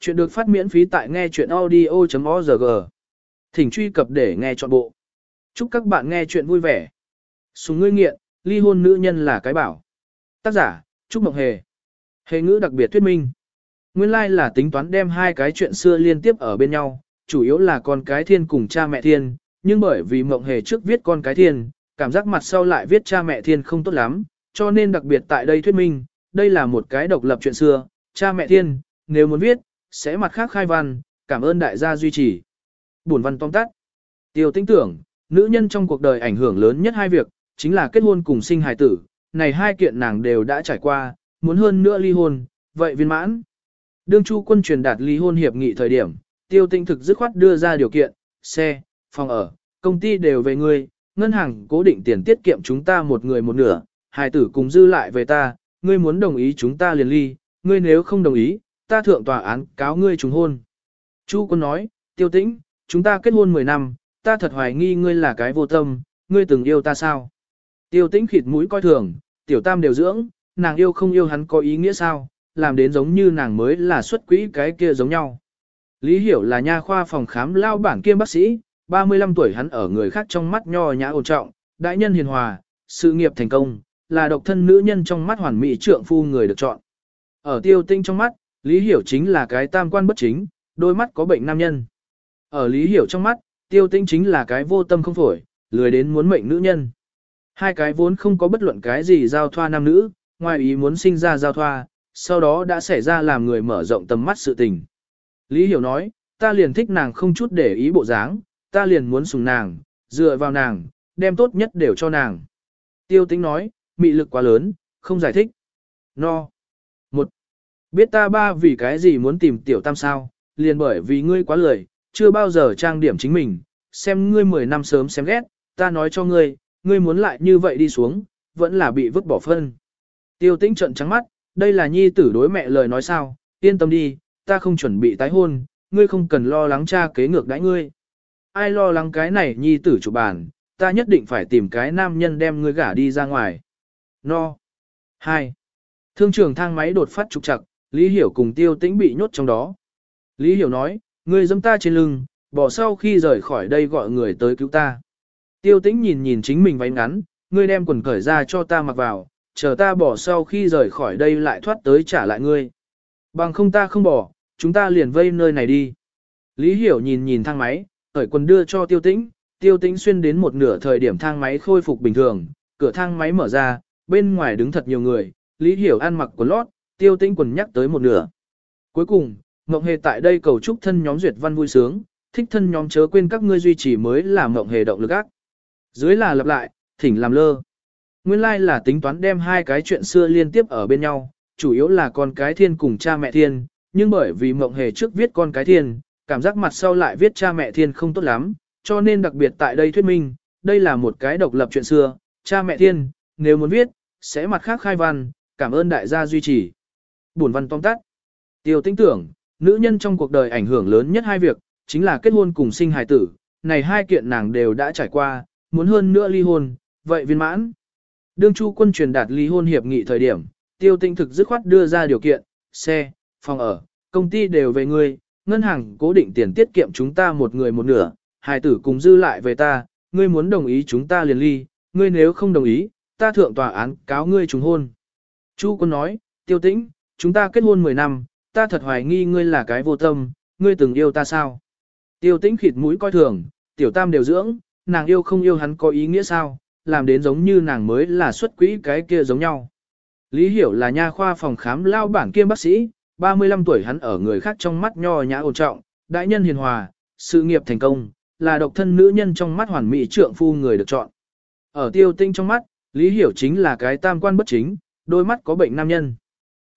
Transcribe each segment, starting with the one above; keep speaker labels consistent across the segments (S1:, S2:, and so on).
S1: Chuyện được phát miễn phí tại nghe chuyện audio.org. Thỉnh truy cập để nghe trọn bộ. Chúc các bạn nghe chuyện vui vẻ. Súng ngươi nghiện, ly hôn nữ nhân là cái bảo. Tác giả, Trúc Mộng Hề. Hề ngữ đặc biệt thuyết minh. Nguyên lai like là tính toán đem hai cái chuyện xưa liên tiếp ở bên nhau, chủ yếu là con cái thiên cùng cha mẹ thiên, nhưng bởi vì Mộng Hề trước viết con cái thiên, cảm giác mặt sau lại viết cha mẹ thiên không tốt lắm, cho nên đặc biệt tại đây thuyết minh, đây là một cái độc lập chuyện xưa, cha mẹ thiên, nếu muốn viết, sẽ mặt khác khai văn, cảm ơn đại gia duy trì. Buồn văn tóm tắt. Tiêu tinh tưởng, nữ nhân trong cuộc đời ảnh hưởng lớn nhất hai việc, chính là kết hôn cùng sinh hài tử, này hai kiện nàng đều đã trải qua, muốn hơn nữa ly hôn, vậy viên mãn. Đương Chu quân truyền đạt ly hôn hiệp nghị thời điểm, tiêu tinh thực dứt khoát đưa ra điều kiện, xe, phòng ở, công ty đều về ngươi, ngân hàng cố định tiền tiết kiệm chúng ta một người một nửa, hài tử cùng dư lại về ta, ngươi muốn đồng ý chúng ta liền ly, ngươi nếu không đồng ý, ta thượng tòa án cáo ngươi trùng hôn. Chu quân nói, tiêu tĩnh, chúng ta kết hôn 10 năm, ta thật hoài nghi ngươi là cái vô tâm, ngươi từng yêu ta sao? Tiêu tĩnh khịt mũi coi thường, tiểu tam đều dưỡng, nàng yêu không yêu hắn có ý nghĩa sao, làm đến giống như nàng mới là xuất quỹ cái kia giống nhau. Lý hiểu là nha khoa phòng khám lao bản kiêm bác sĩ, 35 tuổi hắn ở người khác trong mắt nho nhã ổn trọng, đại nhân hiền hòa, sự nghiệp thành công, là độc thân nữ nhân trong mắt hoàn mỹ trượng phu người được chọn. Ở tiêu tinh trong mắt, Lý Hiểu chính là cái tam quan bất chính, đôi mắt có bệnh nam nhân. Ở Lý Hiểu trong mắt, tiêu tinh chính là cái vô tâm không phổi, lười đến muốn mệnh nữ nhân. Hai cái vốn không có bất luận cái gì giao thoa nam nữ, ngoài ý muốn sinh ra giao thoa, sau đó đã xảy ra làm người mở rộng tầm mắt sự tình. Lý Hiểu nói, ta liền thích nàng không chút để ý bộ dáng, ta liền muốn sùng nàng, dựa vào nàng, đem tốt nhất đều cho nàng. Tiêu tính nói, mị lực quá lớn, không giải thích. No. Một. Biết ta ba vì cái gì muốn tìm tiểu tam sao, liền bởi vì ngươi quá lười, chưa bao giờ trang điểm chính mình, xem ngươi 10 năm sớm xem ghét, ta nói cho ngươi, ngươi muốn lại như vậy đi xuống, vẫn là bị vứt bỏ phân. Tiêu tĩnh trận trắng mắt, đây là nhi tử đối mẹ lời nói sao, yên tâm đi, ta không chuẩn bị tái hôn, ngươi không cần lo lắng cha kế ngược đãi ngươi. Ai lo lắng cái này nhi tử chủ bàn, ta nhất định phải tìm cái nam nhân đem ngươi gả đi ra ngoài. No. 2. Thương trường thang máy đột phát trục trặc, Lý Hiểu cùng Tiêu Tĩnh bị nhốt trong đó. Lý Hiểu nói, ngươi dâm ta trên lưng, bỏ sau khi rời khỏi đây gọi người tới cứu ta. Tiêu Tĩnh nhìn nhìn chính mình váy ngắn, ngươi đem quần cởi ra cho ta mặc vào, chờ ta bỏ sau khi rời khỏi đây lại thoát tới trả lại ngươi. Bằng không ta không bỏ, chúng ta liền vây nơi này đi. Lý Hiểu nhìn nhìn thang máy, cởi quần đưa cho Tiêu Tĩnh, Tiêu Tĩnh xuyên đến một nửa thời điểm thang máy khôi phục bình thường, cửa thang máy mở ra, bên ngoài đứng thật nhiều người, Lý Hiểu ăn mặc quần lót, tiêu tĩnh quần nhắc tới một nửa. Cuối cùng, Mộng Hề tại đây cầu chúc thân nhóm duyệt văn vui sướng, thích thân nhóm chớ quên các ngươi duy trì mới là Mộng Hề động lực ác. Dưới là lặp lại, thỉnh làm lơ. Nguyên lai like là tính toán đem hai cái chuyện xưa liên tiếp ở bên nhau, chủ yếu là con cái thiên cùng cha mẹ thiên, nhưng bởi vì Mộng Hề trước viết con cái thiên, cảm giác mặt sau lại viết cha mẹ thiên không tốt lắm, cho nên đặc biệt tại đây thuyết minh, đây là một cái độc lập chuyện xưa, cha mẹ thiên, nếu muốn viết, sẽ mặt khác khai văn, cảm ơn đại gia duy trì. Buồn văn tóm tắt. Tiêu tinh tưởng, nữ nhân trong cuộc đời ảnh hưởng lớn nhất hai việc, chính là kết hôn cùng sinh hài tử, này hai kiện nàng đều đã trải qua, muốn hơn nữa ly hôn, vậy viên mãn. Đương Chu quân truyền đạt ly hôn hiệp nghị thời điểm, tiêu tinh thực dứt khoát đưa ra điều kiện, xe, phòng ở, công ty đều về ngươi, ngân hàng cố định tiền tiết kiệm chúng ta một người một nửa, hài tử cùng dư lại về ta, ngươi muốn đồng ý chúng ta liền ly, ngươi nếu không đồng ý, ta thượng tòa án cáo ngươi trùng hôn. Chu quân nói, tiêu tĩnh, chúng ta kết hôn 10 năm, ta thật hoài nghi ngươi là cái vô tâm, ngươi từng yêu ta sao? Tiêu tĩnh khịt mũi coi thường, tiểu tam đều dưỡng, nàng yêu không yêu hắn có ý nghĩa sao, làm đến giống như nàng mới là xuất quỹ cái kia giống nhau. Lý hiểu là nha khoa phòng khám lao bản kiêm bác sĩ, 35 tuổi hắn ở người khác trong mắt nho nhã ổn trọng, đại nhân hiền hòa, sự nghiệp thành công, là độc thân nữ nhân trong mắt hoàn mỹ trượng phu người được chọn. Ở tiêu tinh trong mắt, Lý Hiểu chính là cái tam quan bất chính, đôi mắt có bệnh nam nhân.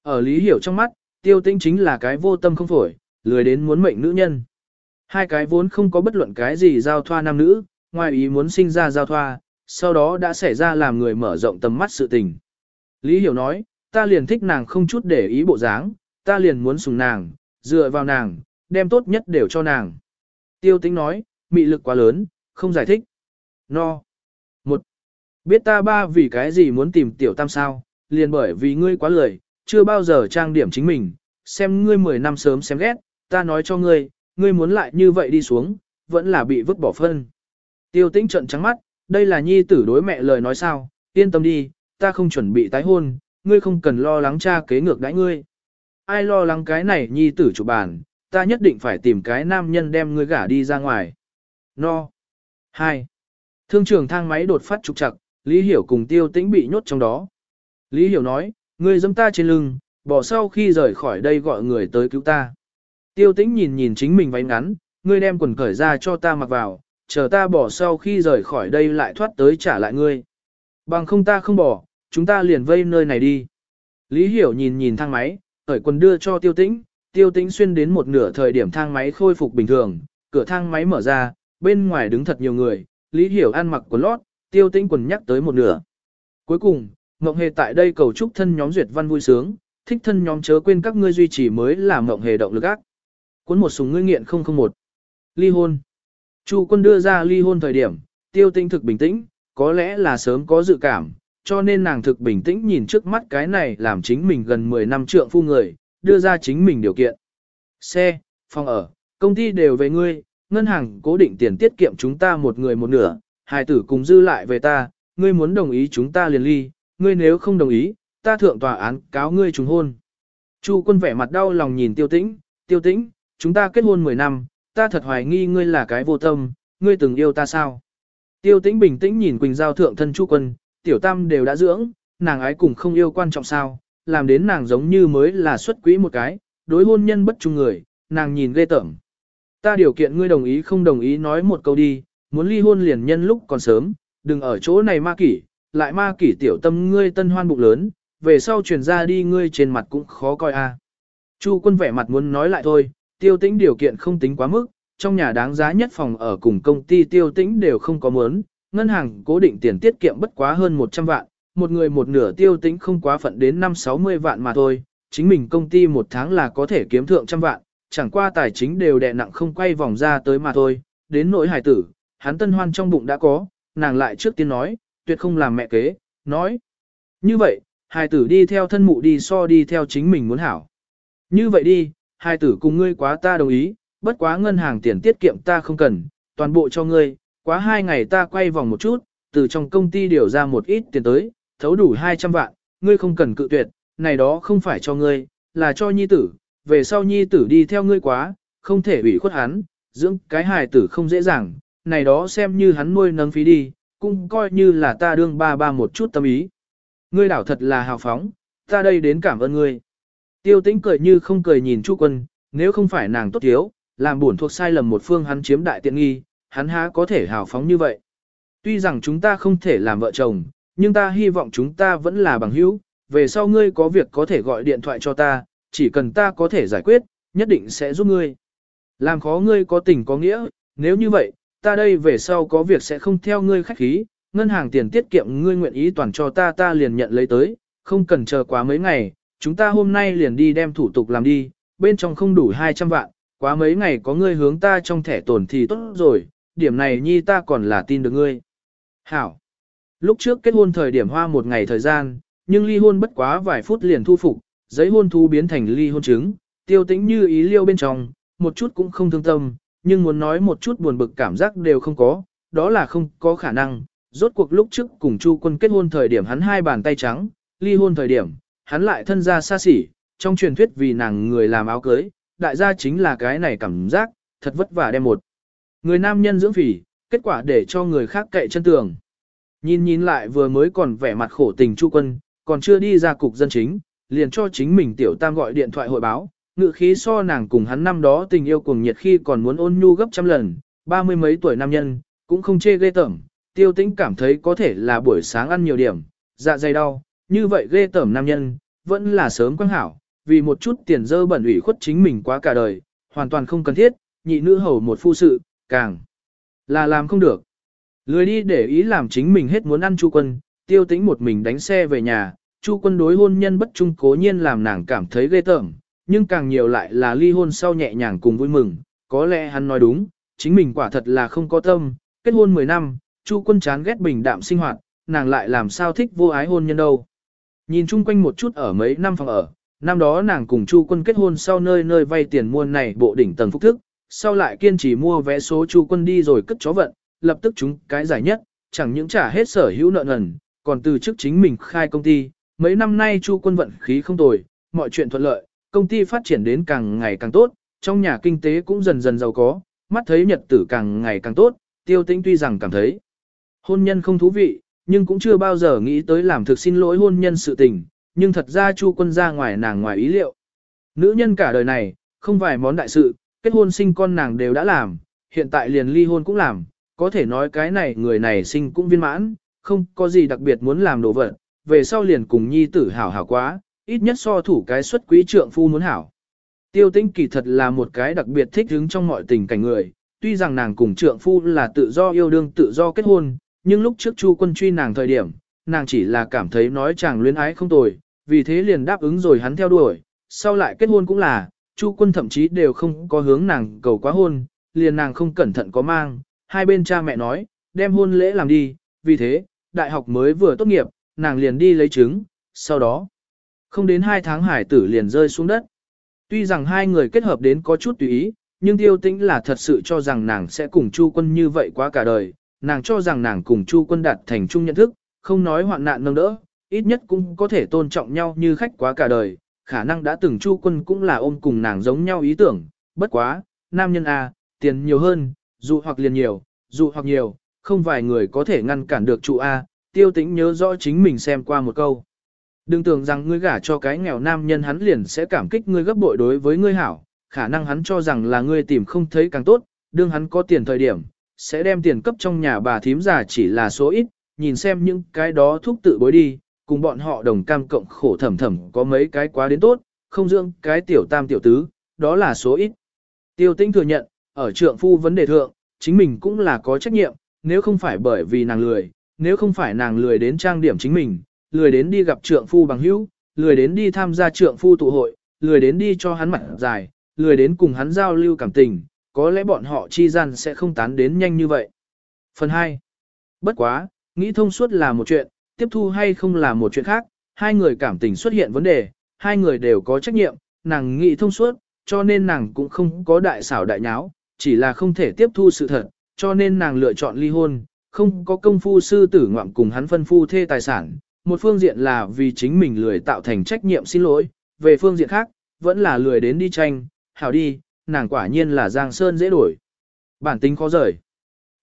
S1: Ở Lý Hiểu trong mắt, tiêu tinh chính là cái vô tâm không phổi, lười đến muốn mệnh nữ nhân. Hai cái vốn không có bất luận cái gì giao thoa nam nữ, ngoài ý muốn sinh ra giao thoa, sau đó đã xảy ra làm người mở rộng tầm mắt sự tình. Lý Hiểu nói, ta liền thích nàng không chút để ý bộ dáng, ta liền muốn sùng nàng, dựa vào nàng, đem tốt nhất đều cho nàng. Tiêu tính nói, mị lực quá lớn, không giải thích. No. Một. Biết ta ba vì cái gì muốn tìm tiểu tam sao, liền bởi vì ngươi quá lười, chưa bao giờ trang điểm chính mình, xem ngươi 10 năm sớm xem ghét, ta nói cho ngươi, ngươi muốn lại như vậy đi xuống, vẫn là bị vứt bỏ phân. Tiêu tĩnh trận trắng mắt, đây là nhi tử đối mẹ lời nói sao, yên tâm đi, ta không chuẩn bị tái hôn, ngươi không cần lo lắng cha kế ngược đãi ngươi. Ai lo lắng cái này nhi tử chủ bàn, ta nhất định phải tìm cái nam nhân đem ngươi gả đi ra ngoài. No. 2. Thương trường thang máy đột phát trục trặc, Lý Hiểu cùng Tiêu Tĩnh bị nhốt trong đó. Lý Hiểu nói, ngươi dẫm ta trên lưng, bỏ sau khi rời khỏi đây gọi người tới cứu ta. Tiêu Tĩnh nhìn nhìn chính mình váy ngắn, ngươi đem quần cởi ra cho ta mặc vào, chờ ta bỏ sau khi rời khỏi đây lại thoát tới trả lại ngươi. Bằng không ta không bỏ, chúng ta liền vây nơi này đi. Lý Hiểu nhìn nhìn thang máy, cởi quần đưa cho Tiêu Tĩnh, Tiêu Tĩnh xuyên đến một nửa thời điểm thang máy khôi phục bình thường, cửa thang máy mở ra, bên ngoài đứng thật nhiều người, Lý Hiểu ăn mặc quần lót, Tiêu Tĩnh quần nhắc tới một nửa. Cuối cùng, Mộng Hề tại đây cầu chúc thân nhóm duyệt văn vui sướng, thích thân nhóm chớ quên các ngươi duy trì mới là Mộng Hề động lực ác. Cuốn một súng ngươi nghiện 001. Ly hôn. Chu quân đưa ra ly hôn thời điểm, Tiêu tinh thực bình tĩnh, có lẽ là sớm có dự cảm, cho nên nàng thực bình tĩnh nhìn trước mắt cái này làm chính mình gần 10 năm trượng phu người, đưa ra chính mình điều kiện. Xe, phòng ở, công ty đều về ngươi, ngân hàng cố định tiền tiết kiệm chúng ta một người một nửa, hài tử cùng dư lại về ta, ngươi muốn đồng ý chúng ta liền ly, ngươi nếu không đồng ý, ta thượng tòa án cáo ngươi trùng hôn. Chu quân vẻ mặt đau lòng nhìn tiêu tĩnh, tiêu tĩnh, chúng ta kết hôn 10 năm, ta thật hoài nghi ngươi là cái vô tâm, ngươi từng yêu ta sao? Tiêu tĩnh bình tĩnh nhìn Quỳnh Giao thượng thân Chu quân, tiểu tam đều đã dưỡng, nàng ái cùng không yêu quan trọng sao, làm đến nàng giống như mới là xuất quỹ một cái, đối hôn nhân bất trung người, nàng nhìn ghê tởm. Ta điều kiện ngươi đồng ý không đồng ý nói một câu đi, muốn ly hôn liền nhân lúc còn sớm, đừng ở chỗ này ma kỷ, lại ma kỷ tiểu tâm ngươi tân hoan bụng lớn, về sau truyền ra đi ngươi trên mặt cũng khó coi a. Chu quân vẻ mặt muốn nói lại thôi, tiêu tĩnh điều kiện không tính quá mức, trong nhà đáng giá nhất phòng ở cùng công ty tiêu tĩnh đều không có muốn, ngân hàng cố định tiền tiết kiệm bất quá hơn 100 vạn, một người một nửa tiêu tĩnh không quá phận đến 5-60 vạn mà thôi, chính mình công ty một tháng là có thể kiếm thượng trăm vạn, chẳng qua tài chính đều đè nặng không quay vòng ra tới mà thôi, đến nỗi hải tử, hắn tân hoan trong bụng đã có, nàng lại trước tiên nói, tuyệt không làm mẹ kế, nói. Như vậy, hài tử đi theo thân mụ đi so đi theo chính mình muốn hảo. Như vậy đi, hài tử cùng ngươi quá ta đồng ý, bất quá ngân hàng tiền tiết kiệm ta không cần, toàn bộ cho ngươi, quá hai ngày ta quay vòng một chút, từ trong công ty điều ra một ít tiền tới, thấu đủ 200 vạn, ngươi không cần cự tuyệt, này đó không phải cho ngươi, là cho nhi tử, về sau nhi tử đi theo ngươi quá, không thể ủy khuất hắn, dưỡng cái hài tử không dễ dàng, này đó xem như hắn nuôi nâng phí đi, cũng coi như là ta đương ba ba một chút tâm ý. Ngươi đảo thật là hào phóng, ta đây đến cảm ơn ngươi. Tiêu tĩnh cười như không cười nhìn Chu quân, nếu không phải nàng tốt thiếu, làm buồn thuộc sai lầm một phương hắn chiếm đại tiện nghi, hắn há có thể hào phóng như vậy. Tuy rằng chúng ta không thể làm vợ chồng, nhưng ta hy vọng chúng ta vẫn là bằng hữu, về sau ngươi có việc có thể gọi điện thoại cho ta, chỉ cần ta có thể giải quyết, nhất định sẽ giúp ngươi. Làm khó ngươi có tình có nghĩa, nếu như vậy, ta đây về sau có việc sẽ không theo ngươi khách khí, ngân hàng tiền tiết kiệm ngươi nguyện ý toàn cho ta ta liền nhận lấy tới, không cần chờ quá mấy ngày, chúng ta hôm nay liền đi đem thủ tục làm đi, bên trong không đủ 200 vạn, quá mấy ngày có ngươi hướng ta trong thẻ tổn thì tốt rồi, điểm này nhi ta còn là tin được ngươi. Hảo. Lúc trước kết hôn thời điểm hoa một ngày thời gian, nhưng ly hôn bất quá vài phút liền thu phục, giấy hôn thú biến thành ly hôn chứng, tiêu tĩnh như ý liêu bên trong, một chút cũng không thương tâm, nhưng muốn nói một chút buồn bực cảm giác đều không có, đó là không có khả năng. Rốt cuộc lúc trước cùng Chu quân kết hôn thời điểm hắn hai bàn tay trắng, ly hôn thời điểm, hắn lại thân ra xa xỉ, trong truyền thuyết vì nàng người làm áo cưới, đại gia chính là cái này cảm giác, thật vất vả đem một. Người nam nhân dưỡng phỉ, kết quả để cho người khác cậy chân tường. Nhìn nhìn lại vừa mới còn vẻ mặt khổ tình Chu quân, còn chưa đi ra cục dân chính, liền cho chính mình tiểu tam gọi điện thoại hội báo, ngự khí so nàng cùng hắn năm đó tình yêu cuồng nhiệt khi còn muốn ôn nhu gấp trăm lần, ba mươi mấy tuổi nam nhân, cũng không chê ghê tởm, tiêu tĩnh cảm thấy có thể là buổi sáng ăn nhiều điểm, dạ dày đau, như vậy ghê tởm nam nhân, vẫn là sớm quang hảo, vì một chút tiền dơ bẩn ủy khuất chính mình quá cả đời, hoàn toàn không cần thiết, nhị nữ hầu một phu sự, càng là làm không được. Lười đi để ý làm chính mình hết muốn ăn chu quân, tiêu tĩnh một mình đánh xe về nhà, chu quân đối hôn nhân bất trung cố nhiên làm nàng cảm thấy ghê tởm, nhưng càng nhiều lại là ly hôn sau nhẹ nhàng cùng vui mừng, có lẽ hắn nói đúng, chính mình quả thật là không có tâm, kết hôn 10 năm, chu quân chán ghét bình đạm sinh hoạt, nàng lại làm sao thích vô ái hôn nhân đâu. Nhìn chung quanh một chút ở mấy năm phòng ở, Năm đó nàng cùng Chu Quân kết hôn sau nơi nơi vay tiền mua này bộ đỉnh tầng phúc thức, sau lại kiên trì mua vé số Chu Quân đi rồi cất chó vận, lập tức chúng cái giải nhất, chẳng những trả hết sở hữu nợ nần, còn từ chức chính mình khai công ty. Mấy năm nay Chu Quân vận khí không tồi, mọi chuyện thuận lợi, công ty phát triển đến càng ngày càng tốt, trong nhà kinh tế cũng dần dần giàu có, mắt thấy nhật tử càng ngày càng tốt, tiêu tĩnh tuy rằng cảm thấy hôn nhân không thú vị, nhưng cũng chưa bao giờ nghĩ tới làm thực xin lỗi hôn nhân sự tình, nhưng thật ra Chu Quân ra ngoài nàng ngoài ý liệu. Nữ nhân cả đời này, không vài món đại sự, kết hôn sinh con nàng đều đã làm, hiện tại liền ly hôn cũng làm, có thể nói cái này người này sinh cũng viên mãn, không có gì đặc biệt muốn làm đồ vật, về sau liền cùng nhi tử hảo hảo quá, ít nhất so thủ cái xuất quý trượng phu muốn hảo. Tiêu tinh kỳ thật là một cái đặc biệt thích hứng trong mọi tình cảnh người, tuy rằng nàng cùng trượng phu là tự do yêu đương tự do kết hôn, nhưng lúc trước chu quân truy nàng thời điểm, nàng chỉ là cảm thấy nói chàng luyến ái không tồi, vì thế liền đáp ứng rồi hắn theo đuổi, sau lại kết hôn cũng là, chu quân thậm chí đều không có hướng nàng cầu quá hôn, liền nàng không cẩn thận có mang, hai bên cha mẹ nói, đem hôn lễ làm đi, vì thế, đại học mới vừa tốt nghiệp, nàng liền đi lấy chứng, sau đó, không đến hai tháng hải tử liền rơi xuống đất. Tuy rằng hai người kết hợp đến có chút tùy ý, nhưng tiêu tĩnh là thật sự cho rằng nàng sẽ cùng Chu quân như vậy quá cả đời, nàng cho rằng nàng cùng Chu quân đạt thành chung nhận thức, không nói hoạn nạn nâng đỡ, ít nhất cũng có thể tôn trọng nhau như khách quá cả đời, khả năng đã từng Chu quân cũng là ôm cùng nàng giống nhau ý tưởng, bất quá, nam nhân A, tiền nhiều hơn, dù hoặc liền nhiều, dù hoặc nhiều, không vài người có thể ngăn cản được Chu A, tiêu tĩnh nhớ rõ chính mình xem qua một câu. Đừng tưởng rằng ngươi gả cho cái nghèo nam nhân hắn liền sẽ cảm kích ngươi gấp bội đối với ngươi hảo, khả năng hắn cho rằng là ngươi tìm không thấy càng tốt, đương hắn có tiền thời điểm, sẽ đem tiền cấp trong nhà bà thím già chỉ là số ít, nhìn xem những cái đó thuốc tự bối đi, cùng bọn họ đồng cam cộng khổ thầm thầm có mấy cái quá đến tốt, không dưỡng cái tiểu tam tiểu tứ, đó là số ít. Tiêu tinh thừa nhận, ở trượng phu vấn đề thượng, chính mình cũng là có trách nhiệm, nếu không phải bởi vì nàng lười, nếu không phải nàng lười đến trang điểm chính mình, lười đến đi gặp trượng phu bằng hữu, lười đến đi tham gia trượng phu tụ hội, lười đến đi cho hắn mặt dài, lười đến cùng hắn giao lưu cảm tình, có lẽ bọn họ chi gian sẽ không tán đến nhanh như vậy. Phần 2. Bất quá, nghĩ thông suốt là một chuyện, tiếp thu hay không là một chuyện khác, hai người cảm tình xuất hiện vấn đề, hai người đều có trách nhiệm, nàng nghĩ thông suốt, cho nên nàng cũng không có đại xảo đại nháo, chỉ là không thể tiếp thu sự thật, cho nên nàng lựa chọn ly hôn, không có công phu sư tử ngoạm cùng hắn phân phu thê tài sản, một phương diện là vì chính mình lười tạo thành trách nhiệm xin lỗi, về phương diện khác, vẫn là lười đến đi tranh, hảo đi, nàng quả nhiên là Giang Sơn dễ đổi. Bản tính khó rời.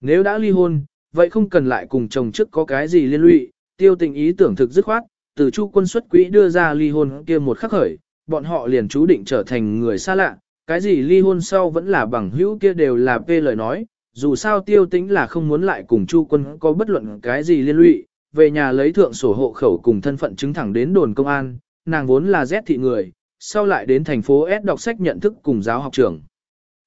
S1: Nếu đã ly hôn, vậy không cần lại cùng chồng trước có cái gì liên lụy, tiêu tình ý tưởng thực dứt khoát, từ chu quân xuất quỹ đưa ra ly hôn kia một khắc khởi, bọn họ liền chú định trở thành người xa lạ, cái gì ly hôn sau vẫn là bằng hữu kia đều là phê lời nói, dù sao tiêu tĩnh là không muốn lại cùng chu quân có bất luận cái gì liên lụy, về nhà lấy thượng sổ hộ khẩu cùng thân phận chứng thẳng đến đồn công an, nàng vốn là Z thị người, sau lại đến thành phố S đọc sách nhận thức cùng giáo học trưởng.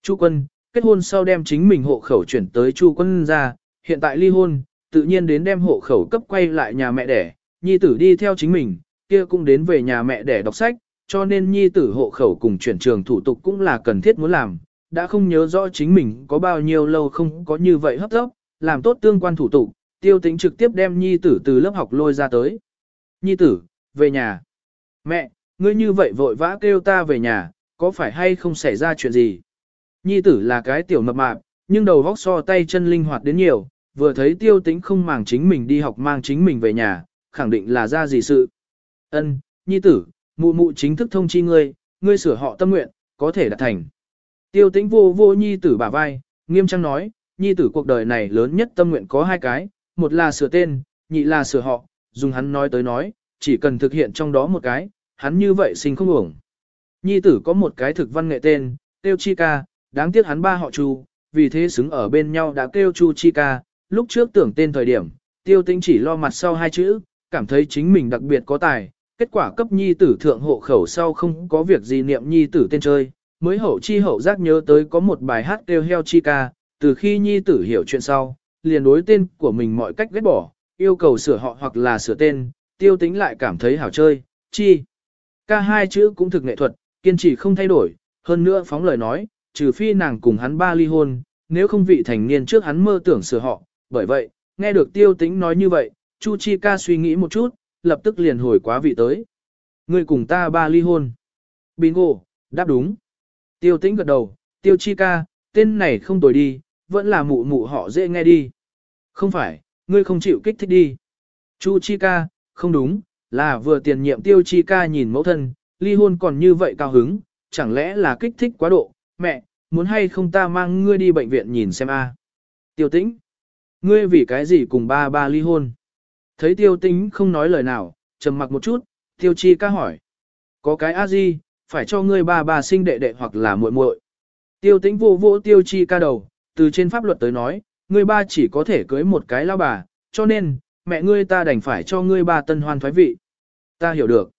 S1: Chu quân, kết hôn sau đem chính mình hộ khẩu chuyển tới Chu quân ra, hiện tại ly hôn, tự nhiên đến đem hộ khẩu cấp quay lại nhà mẹ đẻ, nhi tử đi theo chính mình, kia cũng đến về nhà mẹ đẻ đọc sách, cho nên nhi tử hộ khẩu cùng chuyển trường thủ tục cũng là cần thiết muốn làm, đã không nhớ rõ chính mình có bao nhiêu lâu không có như vậy hấp tốc, làm tốt tương quan thủ tục, tiêu tính trực tiếp đem nhi tử từ lớp học lôi ra tới. Nhi tử, về nhà. Mẹ, ngươi như vậy vội vã kêu ta về nhà, có phải hay không xảy ra chuyện gì? Nhi tử là cái tiểu mập mạp, nhưng đầu vóc so tay chân linh hoạt đến nhiều, vừa thấy tiêu tính không màng chính mình đi học mang chính mình về nhà, khẳng định là ra gì sự. Ân, nhi tử, mụ mụ chính thức thông chi ngươi, ngươi sửa họ tâm nguyện, có thể đạt thành. Tiêu tĩnh vô vô nhi tử bả vai, nghiêm trang nói, nhi tử cuộc đời này lớn nhất tâm nguyện có hai cái, một là sửa tên, nhị là sửa họ, dùng hắn nói tới nói, chỉ cần thực hiện trong đó một cái, hắn như vậy sinh không uổng. Nhi tử có một cái thực văn nghệ tên, tiêu chi ca, đáng tiếc hắn ba họ chu, vì thế xứng ở bên nhau đã kêu chu chi ca, lúc trước tưởng tên thời điểm, tiêu tĩnh chỉ lo mặt sau hai chữ, cảm thấy chính mình đặc biệt có tài, kết quả cấp nhi tử thượng hộ khẩu sau không có việc gì niệm nhi tử tên chơi, mới hậu chi hậu giác nhớ tới có một bài hát kêu heo chi ca, từ khi nhi tử hiểu chuyện sau, liền đối tên của mình mọi cách ghét bỏ, yêu cầu sửa họ hoặc là sửa tên, tiêu tính lại cảm thấy hảo chơi, chi. Ca hai chữ cũng thực nghệ thuật, kiên trì không thay đổi, hơn nữa phóng lời nói, trừ phi nàng cùng hắn ba ly hôn, nếu không vị thành niên trước hắn mơ tưởng sửa họ, bởi vậy, nghe được tiêu tính nói như vậy, Chu Chi ca suy nghĩ một chút, lập tức liền hồi quá vị tới. Ngươi cùng ta ba ly hôn. Bingo, đáp đúng. Tiêu tính gật đầu, tiêu chi ca, tên này không tồi đi, vẫn là mụ mụ họ dễ nghe đi. Không phải, ngươi không chịu kích thích đi. Chu chi ca, không đúng, là vừa tiền nhiệm tiêu chi ca nhìn mẫu thân, ly hôn còn như vậy cao hứng, chẳng lẽ là kích thích quá độ, mẹ, muốn hay không ta mang ngươi đi bệnh viện nhìn xem a. Tiêu tĩnh, ngươi vì cái gì cùng ba ba ly hôn? Thấy tiêu tĩnh không nói lời nào, trầm mặc một chút, tiêu chi ca hỏi. Có cái a gì, phải cho ngươi ba ba sinh đệ đệ hoặc là muội muội. Tiêu tĩnh vô vô tiêu chi ca đầu, từ trên pháp luật tới nói, ngươi ba chỉ có thể cưới một cái lao bà, cho nên, mẹ ngươi ta đành phải cho ngươi ba tân hoan thoái vị. Ta hiểu được.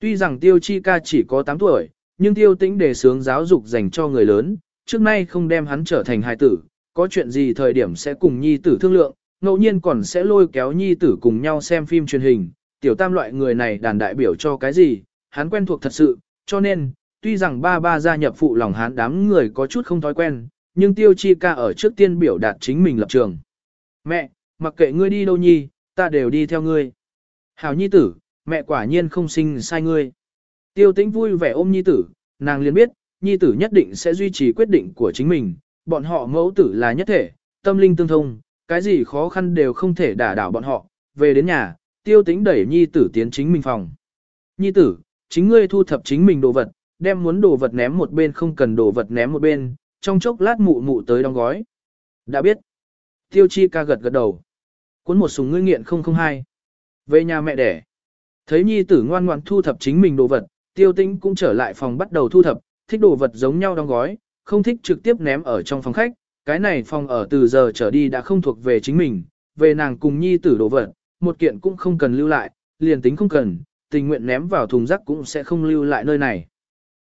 S1: Tuy rằng tiêu chi ca chỉ có 8 tuổi, nhưng tiêu tĩnh đề sướng giáo dục dành cho người lớn, trước nay không đem hắn trở thành hài tử, có chuyện gì thời điểm sẽ cùng nhi tử thương lượng, ngẫu nhiên còn sẽ lôi kéo nhi tử cùng nhau xem phim truyền hình, tiểu tam loại người này đàn đại biểu cho cái gì, hắn quen thuộc thật sự, cho nên, tuy rằng ba ba gia nhập phụ lòng hắn đám người có chút không thói quen, nhưng tiêu chi ca ở trước tiên biểu đạt chính mình lập trường. Mẹ, mặc kệ ngươi đi đâu nhi, ta đều đi theo ngươi. Hảo nhi tử, mẹ quả nhiên không sinh sai ngươi. Tiêu tĩnh vui vẻ ôm nhi tử, nàng liền biết, nhi tử nhất định sẽ duy trì quyết định của chính mình, bọn họ mẫu tử là nhất thể, tâm linh tương thông, cái gì khó khăn đều không thể đả đảo bọn họ, về đến nhà, tiêu tĩnh đẩy nhi tử tiến chính mình phòng. Nhi tử, chính ngươi thu thập chính mình đồ vật, đem muốn đồ vật ném một bên không cần đồ vật ném một bên, trong chốc lát mụ mụ tới đóng gói. Đã biết. Tiêu chi ca gật gật đầu. Cuốn một súng ngươi nghiện 002. Về nhà mẹ đẻ. Thấy nhi tử ngoan ngoan thu thập chính mình đồ vật, tiêu tinh cũng trở lại phòng bắt đầu thu thập, thích đồ vật giống nhau đóng gói, không thích trực tiếp ném ở trong phòng khách. Cái này phòng ở từ giờ trở đi đã không thuộc về chính mình, về nàng cùng nhi tử đồ vật, một kiện cũng không cần lưu lại, liền tính không cần, tình nguyện ném vào thùng rác cũng sẽ không lưu lại nơi này.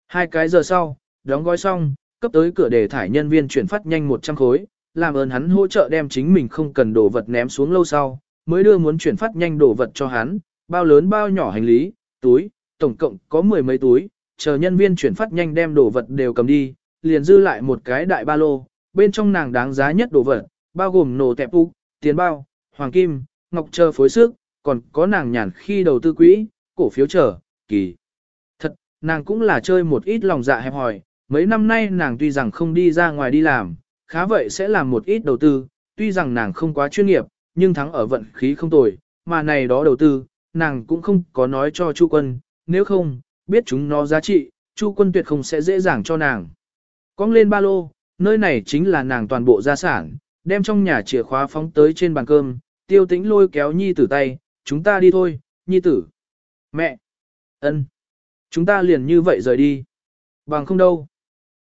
S1: Hai cái giờ sau, đóng gói xong, cấp tới cửa để thải nhân viên chuyển phát nhanh 100 khối, làm ơn hắn hỗ trợ đem chính mình không cần đồ vật ném xuống lâu sau, mới đưa muốn chuyển phát nhanh đồ vật cho hắn, bao lớn bao nhỏ hành lý, túi, tổng cộng có mười mấy túi, chờ nhân viên chuyển phát nhanh đem đồ vật đều cầm đi, liền dư lại một cái đại ba lô, bên trong nàng đáng giá nhất đồ vật, bao gồm nổ tẹp úc, tiền bao, hoàng kim, ngọc chờ phối sức, còn có nàng nhàn khi đầu tư quỹ, cổ phiếu trở, kỳ. Thật, nàng cũng là chơi một ít lòng dạ hẹp hòi, mấy năm nay nàng tuy rằng không đi ra ngoài đi làm, khá vậy sẽ làm một ít đầu tư, tuy rằng nàng không quá chuyên nghiệp, nhưng thắng ở vận khí không tồi, mà này đó đầu tư, nàng cũng không có nói cho Chu Quân, nếu không, biết chúng nó giá trị, Chu Quân tuyệt không sẽ dễ dàng cho nàng. Cong lên ba lô, nơi này chính là nàng toàn bộ gia sản, đem trong nhà chìa khóa phóng tới trên bàn cơm, tiêu tĩnh lôi kéo nhi tử tay, chúng ta đi thôi, nhi tử. Mẹ! ân, Chúng ta liền như vậy rời đi. Bằng không đâu.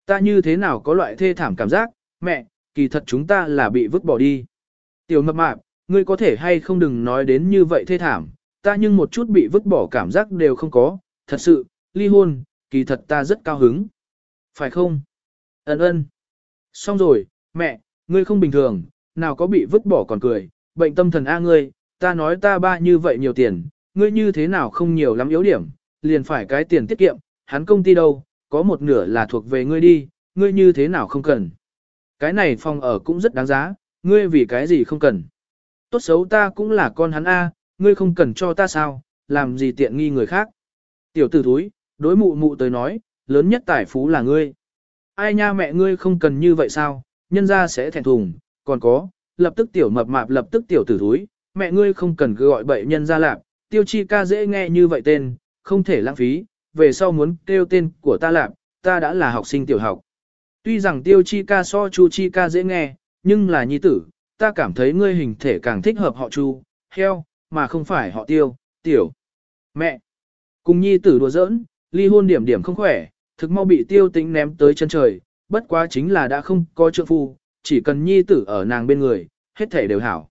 S1: Ta như thế nào có loại thê thảm cảm giác, mẹ, kỳ thật chúng ta là bị vứt bỏ đi. Tiểu mập mạp, ngươi có thể hay không đừng nói đến như vậy thê thảm, ta nhưng một chút bị vứt bỏ cảm giác đều không có, thật sự, ly hôn, kỳ thật ta rất cao hứng. Phải không? Ấn ơn. Xong rồi, mẹ, ngươi không bình thường, nào có bị vứt bỏ còn cười, bệnh tâm thần A ngươi, ta nói ta ba như vậy nhiều tiền, ngươi như thế nào không nhiều lắm yếu điểm, liền phải cái tiền tiết kiệm, hắn công ty đâu, có một nửa là thuộc về ngươi đi, ngươi như thế nào không cần. Cái này phòng ở cũng rất đáng giá, ngươi vì cái gì không cần. Tốt xấu ta cũng là con hắn A, ngươi không cần cho ta sao, làm gì tiện nghi người khác. Tiểu tử thúi, đối mụ mụ tới nói, lớn nhất tài phú là ngươi. Ai nha mẹ ngươi không cần như vậy sao, nhân ra sẽ thẹn thùng, còn có, lập tức tiểu mập mạp lập tức tiểu tử thúi, mẹ ngươi không cần cứ gọi bậy nhân ra lạc, tiêu chi ca dễ nghe như vậy tên, không thể lãng phí, về sau muốn kêu tên của ta lạp, ta đã là học sinh tiểu học. Tuy rằng tiêu chi ca so chu chi ca dễ nghe, nhưng là nhi tử, ta cảm thấy ngươi hình thể càng thích hợp họ chu, heo, mà không phải họ tiêu, tiểu. Mẹ, cùng nhi tử đùa giỡn, ly hôn điểm điểm không khỏe, thực mau bị tiêu tính ném tới chân trời, bất quá chính là đã không có trượng phu, chỉ cần nhi tử ở nàng bên người, hết thể đều hảo.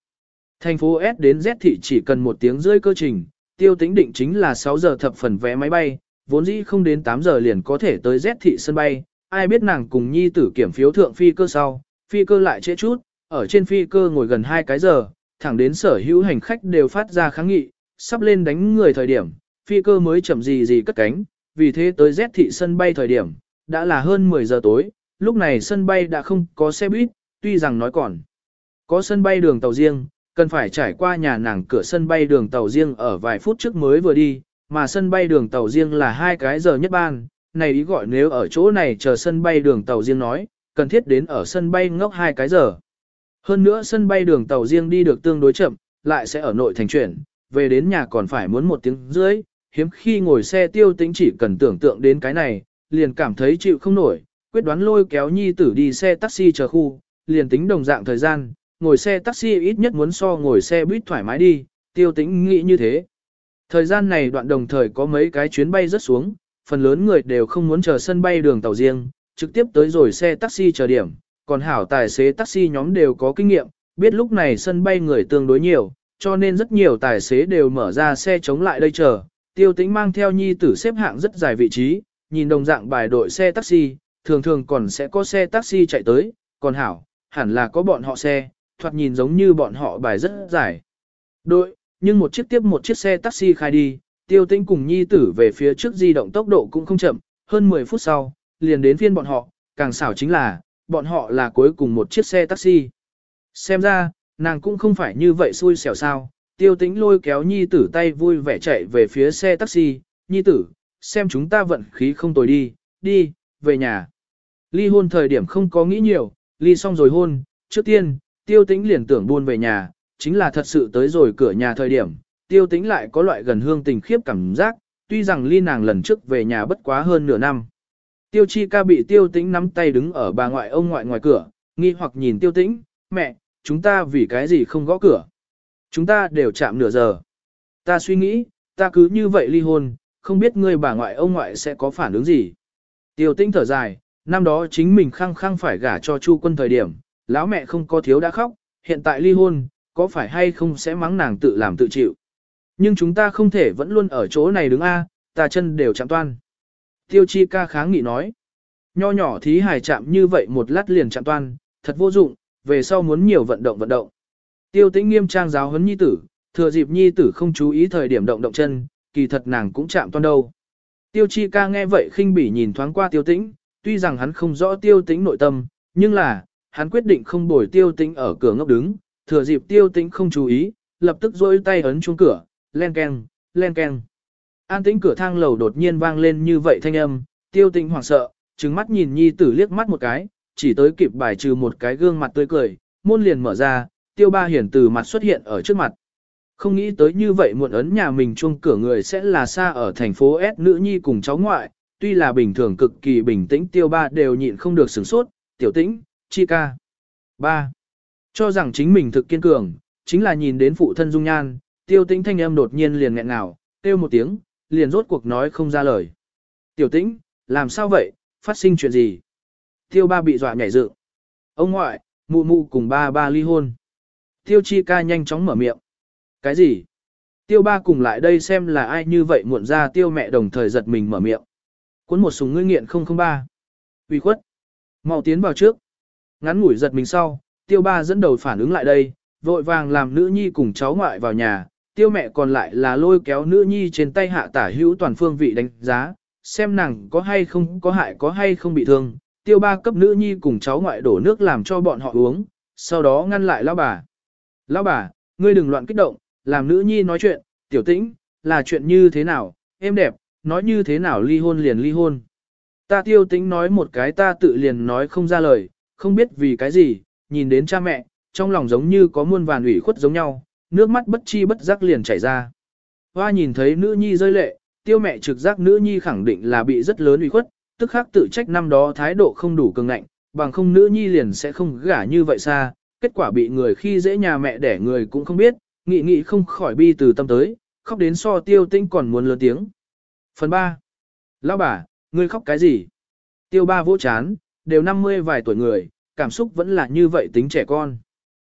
S1: Thành phố S đến Z thị chỉ cần một tiếng rưỡi cơ trình, tiêu tính định chính là 6 giờ thập phần vé máy bay, vốn dĩ không đến 8 giờ liền có thể tới Z thị sân bay, ai biết nàng cùng nhi tử kiểm phiếu thượng phi cơ sau, phi cơ lại trễ chút, ở trên phi cơ ngồi gần 2 cái giờ, thẳng đến sở hữu hành khách đều phát ra kháng nghị, sắp lên đánh người thời điểm, phi cơ mới chậm gì gì cất cánh, vì thế tới Z thị sân bay thời điểm, đã là hơn 10 giờ tối, lúc này sân bay đã không có xe buýt, tuy rằng nói còn có sân bay đường tàu riêng, cần phải trải qua nhà nàng cửa sân bay đường tàu riêng ở vài phút trước mới vừa đi, mà sân bay đường tàu riêng là hai cái giờ nhất ban, này ý gọi nếu ở chỗ này chờ sân bay đường tàu riêng nói, cần thiết đến ở sân bay ngốc hai cái giờ. Hơn nữa sân bay đường tàu riêng đi được tương đối chậm, lại sẽ ở nội thành chuyển, về đến nhà còn phải muốn một tiếng rưỡi, hiếm khi ngồi xe tiêu tĩnh chỉ cần tưởng tượng đến cái này, liền cảm thấy chịu không nổi, quyết đoán lôi kéo nhi tử đi xe taxi chờ khu, liền tính đồng dạng thời gian, ngồi xe taxi ít nhất muốn so ngồi xe buýt thoải mái đi, tiêu tĩnh nghĩ như thế. Thời gian này đoạn đồng thời có mấy cái chuyến bay rất xuống, phần lớn người đều không muốn chờ sân bay đường tàu riêng, trực tiếp tới rồi xe taxi chờ điểm, còn hảo tài xế taxi nhóm đều có kinh nghiệm, biết lúc này sân bay người tương đối nhiều, cho nên rất nhiều tài xế đều mở ra xe chống lại đây chờ. Tiêu tĩnh mang theo nhi tử xếp hạng rất dài vị trí, nhìn đồng dạng bài đội xe taxi, thường thường còn sẽ có xe taxi chạy tới, còn hảo, hẳn là có bọn họ xe, thoạt nhìn giống như bọn họ bài rất dài. Đội, nhưng một chiếc tiếp một chiếc xe taxi khai đi, tiêu tĩnh cùng nhi tử về phía trước di động tốc độ cũng không chậm, hơn 10 phút sau, liền đến phiên bọn họ, càng xảo chính là, bọn họ là cuối cùng một chiếc xe taxi. Xem ra, nàng cũng không phải như vậy xui xẻo sao, tiêu tĩnh lôi kéo nhi tử tay vui vẻ chạy về phía xe taxi, nhi tử, xem chúng ta vận khí không tồi đi, đi, về nhà. Ly hôn thời điểm không có nghĩ nhiều, ly xong rồi hôn, trước tiên, tiêu tĩnh liền tưởng buôn về nhà, chính là thật sự tới rồi cửa nhà thời điểm, tiêu tĩnh lại có loại gần hương tình khiếp cảm giác, tuy rằng ly nàng lần trước về nhà bất quá hơn nửa năm. Tiêu chi ca bị tiêu tĩnh nắm tay đứng ở bà ngoại ông ngoại ngoài cửa, nghi hoặc nhìn tiêu tĩnh, mẹ, chúng ta vì cái gì không gõ cửa. Chúng ta đều chạm nửa giờ. Ta suy nghĩ, ta cứ như vậy ly hôn, không biết người bà ngoại ông ngoại sẽ có phản ứng gì. Tiêu tĩnh thở dài, năm đó chính mình khăng khăng phải gả cho chu quân thời điểm, lão mẹ không có thiếu đã khóc, hiện tại ly hôn, có phải hay không sẽ mắng nàng tự làm tự chịu. Nhưng chúng ta không thể vẫn luôn ở chỗ này đứng A, ta chân đều chạm toan. Tiêu chi ca kháng nghị nói. Nho nhỏ thí hài chạm như vậy một lát liền chạm toan, thật vô dụng, về sau muốn nhiều vận động vận động. Tiêu tĩnh nghiêm trang giáo huấn nhi tử, thừa dịp nhi tử không chú ý thời điểm động động chân, kỳ thật nàng cũng chạm toan đâu. Tiêu chi ca nghe vậy khinh bỉ nhìn thoáng qua tiêu tĩnh, tuy rằng hắn không rõ tiêu tĩnh nội tâm, nhưng là, hắn quyết định không bồi tiêu tĩnh ở cửa ngốc đứng, thừa dịp tiêu tĩnh không chú ý, lập tức rôi tay ấn chuông cửa, len keng, len keng. An tĩnh cửa thang lầu đột nhiên vang lên như vậy thanh âm, tiêu tĩnh hoảng sợ, trừng mắt nhìn nhi tử liếc mắt một cái, chỉ tới kịp bài trừ một cái gương mặt tươi cười, môn liền mở ra, tiêu ba hiển từ mặt xuất hiện ở trước mặt. Không nghĩ tới như vậy muộn ấn nhà mình chuông cửa người sẽ là xa ở thành phố S nữ nhi cùng cháu ngoại, tuy là bình thường cực kỳ bình tĩnh tiêu ba đều nhịn không được sửng sốt, tiểu tĩnh, chi ca. ba cho rằng chính mình thực kiên cường, chính là nhìn đến phụ thân dung nhan, tiêu tĩnh thanh âm đột nhiên liền nghẹn ngào, kêu một tiếng, liền rốt cuộc nói không ra lời. Tiểu tĩnh, làm sao vậy, phát sinh chuyện gì? Tiêu ba bị dọa nhảy dựng. Ông ngoại, mụ mụ cùng ba ba ly hôn. Tiêu chi ca nhanh chóng mở miệng. Cái gì? Tiêu ba cùng lại đây xem là ai như vậy muộn ra tiêu mẹ đồng thời giật mình mở miệng. Cuốn một súng ngươi nghiện 003. Uy khuất. mau tiến vào trước. Ngắn ngủi giật mình sau, tiêu ba dẫn đầu phản ứng lại đây, vội vàng làm nữ nhi cùng cháu ngoại vào nhà, tiêu mẹ còn lại là lôi kéo nữ nhi trên tay hạ tả hữu toàn phương vị đánh giá, xem nàng có hay không có hại có hay không bị thương. Tiêu ba cấp nữ nhi cùng cháu ngoại đổ nước làm cho bọn họ uống, sau đó ngăn lại lão bà. Lão bà, ngươi đừng loạn kích động, làm nữ nhi nói chuyện, tiểu tĩnh, là chuyện như thế nào, em đẹp, nói như thế nào ly hôn liền ly hôn. Ta tiêu tĩnh nói một cái ta tự liền nói không ra lời, không biết vì cái gì, nhìn đến cha mẹ, trong lòng giống như có muôn vàn ủy khuất giống nhau, nước mắt bất chi bất giác liền chảy ra. Hoa nhìn thấy nữ nhi rơi lệ, tiêu mẹ trực giác nữ nhi khẳng định là bị rất lớn ủy khuất, tức khắc tự trách năm đó thái độ không đủ cường ngạnh, bằng không nữ nhi liền sẽ không gả như vậy xa, kết quả bị người khi dễ nhà mẹ đẻ người cũng không biết, nghị nghị không khỏi bi từ tâm tới, khóc đến so tiêu tinh còn muốn lớn tiếng. Phần 3. Lão bà, ngươi khóc cái gì? Tiêu ba vỗ chán, đều 50 vài tuổi người, cảm xúc vẫn là như vậy tính trẻ con.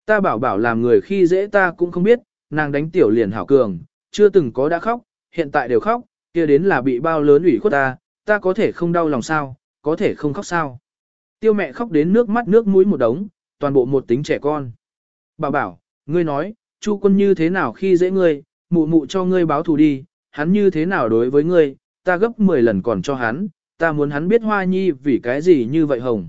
S1: Ta bảo bảo làm người khi dễ ta cũng không biết, nàng đánh tiểu liền hảo cường, chưa từng có đã khóc, hiện tại đều khóc, kia đến là bị bao lớn ủy khuất ta, ta có thể không đau lòng sao, có thể không khóc sao. Tiêu mẹ khóc đến nước mắt nước mũi một đống, toàn bộ một tính trẻ con. Bảo bảo, ngươi nói, Chu quân như thế nào khi dễ ngươi, mụ mụ cho ngươi báo thù đi, hắn như thế nào đối với ngươi, ta gấp 10 lần còn cho hắn, ta muốn hắn biết hoa nhi vì cái gì như vậy hồng.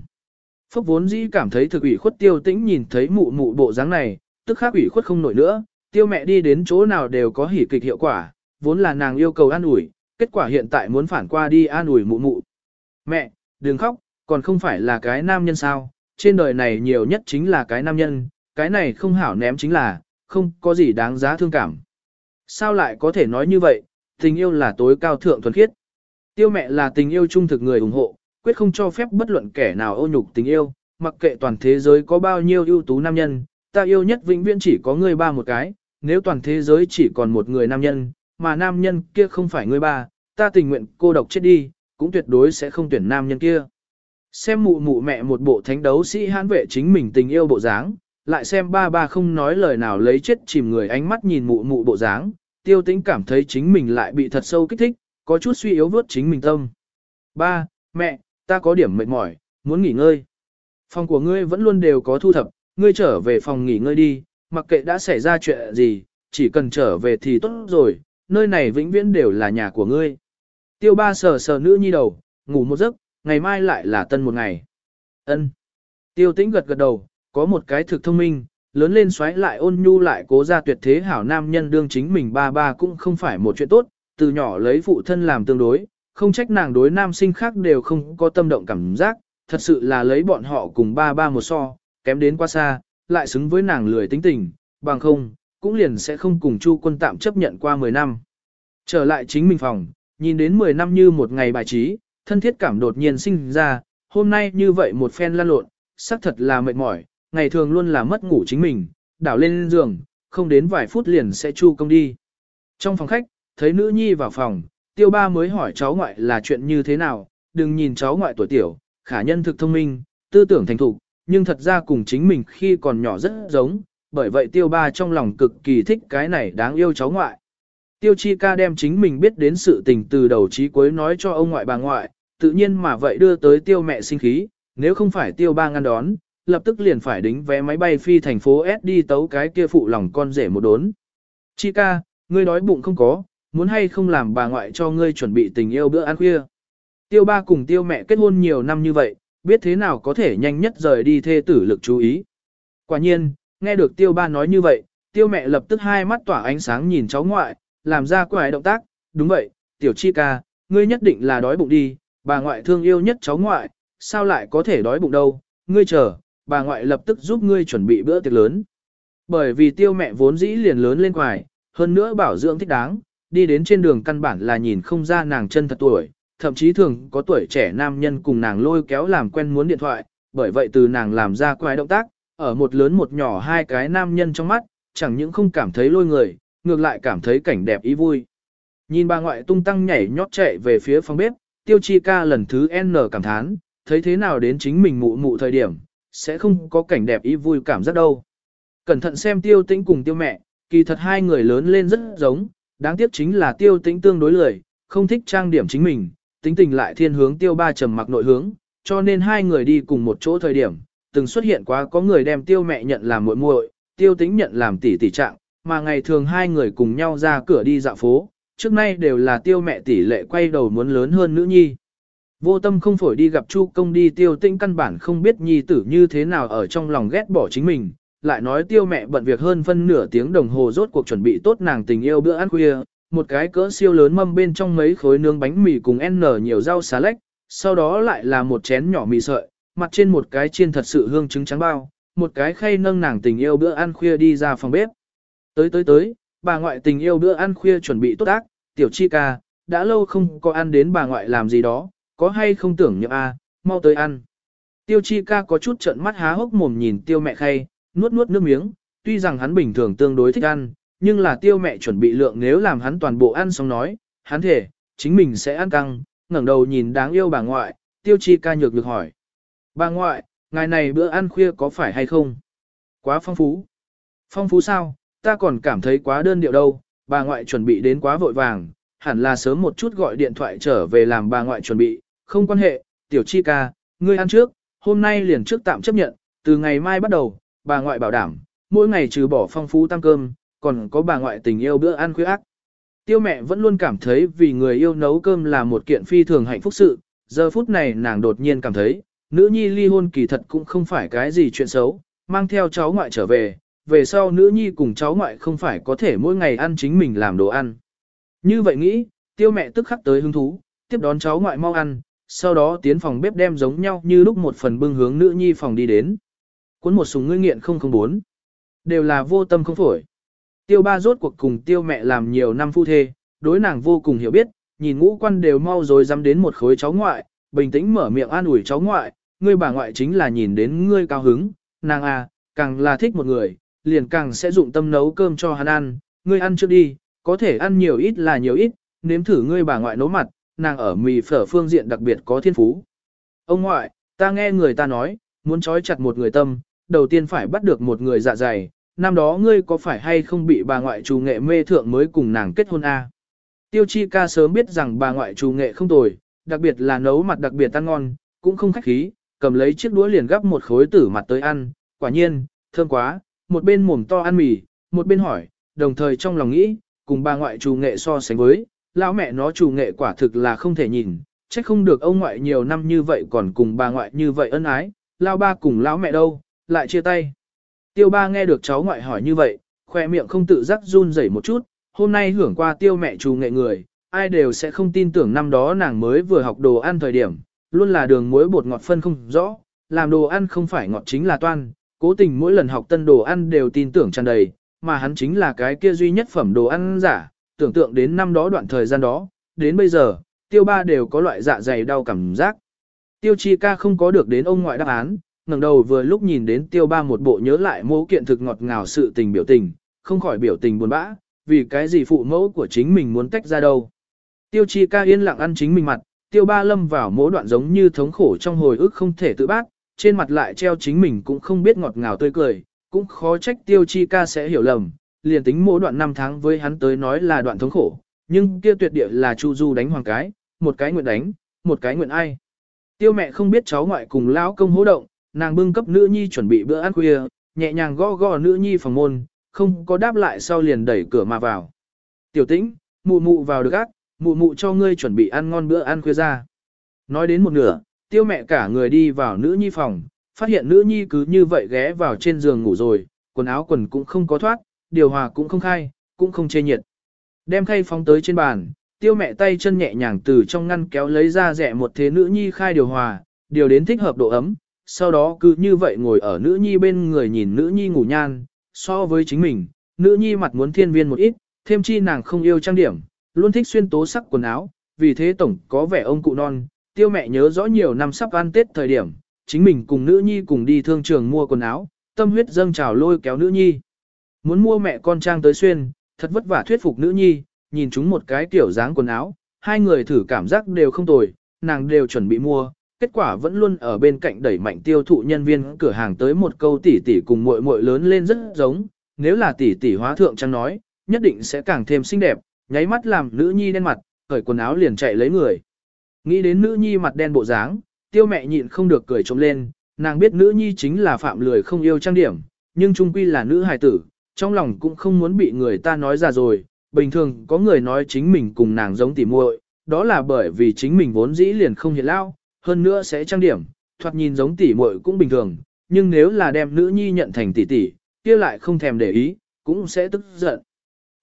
S1: Phúc vốn dĩ cảm thấy thực ủy khuất tiêu tĩnh nhìn thấy mụ mụ bộ dáng này, tức khắc ủy khuất không nổi nữa, tiêu mẹ đi đến chỗ nào đều có hỉ kịch hiệu quả, vốn là nàng yêu cầu an ủi, kết quả hiện tại muốn phản qua đi an ủi mụ mụ, Mẹ, đừng khóc, còn không phải là cái nam nhân sao, trên đời này nhiều nhất chính là cái nam nhân, cái này không hảo ném chính là, không có gì đáng giá thương cảm. Sao lại có thể nói như vậy, tình yêu là tối cao thượng thuần khiết. Tiêu mẹ là tình yêu trung thực người ủng hộ, quyết không cho phép bất luận kẻ nào ô nhục tình yêu, mặc kệ toàn thế giới có bao nhiêu ưu tú nam nhân, ta yêu nhất vĩnh viễn chỉ có người ba một cái, nếu toàn thế giới chỉ còn một người nam nhân, mà nam nhân kia không phải người ba, ta tình nguyện cô độc chết đi, cũng tuyệt đối sẽ không tuyển nam nhân kia. Xem mụ mụ mẹ một bộ thánh đấu sĩ hãn vệ chính mình tình yêu bộ dáng, lại xem ba ba không nói lời nào lấy chết chìm người ánh mắt nhìn mụ mụ bộ dáng, tiêu tĩnh cảm thấy chính mình lại bị thật sâu kích thích, có chút suy yếu vớt chính mình tâm. Ba, mẹ, ta có điểm mệt mỏi, muốn nghỉ ngơi. Phòng của ngươi vẫn luôn đều có thu thập, ngươi trở về phòng nghỉ ngơi đi, mặc kệ đã xảy ra chuyện gì, chỉ cần trở về thì tốt rồi, nơi này vĩnh viễn đều là nhà của ngươi. Tiêu ba sờ sờ nữ nhi đầu, ngủ một giấc, ngày mai lại là tân một ngày. Ân. Tiêu tĩnh gật gật đầu, có một cái thực thông minh, lớn lên xoáy lại ôn nhu lại cố ra tuyệt thế hảo nam nhân đương chính mình ba ba cũng không phải một chuyện tốt, từ nhỏ lấy phụ thân làm tương đối, không trách nàng đối nam sinh khác đều không có tâm động cảm giác, thật sự là lấy bọn họ cùng ba ba một so, kém đến quá xa, lại xứng với nàng lười tính tình, bằng không, cũng liền sẽ không cùng Chu quân tạm chấp nhận qua 10 năm. Trở lại chính mình phòng, nhìn đến 10 năm như một ngày bài trí, thân thiết cảm đột nhiên sinh ra, hôm nay như vậy một phen lan lộn, xác thật là mệt mỏi, ngày thường luôn là mất ngủ chính mình, đảo lên giường, không đến vài phút liền sẽ chu công đi. Trong phòng khách, thấy nữ nhi vào phòng, tiêu ba mới hỏi cháu ngoại là chuyện như thế nào, đừng nhìn cháu ngoại tuổi tiểu, khả nhân thực thông minh, tư tưởng thành thục, nhưng thật ra cùng chính mình khi còn nhỏ rất giống, bởi vậy tiêu ba trong lòng cực kỳ thích cái này đáng yêu cháu ngoại. Tiêu chi ca đem chính mình biết đến sự tình từ đầu chí cuối nói cho ông ngoại bà ngoại, tự nhiên mà vậy đưa tới tiêu mẹ sinh khí, nếu không phải tiêu ba ngăn đón, lập tức liền phải đính vé máy bay phi thành phố S đi tấu cái kia phụ lòng con rể một đốn. Chi ca, ngươi đói bụng không có, muốn hay không làm bà ngoại cho ngươi chuẩn bị tình yêu bữa ăn khuya. Tiêu ba cùng tiêu mẹ kết hôn nhiều năm như vậy, biết thế nào có thể nhanh nhất rời đi thê tử lực chú ý. Quả nhiên, nghe được tiêu ba nói như vậy, tiêu mẹ lập tức hai mắt tỏa ánh sáng nhìn cháu ngoại, làm ra quái động tác, đúng vậy, tiểu chi ca, ngươi nhất định là đói bụng đi, bà ngoại thương yêu nhất cháu ngoại, sao lại có thể đói bụng đâu, ngươi chờ, bà ngoại lập tức giúp ngươi chuẩn bị bữa tiệc lớn. Bởi vì tiêu mẹ vốn dĩ liền lớn lên quài, hơn nữa bảo dưỡng thích đáng, đi đến trên đường căn bản là nhìn không ra nàng chân thật tuổi, thậm chí thường có tuổi trẻ nam nhân cùng nàng lôi kéo làm quen muốn điện thoại, bởi vậy từ nàng làm ra quái động tác, ở một lớn một nhỏ hai cái nam nhân trong mắt, chẳng những không cảm thấy lôi người, ngược lại cảm thấy cảnh đẹp ý vui. Nhìn bà ngoại tung tăng nhảy nhót chạy về phía phòng bếp, tiêu chi ca lần thứ N cảm thán, thấy thế nào đến chính mình mụ mụ thời điểm, sẽ không có cảnh đẹp ý vui cảm giác đâu. Cẩn thận xem tiêu tĩnh cùng tiêu mẹ, kỳ thật hai người lớn lên rất giống, đáng tiếc chính là tiêu tĩnh tương đối lười, không thích trang điểm chính mình, tính tình lại thiên hướng tiêu ba trầm mặc nội hướng, cho nên hai người đi cùng một chỗ thời điểm, từng xuất hiện quá có người đem tiêu mẹ nhận làm muội muội, tiêu tĩnh nhận làm tỷ tỷ trạng, mà ngày thường hai người cùng nhau ra cửa đi dạo phố, trước nay đều là tiêu mẹ tỷ lệ quay đầu muốn lớn hơn nữ nhi. Vô tâm không phổi đi gặp Chu công đi tiêu tĩnh căn bản không biết nhi tử như thế nào ở trong lòng ghét bỏ chính mình, lại nói tiêu mẹ bận việc hơn phân nửa tiếng đồng hồ rốt cuộc chuẩn bị tốt nàng tình yêu bữa ăn khuya, một cái cỡ siêu lớn mâm bên trong mấy khối nướng bánh mì cùng n nhiều rau xà lách, sau đó lại là một chén nhỏ mì sợi, mặt trên một cái chiên thật sự hương trứng trắng bao, một cái khay nâng nàng tình yêu bữa ăn khuya đi ra phòng bếp. Tới tới tới, bà ngoại tình yêu bữa ăn khuya chuẩn bị tốt ác, tiểu chi ca, đã lâu không có ăn đến bà ngoại làm gì đó, có hay không tưởng nhậm a, à, mau tới ăn. Tiêu chi ca có chút trận mắt há hốc mồm nhìn tiêu mẹ khay, nuốt nuốt nước miếng, tuy rằng hắn bình thường tương đối thích ăn, nhưng là tiêu mẹ chuẩn bị lượng nếu làm hắn toàn bộ ăn xong nói, hắn thể, chính mình sẽ ăn căng, ngẩng đầu nhìn đáng yêu bà ngoại, tiêu chi ca nhược được hỏi. Bà ngoại, ngày này bữa ăn khuya có phải hay không? Quá phong phú. Phong phú sao, ta còn cảm thấy quá đơn điệu đâu, bà ngoại chuẩn bị đến quá vội vàng, hẳn là sớm một chút gọi điện thoại trở về làm bà ngoại chuẩn bị, không quan hệ, tiểu chi ca, ngươi ăn trước, hôm nay liền trước tạm chấp nhận, từ ngày mai bắt đầu, bà ngoại bảo đảm, mỗi ngày trừ bỏ phong phú tăng cơm, còn có bà ngoại tình yêu bữa ăn khuya ác. Tiêu mẹ vẫn luôn cảm thấy vì người yêu nấu cơm là một kiện phi thường hạnh phúc sự, giờ phút này nàng đột nhiên cảm thấy, nữ nhi ly hôn kỳ thật cũng không phải cái gì chuyện xấu, mang theo cháu ngoại trở về, về sau nữ nhi cùng cháu ngoại không phải có thể mỗi ngày ăn chính mình làm đồ ăn. Như vậy nghĩ, tiêu mẹ tức khắc tới hứng thú, tiếp đón cháu ngoại mau ăn, sau đó tiến phòng bếp đem giống nhau như lúc một phần bưng hướng nữ nhi phòng đi đến. Cuốn một súng ngươi nghiện 004. Đều là vô tâm không phổi. Tiêu ba rốt cuộc cùng tiêu mẹ làm nhiều năm phu thê, đối nàng vô cùng hiểu biết, nhìn ngũ quan đều mau rồi dám đến một khối cháu ngoại, bình tĩnh mở miệng an ủi cháu ngoại, ngươi bà ngoại chính là nhìn đến ngươi cao hứng, nàng à, càng là thích một người, liền càng sẽ dụng tâm nấu cơm cho hắn ăn, ngươi ăn trước đi, có thể ăn nhiều ít là nhiều ít, nếm thử ngươi bà ngoại nấu mặt, nàng ở mì phở phương diện đặc biệt có thiên phú. Ông ngoại, ta nghe người ta nói, muốn trói chặt một người tâm, đầu tiên phải bắt được một người dạ dày, năm đó ngươi có phải hay không bị bà ngoại trù nghệ mê thượng mới cùng nàng kết hôn a? À? Tiêu chi ca sớm biết rằng bà ngoại trù nghệ không tồi, đặc biệt là nấu mặt đặc biệt ăn ngon, cũng không khách khí, cầm lấy chiếc đũa liền gắp một khối tử mặt tới ăn, quả nhiên, thơm quá, một bên mồm to ăn mì, một bên hỏi, đồng thời trong lòng nghĩ, cùng bà ngoại trù nghệ so sánh với, lão mẹ nó trù nghệ quả thực là không thể nhìn, chắc không được ông ngoại nhiều năm như vậy còn cùng bà ngoại như vậy ân ái, lao ba cùng lão mẹ đâu, lại chia tay. Tiêu ba nghe được cháu ngoại hỏi như vậy, khoe miệng không tự giác run rẩy một chút, hôm nay hưởng qua tiêu mẹ trù nghệ người, ai đều sẽ không tin tưởng năm đó nàng mới vừa học đồ ăn thời điểm, luôn là đường muối bột ngọt phân không rõ, làm đồ ăn không phải ngọt chính là toan, cố tình mỗi lần học tân đồ ăn đều tin tưởng tràn đầy, mà hắn chính là cái kia duy nhất phẩm đồ ăn giả, tưởng tượng đến năm đó đoạn thời gian đó, đến bây giờ, tiêu ba đều có loại dạ dày đau cảm giác. Tiêu chi ca không có được đến ông ngoại đáp án, ngẩng đầu vừa lúc nhìn đến tiêu ba một bộ nhớ lại mẫu kiện thực ngọt ngào sự tình biểu tình, không khỏi biểu tình buồn bã, vì cái gì phụ mẫu của chính mình muốn tách ra đâu. Tiêu chi ca yên lặng ăn chính mình mặt, tiêu ba lâm vào mỗi đoạn giống như thống khổ trong hồi ức không thể tự bác, trên mặt lại treo chính mình cũng không biết ngọt ngào tươi cười, cũng khó trách tiêu chi ca sẽ hiểu lầm, liền tính mỗi đoạn năm tháng với hắn tới nói là đoạn thống khổ, nhưng kia tuyệt địa là Chu Du đánh hoàng cái, một cái nguyện đánh, một cái nguyện ai. Tiêu mẹ không biết cháu ngoại cùng lão công hỗ động, nàng bưng cấp nữ nhi chuẩn bị bữa ăn khuya, nhẹ nhàng gõ gõ nữ nhi phòng môn, không có đáp lại sau liền đẩy cửa mà vào. Tiểu tĩnh, mụ mụ vào được ác, mụ mụ cho ngươi chuẩn bị ăn ngon bữa ăn khuya ra. Nói đến một nửa, tiêu mẹ cả người đi vào nữ nhi phòng, phát hiện nữ nhi cứ như vậy ghé vào trên giường ngủ rồi, quần áo quần cũng không có thoát, điều hòa cũng không khai, cũng không chê nhiệt. Đem khay phóng tới trên bàn, tiêu mẹ tay chân nhẹ nhàng từ trong ngăn kéo lấy ra rẻ một thế nữ nhi khai điều hòa, điều đến thích hợp độ ấm, sau đó cứ như vậy ngồi ở nữ nhi bên người nhìn nữ nhi ngủ nhan, so với chính mình, nữ nhi mặt muốn thiên viên một ít, thêm chi nàng không yêu trang điểm, luôn thích xuyên tố sắc quần áo, vì thế tổng có vẻ ông cụ non, tiêu mẹ nhớ rõ nhiều năm sắp ăn Tết thời điểm, chính mình cùng nữ nhi cùng đi thương trường mua quần áo, tâm huyết dâng trào lôi kéo nữ nhi. Muốn mua mẹ con trang tới xuyên, thật vất vả thuyết phục nữ nhi, nhìn chúng một cái kiểu dáng quần áo, hai người thử cảm giác đều không tồi, nàng đều chuẩn bị mua, kết quả vẫn luôn ở bên cạnh đẩy mạnh tiêu thụ nhân viên cửa hàng tới một câu tỷ tỷ cùng muội muội lớn lên rất giống, nếu là tỷ tỷ hóa thượng trang nói, nhất định sẽ càng thêm xinh đẹp, nháy mắt làm nữ nhi đen mặt, cởi quần áo liền chạy lấy người. Nghĩ đến nữ nhi mặt đen bộ dáng, tiêu mẹ nhịn không được cười trống lên, nàng biết nữ nhi chính là phạm lười không yêu trang điểm, nhưng trung quy là nữ hài tử, trong lòng cũng không muốn bị người ta nói ra rồi, bình thường có người nói chính mình cùng nàng giống tỉ muội, đó là bởi vì chính mình vốn dĩ liền không hiện lao, hơn nữa sẽ trang điểm, thoạt nhìn giống tỷ muội cũng bình thường, nhưng nếu là đem nữ nhi nhận thành tỷ tỷ, kia lại không thèm để ý, cũng sẽ tức giận.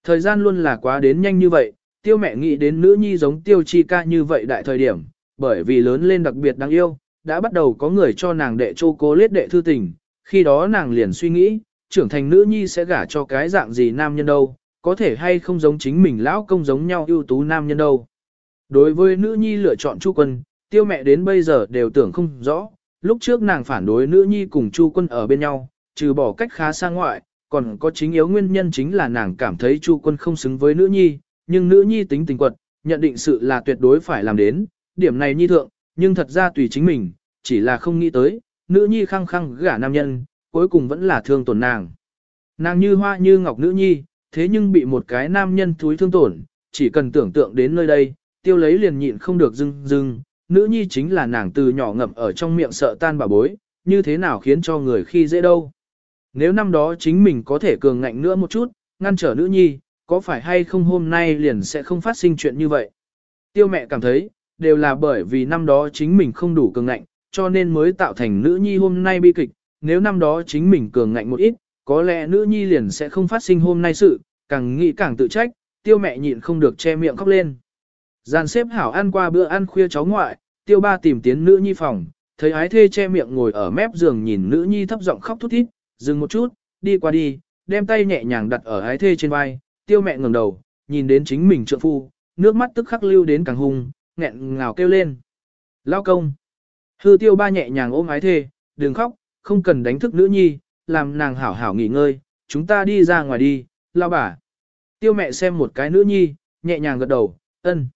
S1: Thời gian luôn là quá đến nhanh như vậy, tiêu mẹ nghĩ đến nữ nhi giống tiêu chi ca như vậy đại thời điểm, bởi vì lớn lên đặc biệt đáng yêu, đã bắt đầu có người cho nàng đệ chô cố lết đệ thư tình, khi đó nàng liền suy nghĩ, trưởng thành nữ nhi sẽ gả cho cái dạng gì nam nhân đâu, có thể hay không giống chính mình lão công giống nhau ưu tú nam nhân đâu. Đối với nữ nhi lựa chọn Chu Quân, tiêu mẹ đến bây giờ đều tưởng không rõ, lúc trước nàng phản đối nữ nhi cùng Chu Quân ở bên nhau, trừ bỏ cách khá xa ngoại, còn có chính yếu nguyên nhân chính là nàng cảm thấy Chu Quân không xứng với nữ nhi, nhưng nữ nhi tính tình quật, nhận định sự là tuyệt đối phải làm đến, điểm này nhi thượng, nhưng thật ra tùy chính mình, chỉ là không nghĩ tới, nữ nhi khăng khăng gả nam nhân, cuối cùng vẫn là thương tổn nàng. Nàng như hoa như ngọc nữ nhi, thế nhưng bị một cái nam nhân thúi thương tổn, chỉ cần tưởng tượng đến nơi đây, tiêu lấy liền nhịn không được dưng dưng, nữ nhi chính là nàng từ nhỏ ngậm ở trong miệng sợ tan bà bối, như thế nào khiến cho người khi dễ đâu. Nếu năm đó chính mình có thể cường ngạnh nữa một chút, ngăn trở nữ nhi, có phải hay không hôm nay liền sẽ không phát sinh chuyện như vậy. Tiêu mẹ cảm thấy, đều là bởi vì năm đó chính mình không đủ cường ngạnh, cho nên mới tạo thành nữ nhi hôm nay bi kịch, nếu năm đó chính mình cường ngạnh một ít, có lẽ nữ nhi liền sẽ không phát sinh hôm nay sự, càng nghĩ càng tự trách, tiêu mẹ nhịn không được che miệng khóc lên. Giàn xếp hảo ăn qua bữa ăn khuya cháu ngoại, tiêu ba tìm tiến nữ nhi phòng, thấy ái thê che miệng ngồi ở mép giường nhìn nữ nhi thấp giọng khóc thút thít, dừng một chút, đi qua đi, đem tay nhẹ nhàng đặt ở ái thê trên vai, tiêu mẹ ngẩng đầu, nhìn đến chính mình trượng phu, nước mắt tức khắc lưu đến càng hung, nghẹn ngào kêu lên. Lao công. Hư tiêu ba nhẹ nhàng ôm ái thê, đừng khóc, không cần đánh thức nữ nhi, làm nàng hảo hảo nghỉ ngơi, chúng ta đi ra ngoài đi, lao bà. Tiêu mẹ xem một cái nữ nhi, nhẹ nhàng gật đầu, ân.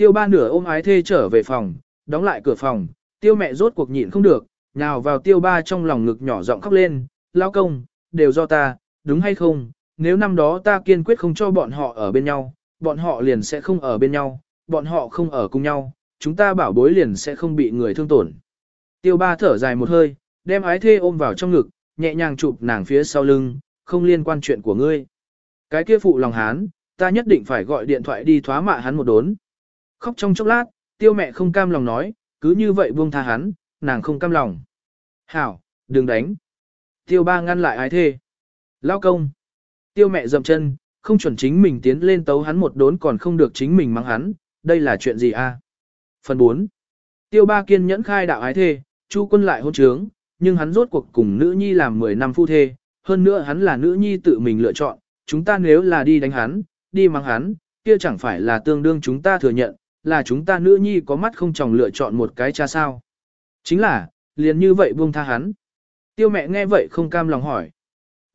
S1: Tiêu ba nửa ôm ái thê trở về phòng, đóng lại cửa phòng, tiêu mẹ rốt cuộc nhịn không được, nhào vào tiêu ba trong lòng ngực nhỏ giọng khóc lên, lao công, đều do ta, đúng hay không, nếu năm đó ta kiên quyết không cho bọn họ ở bên nhau, bọn họ liền sẽ không ở bên nhau, bọn họ không ở cùng nhau, chúng ta bảo bối liền sẽ không bị người thương tổn. Tiêu ba thở dài một hơi, đem ái thê ôm vào trong ngực, nhẹ nhàng chụp nàng phía sau lưng, không liên quan chuyện của ngươi. Cái kia phụ lòng hán, ta nhất định phải gọi điện thoại đi thoá mạ hắn một đốn. Khóc trong chốc lát, tiêu mẹ không cam lòng nói, cứ như vậy buông tha hắn, nàng không cam lòng. Hảo, đừng đánh. Tiêu ba ngăn lại ái thê. Lao công. Tiêu mẹ dậm chân, không chuẩn chính mình tiến lên tấu hắn một đốn còn không được chính mình mắng hắn, đây là chuyện gì a? Phần 4. Tiêu ba kiên nhẫn khai đạo ái thê, chu quân lại hôn trướng, nhưng hắn rốt cuộc cùng nữ nhi làm 10 năm phu thê, hơn nữa hắn là nữ nhi tự mình lựa chọn, chúng ta nếu là đi đánh hắn, đi mắng hắn, kia chẳng phải là tương đương chúng ta thừa nhận, là chúng ta nữ nhi có mắt không chồng lựa chọn một cái cha sao. Chính là, liền như vậy buông tha hắn. Tiêu mẹ nghe vậy không cam lòng hỏi.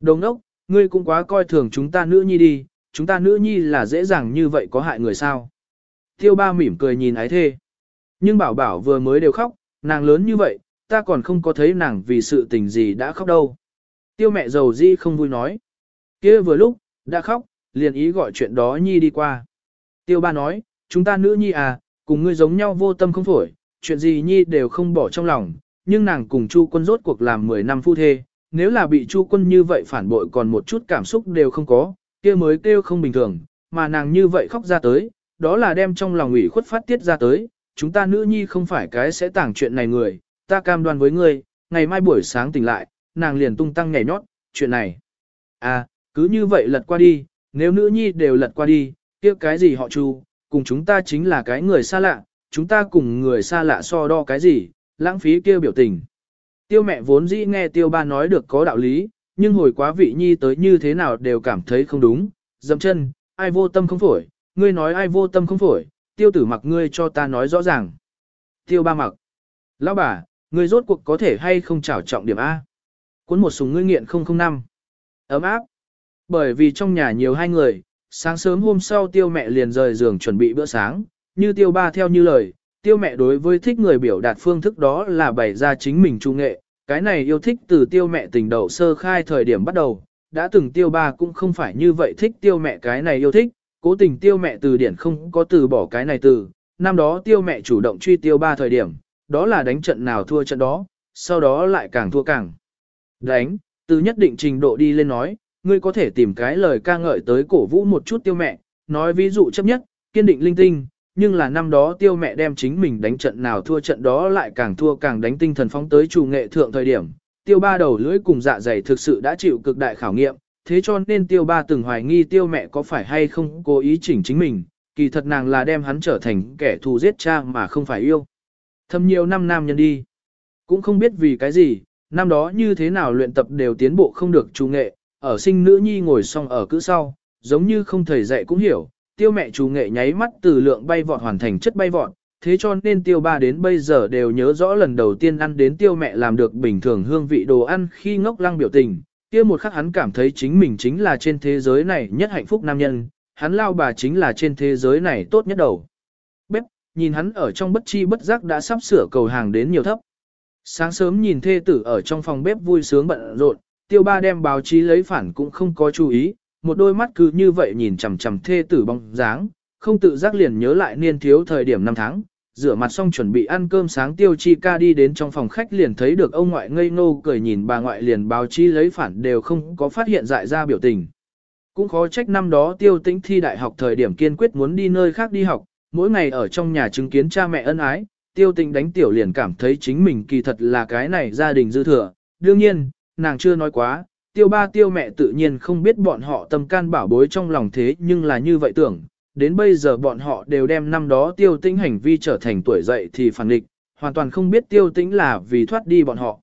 S1: Đồng ốc, ngươi cũng quá coi thường chúng ta nữ nhi đi, chúng ta nữ nhi là dễ dàng như vậy có hại người sao. Tiêu ba mỉm cười nhìn ái thê. Nhưng bảo bảo vừa mới đều khóc, nàng lớn như vậy, ta còn không có thấy nàng vì sự tình gì đã khóc đâu. Tiêu mẹ giàu di không vui nói. kia vừa lúc, đã khóc, liền ý gọi chuyện đó nhi đi qua. Tiêu ba nói, chúng ta nữ nhi à, cùng ngươi giống nhau vô tâm không phổi, chuyện gì nhi đều không bỏ trong lòng, nhưng nàng cùng Chu quân rốt cuộc làm 10 năm phu thê, nếu là bị Chu quân như vậy phản bội còn một chút cảm xúc đều không có, kia mới kêu không bình thường, mà nàng như vậy khóc ra tới, đó là đem trong lòng ủy khuất phát tiết ra tới, chúng ta nữ nhi không phải cái sẽ tảng chuyện này người, ta cam đoan với ngươi, ngày mai buổi sáng tỉnh lại, nàng liền tung tăng nhảy nhót, chuyện này. À, cứ như vậy lật qua đi, nếu nữ nhi đều lật qua đi, kia cái gì họ Chu, cùng chúng ta chính là cái người xa lạ, chúng ta cùng người xa lạ so đo cái gì, lãng phí kia biểu tình. Tiêu mẹ vốn dĩ nghe tiêu ba nói được có đạo lý, nhưng hồi quá vị nhi tới như thế nào đều cảm thấy không đúng, dậm chân, ai vô tâm không phổi, ngươi nói ai vô tâm không phổi, tiêu tử mặc ngươi cho ta nói rõ ràng. Tiêu ba mặc, lão bà, ngươi rốt cuộc có thể hay không trảo trọng điểm A. Cuốn một súng ngươi nghiện 005. Ấm áp. Bởi vì trong nhà nhiều hai người, sáng sớm hôm sau tiêu mẹ liền rời giường chuẩn bị bữa sáng, như tiêu ba theo như lời, tiêu mẹ đối với thích người biểu đạt phương thức đó là bày ra chính mình trung nghệ, cái này yêu thích từ tiêu mẹ tình đầu sơ khai thời điểm bắt đầu, đã từng tiêu ba cũng không phải như vậy thích tiêu mẹ cái này yêu thích, cố tình tiêu mẹ từ điển không có từ bỏ cái này từ, năm đó tiêu mẹ chủ động truy tiêu ba thời điểm, đó là đánh trận nào thua trận đó, sau đó lại càng thua càng. Đánh, từ nhất định trình độ đi lên nói, ngươi có thể tìm cái lời ca ngợi tới cổ vũ một chút tiêu mẹ, nói ví dụ chấp nhất, kiên định linh tinh, nhưng là năm đó tiêu mẹ đem chính mình đánh trận nào thua trận đó lại càng thua càng đánh tinh thần phóng tới chủ nghệ thượng thời điểm. Tiêu ba đầu lưỡi cùng dạ dày thực sự đã chịu cực đại khảo nghiệm, thế cho nên tiêu ba từng hoài nghi tiêu mẹ có phải hay không cố ý chỉnh chính mình, kỳ thật nàng là đem hắn trở thành kẻ thù giết cha mà không phải yêu. Thâm nhiều năm nam nhân đi, cũng không biết vì cái gì, năm đó như thế nào luyện tập đều tiến bộ không được chủ nghệ, ở sinh nữ nhi ngồi xong ở cữ sau, giống như không thầy dạy cũng hiểu, tiêu mẹ chủ nghệ nháy mắt từ lượng bay vọt hoàn thành chất bay vọt, thế cho nên tiêu ba đến bây giờ đều nhớ rõ lần đầu tiên ăn đến tiêu mẹ làm được bình thường hương vị đồ ăn khi ngốc lăng biểu tình, kia một khắc hắn cảm thấy chính mình chính là trên thế giới này nhất hạnh phúc nam nhân, hắn lao bà chính là trên thế giới này tốt nhất đầu. Bếp, nhìn hắn ở trong bất chi bất giác đã sắp sửa cầu hàng đến nhiều thấp. Sáng sớm nhìn thê tử ở trong phòng bếp vui sướng bận rộn, tiêu ba đem báo chí lấy phản cũng không có chú ý, một đôi mắt cứ như vậy nhìn chằm chằm thê tử bóng dáng, không tự giác liền nhớ lại niên thiếu thời điểm năm tháng, rửa mặt xong chuẩn bị ăn cơm sáng tiêu chi ca đi đến trong phòng khách liền thấy được ông ngoại ngây ngô cười nhìn bà ngoại liền báo chí lấy phản đều không có phát hiện dại ra biểu tình. Cũng khó trách năm đó tiêu tĩnh thi đại học thời điểm kiên quyết muốn đi nơi khác đi học, mỗi ngày ở trong nhà chứng kiến cha mẹ ân ái, tiêu tĩnh đánh tiểu liền cảm thấy chính mình kỳ thật là cái này gia đình dư thừa. Đương nhiên, nàng chưa nói quá, tiêu ba tiêu mẹ tự nhiên không biết bọn họ tâm can bảo bối trong lòng thế nhưng là như vậy tưởng, đến bây giờ bọn họ đều đem năm đó tiêu tĩnh hành vi trở thành tuổi dậy thì phản địch, hoàn toàn không biết tiêu tĩnh là vì thoát đi bọn họ.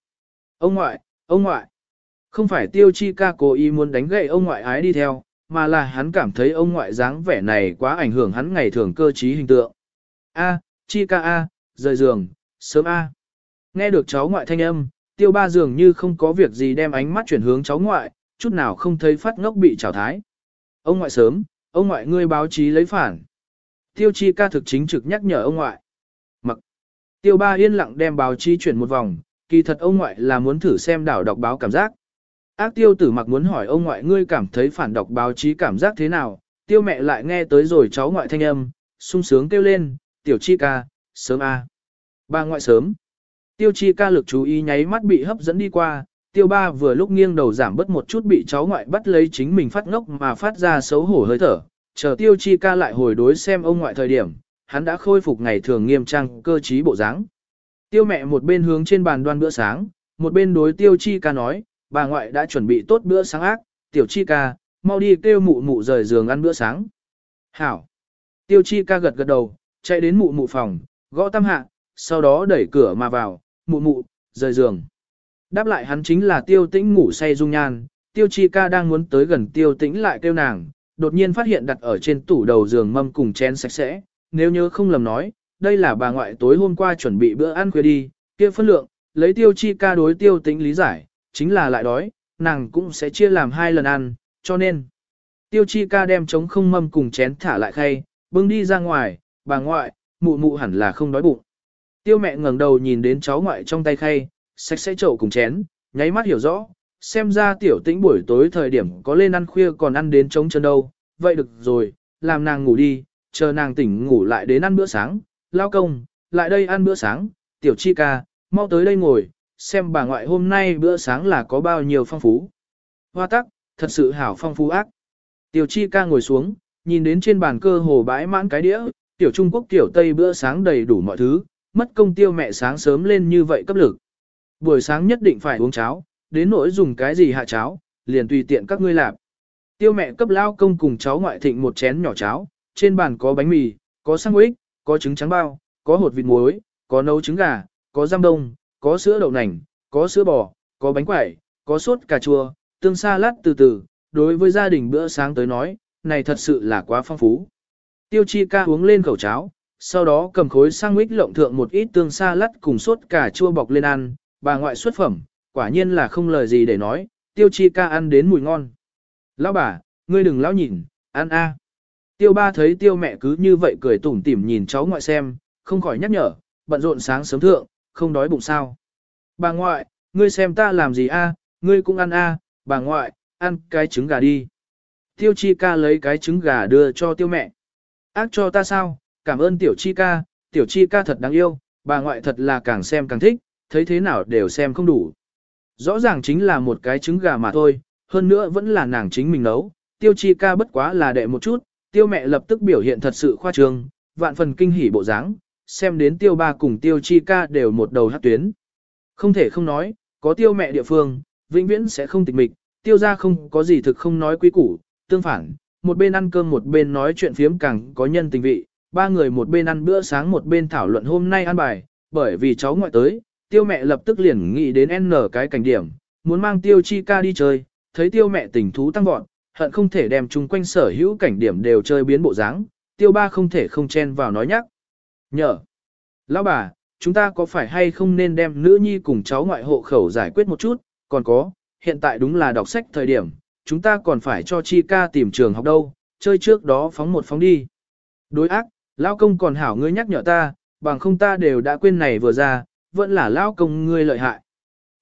S1: Ông ngoại, ông ngoại, không phải tiêu chi ca cố ý muốn đánh gậy ông ngoại ái đi theo, mà là hắn cảm thấy ông ngoại dáng vẻ này quá ảnh hưởng hắn ngày thường cơ trí hình tượng. A, chi ca A, rời giường, sớm A. Nghe được cháu ngoại thanh âm, tiêu ba dường như không có việc gì đem ánh mắt chuyển hướng cháu ngoại, chút nào không thấy phát ngốc bị trào thái. Ông ngoại sớm, ông ngoại ngươi báo chí lấy phản. Tiêu chi ca thực chính trực nhắc nhở ông ngoại. Mặc. Tiêu ba yên lặng đem báo chí chuyển một vòng, kỳ thật ông ngoại là muốn thử xem đảo đọc báo cảm giác. Ác tiêu tử mặc muốn hỏi ông ngoại ngươi cảm thấy phản đọc báo chí cảm giác thế nào, tiêu mẹ lại nghe tới rồi cháu ngoại thanh âm, sung sướng kêu lên, tiểu chi ca, sớm a. Ba ngoại sớm. Tiêu chi ca lực chú ý nháy mắt bị hấp dẫn đi qua, tiêu ba vừa lúc nghiêng đầu giảm bớt một chút bị cháu ngoại bắt lấy chính mình phát ngốc mà phát ra xấu hổ hơi thở, chờ tiêu chi ca lại hồi đối xem ông ngoại thời điểm, hắn đã khôi phục ngày thường nghiêm trang cơ trí bộ dáng. Tiêu mẹ một bên hướng trên bàn đoan bữa sáng, một bên đối tiêu chi ca nói, bà ngoại đã chuẩn bị tốt bữa sáng ác, tiểu chi ca, mau đi kêu mụ mụ rời giường ăn bữa sáng. Hảo. Tiêu chi ca gật gật đầu, chạy đến mụ mụ phòng, gõ tam hạ, sau đó đẩy cửa mà vào, mụ mụ, rời giường. Đáp lại hắn chính là tiêu tĩnh ngủ say dung nhan, tiêu chi ca đang muốn tới gần tiêu tĩnh lại kêu nàng, đột nhiên phát hiện đặt ở trên tủ đầu giường mâm cùng chén sạch sẽ, nếu nhớ không lầm nói, đây là bà ngoại tối hôm qua chuẩn bị bữa ăn khuya đi, kia phân lượng, lấy tiêu chi ca đối tiêu tĩnh lý giải, chính là lại đói, nàng cũng sẽ chia làm hai lần ăn, cho nên. Tiêu chi ca đem trống không mâm cùng chén thả lại khay, bưng đi ra ngoài, bà ngoại, mụ mụ hẳn là không đói bụng. Tiêu mẹ ngẩng đầu nhìn đến cháu ngoại trong tay khay, sạch sẽ chậu cùng chén, nháy mắt hiểu rõ, xem ra tiểu tĩnh buổi tối thời điểm có lên ăn khuya còn ăn đến trống chân đâu, vậy được rồi, làm nàng ngủ đi, chờ nàng tỉnh ngủ lại đến ăn bữa sáng, lao công, lại đây ăn bữa sáng, tiểu chi ca, mau tới đây ngồi, xem bà ngoại hôm nay bữa sáng là có bao nhiêu phong phú. Hoa tắc, thật sự hảo phong phú ác. Tiểu chi ca ngồi xuống, nhìn đến trên bàn cơ hồ bãi mãn cái đĩa, tiểu Trung Quốc tiểu Tây bữa sáng đầy đủ mọi thứ, mất công tiêu mẹ sáng sớm lên như vậy cấp lực. Buổi sáng nhất định phải uống cháo, đến nỗi dùng cái gì hạ cháo, liền tùy tiện các ngươi làm. Tiêu mẹ cấp lao công cùng cháu ngoại thịnh một chén nhỏ cháo, trên bàn có bánh mì, có sandwich, có trứng trắng bao, có hột vịt muối, có nấu trứng gà, có giam đông, có sữa đậu nành, có sữa bò, có bánh quẩy, có sốt cà chua, tương sa lát từ từ, đối với gia đình bữa sáng tới nói, này thật sự là quá phong phú. Tiêu chi ca uống lên khẩu cháo, sau đó cầm khối sang mít lộng thượng một ít tương sa lắt cùng sốt cà chua bọc lên ăn, bà ngoại xuất phẩm, quả nhiên là không lời gì để nói, tiêu chi ca ăn đến mùi ngon. Lão bà, ngươi đừng lão nhìn, ăn a. Tiêu ba thấy tiêu mẹ cứ như vậy cười tủm tỉm nhìn cháu ngoại xem, không khỏi nhắc nhở, bận rộn sáng sớm thượng, không đói bụng sao. Bà ngoại, ngươi xem ta làm gì a, ngươi cũng ăn a, bà ngoại, ăn cái trứng gà đi. Tiêu chi ca lấy cái trứng gà đưa cho tiêu mẹ. Ác cho ta sao, cảm ơn tiểu chi ca, tiểu chi ca thật đáng yêu, bà ngoại thật là càng xem càng thích, thấy thế nào đều xem không đủ. Rõ ràng chính là một cái trứng gà mà thôi, hơn nữa vẫn là nàng chính mình nấu, tiêu chi ca bất quá là đệ một chút, tiêu mẹ lập tức biểu hiện thật sự khoa trương, vạn phần kinh hỉ bộ dáng, xem đến tiêu ba cùng tiêu chi ca đều một đầu hát tuyến. Không thể không nói, có tiêu mẹ địa phương, vĩnh viễn sẽ không tịch mịch, tiêu ra không có gì thực không nói quý củ, tương phản, một bên ăn cơm một bên nói chuyện phiếm càng có nhân tình vị, ba người một bên ăn bữa sáng một bên thảo luận hôm nay ăn bài, bởi vì cháu ngoại tới, tiêu mẹ lập tức liền nghĩ đến N cái cảnh điểm, muốn mang tiêu chi ca đi chơi, thấy tiêu mẹ tình thú tăng vọt, hận không thể đem chung quanh sở hữu cảnh điểm đều chơi biến bộ dáng, tiêu ba không thể không chen vào nói nhắc. Nhờ. Lão bà, chúng ta có phải hay không nên đem nữ nhi cùng cháu ngoại hộ khẩu giải quyết một chút, còn có, hiện tại đúng là đọc sách thời điểm, chúng ta còn phải cho chi ca tìm trường học đâu, chơi trước đó phóng một phóng đi. Đối ác, lão công còn hảo ngươi nhắc nhở ta, bằng không ta đều đã quên này vừa ra, vẫn là lão công ngươi lợi hại.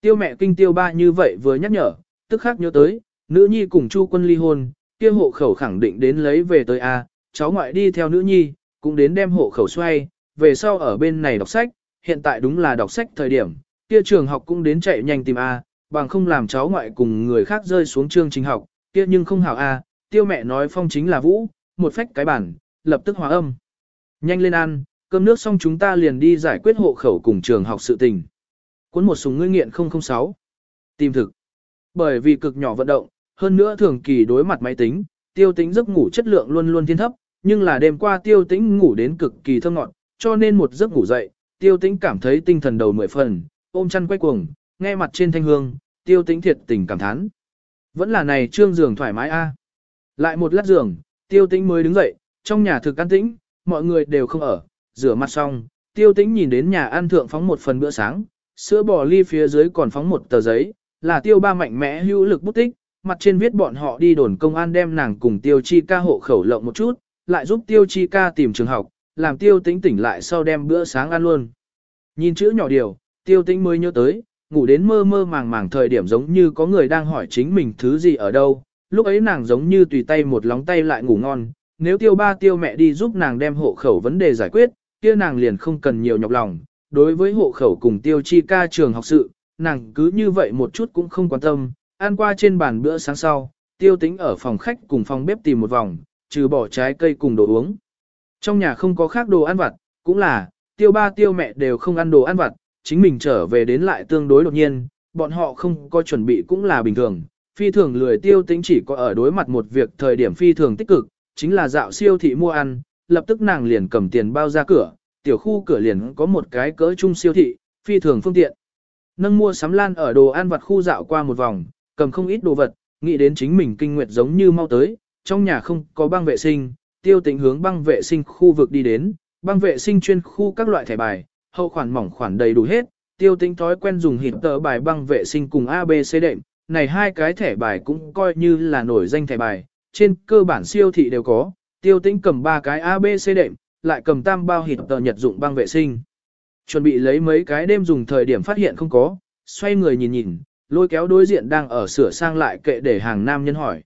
S1: Tiêu mẹ kinh tiêu ba như vậy vừa nhắc nhở, tức khắc nhớ tới, nữ nhi cùng chu quân ly hôn, kia hộ khẩu khẳng định đến lấy về tới A, cháu ngoại đi theo nữ nhi, cũng đến đem hộ khẩu xoay, về sau ở bên này đọc sách, hiện tại đúng là đọc sách thời điểm, kia trường học cũng đến chạy nhanh tìm A, bằng không làm cháu ngoại cùng người khác rơi xuống chương trình học, kia nhưng không hảo A, tiêu mẹ nói phong chính là vũ, một phách cái bản, lập tức hòa âm. Nhanh lên ăn, cơm nước xong chúng ta liền đi giải quyết hộ khẩu cùng trường học sự tình. Cuốn một súng ngươi nghiện 006. Tìm thực. Bởi vì cực nhỏ vận động, hơn nữa thường kỳ đối mặt máy tính, tiêu tính giấc ngủ chất lượng luôn luôn thiên thấp, nhưng là đêm qua tiêu tính ngủ đến cực kỳ thơ ngọt, cho nên một giấc ngủ dậy, tiêu tính cảm thấy tinh thần đầu mười phần, ôm chăn quay cuồng, nghe mặt trên thanh hương, tiêu tính thiệt tình cảm thán. Vẫn là này trương giường thoải mái a. Lại một lát giường, tiêu tính mới đứng dậy, trong nhà thực an tĩnh, mọi người đều không ở, rửa mặt xong, tiêu tĩnh nhìn đến nhà ăn thượng phóng một phần bữa sáng, sữa bò ly phía dưới còn phóng một tờ giấy, là tiêu ba mạnh mẽ hữu lực bút tích, mặt trên viết bọn họ đi đồn công an đem nàng cùng tiêu chi ca hộ khẩu lộng một chút, lại giúp tiêu chi ca tìm trường học, làm tiêu tĩnh tỉnh lại sau đem bữa sáng ăn luôn. Nhìn chữ nhỏ điều, tiêu tĩnh mới nhớ tới, ngủ đến mơ mơ màng màng thời điểm giống như có người đang hỏi chính mình thứ gì ở đâu, lúc ấy nàng giống như tùy tay một lóng tay lại ngủ ngon, nếu tiêu ba tiêu mẹ đi giúp nàng đem hộ khẩu vấn đề giải quyết, kia nàng liền không cần nhiều nhọc lòng, đối với hộ khẩu cùng tiêu chi ca trường học sự, nàng cứ như vậy một chút cũng không quan tâm, ăn qua trên bàn bữa sáng sau, tiêu tính ở phòng khách cùng phòng bếp tìm một vòng, trừ bỏ trái cây cùng đồ uống. Trong nhà không có khác đồ ăn vặt, cũng là, tiêu ba tiêu mẹ đều không ăn đồ ăn vặt, chính mình trở về đến lại tương đối đột nhiên, bọn họ không có chuẩn bị cũng là bình thường. Phi thường lười tiêu tính chỉ có ở đối mặt một việc thời điểm phi thường tích cực, chính là dạo siêu thị mua ăn, lập tức nàng liền cầm tiền bao ra cửa, tiểu khu cửa liền có một cái cỡ chung siêu thị, phi thường phương tiện. Nâng mua sắm lan ở đồ ăn vặt khu dạo qua một vòng, cầm không ít đồ vật, nghĩ đến chính mình kinh nguyệt giống như mau tới, trong nhà không có băng vệ sinh, tiêu tĩnh hướng băng vệ sinh khu vực đi đến, băng vệ sinh chuyên khu các loại thẻ bài, hậu khoản mỏng khoản đầy đủ hết, tiêu tĩnh thói quen dùng hịt tờ bài băng vệ sinh cùng ABC đệm, này hai cái thẻ bài cũng coi như là nổi danh thẻ bài, trên cơ bản siêu thị đều có, tiêu tĩnh cầm ba cái ABC đệm, lại cầm tam bao hịt tờ nhật dụng băng vệ sinh. Chuẩn bị lấy mấy cái đêm dùng thời điểm phát hiện không có, xoay người nhìn nhìn, lôi kéo đối diện đang ở sửa sang lại kệ để hàng nam nhân hỏi.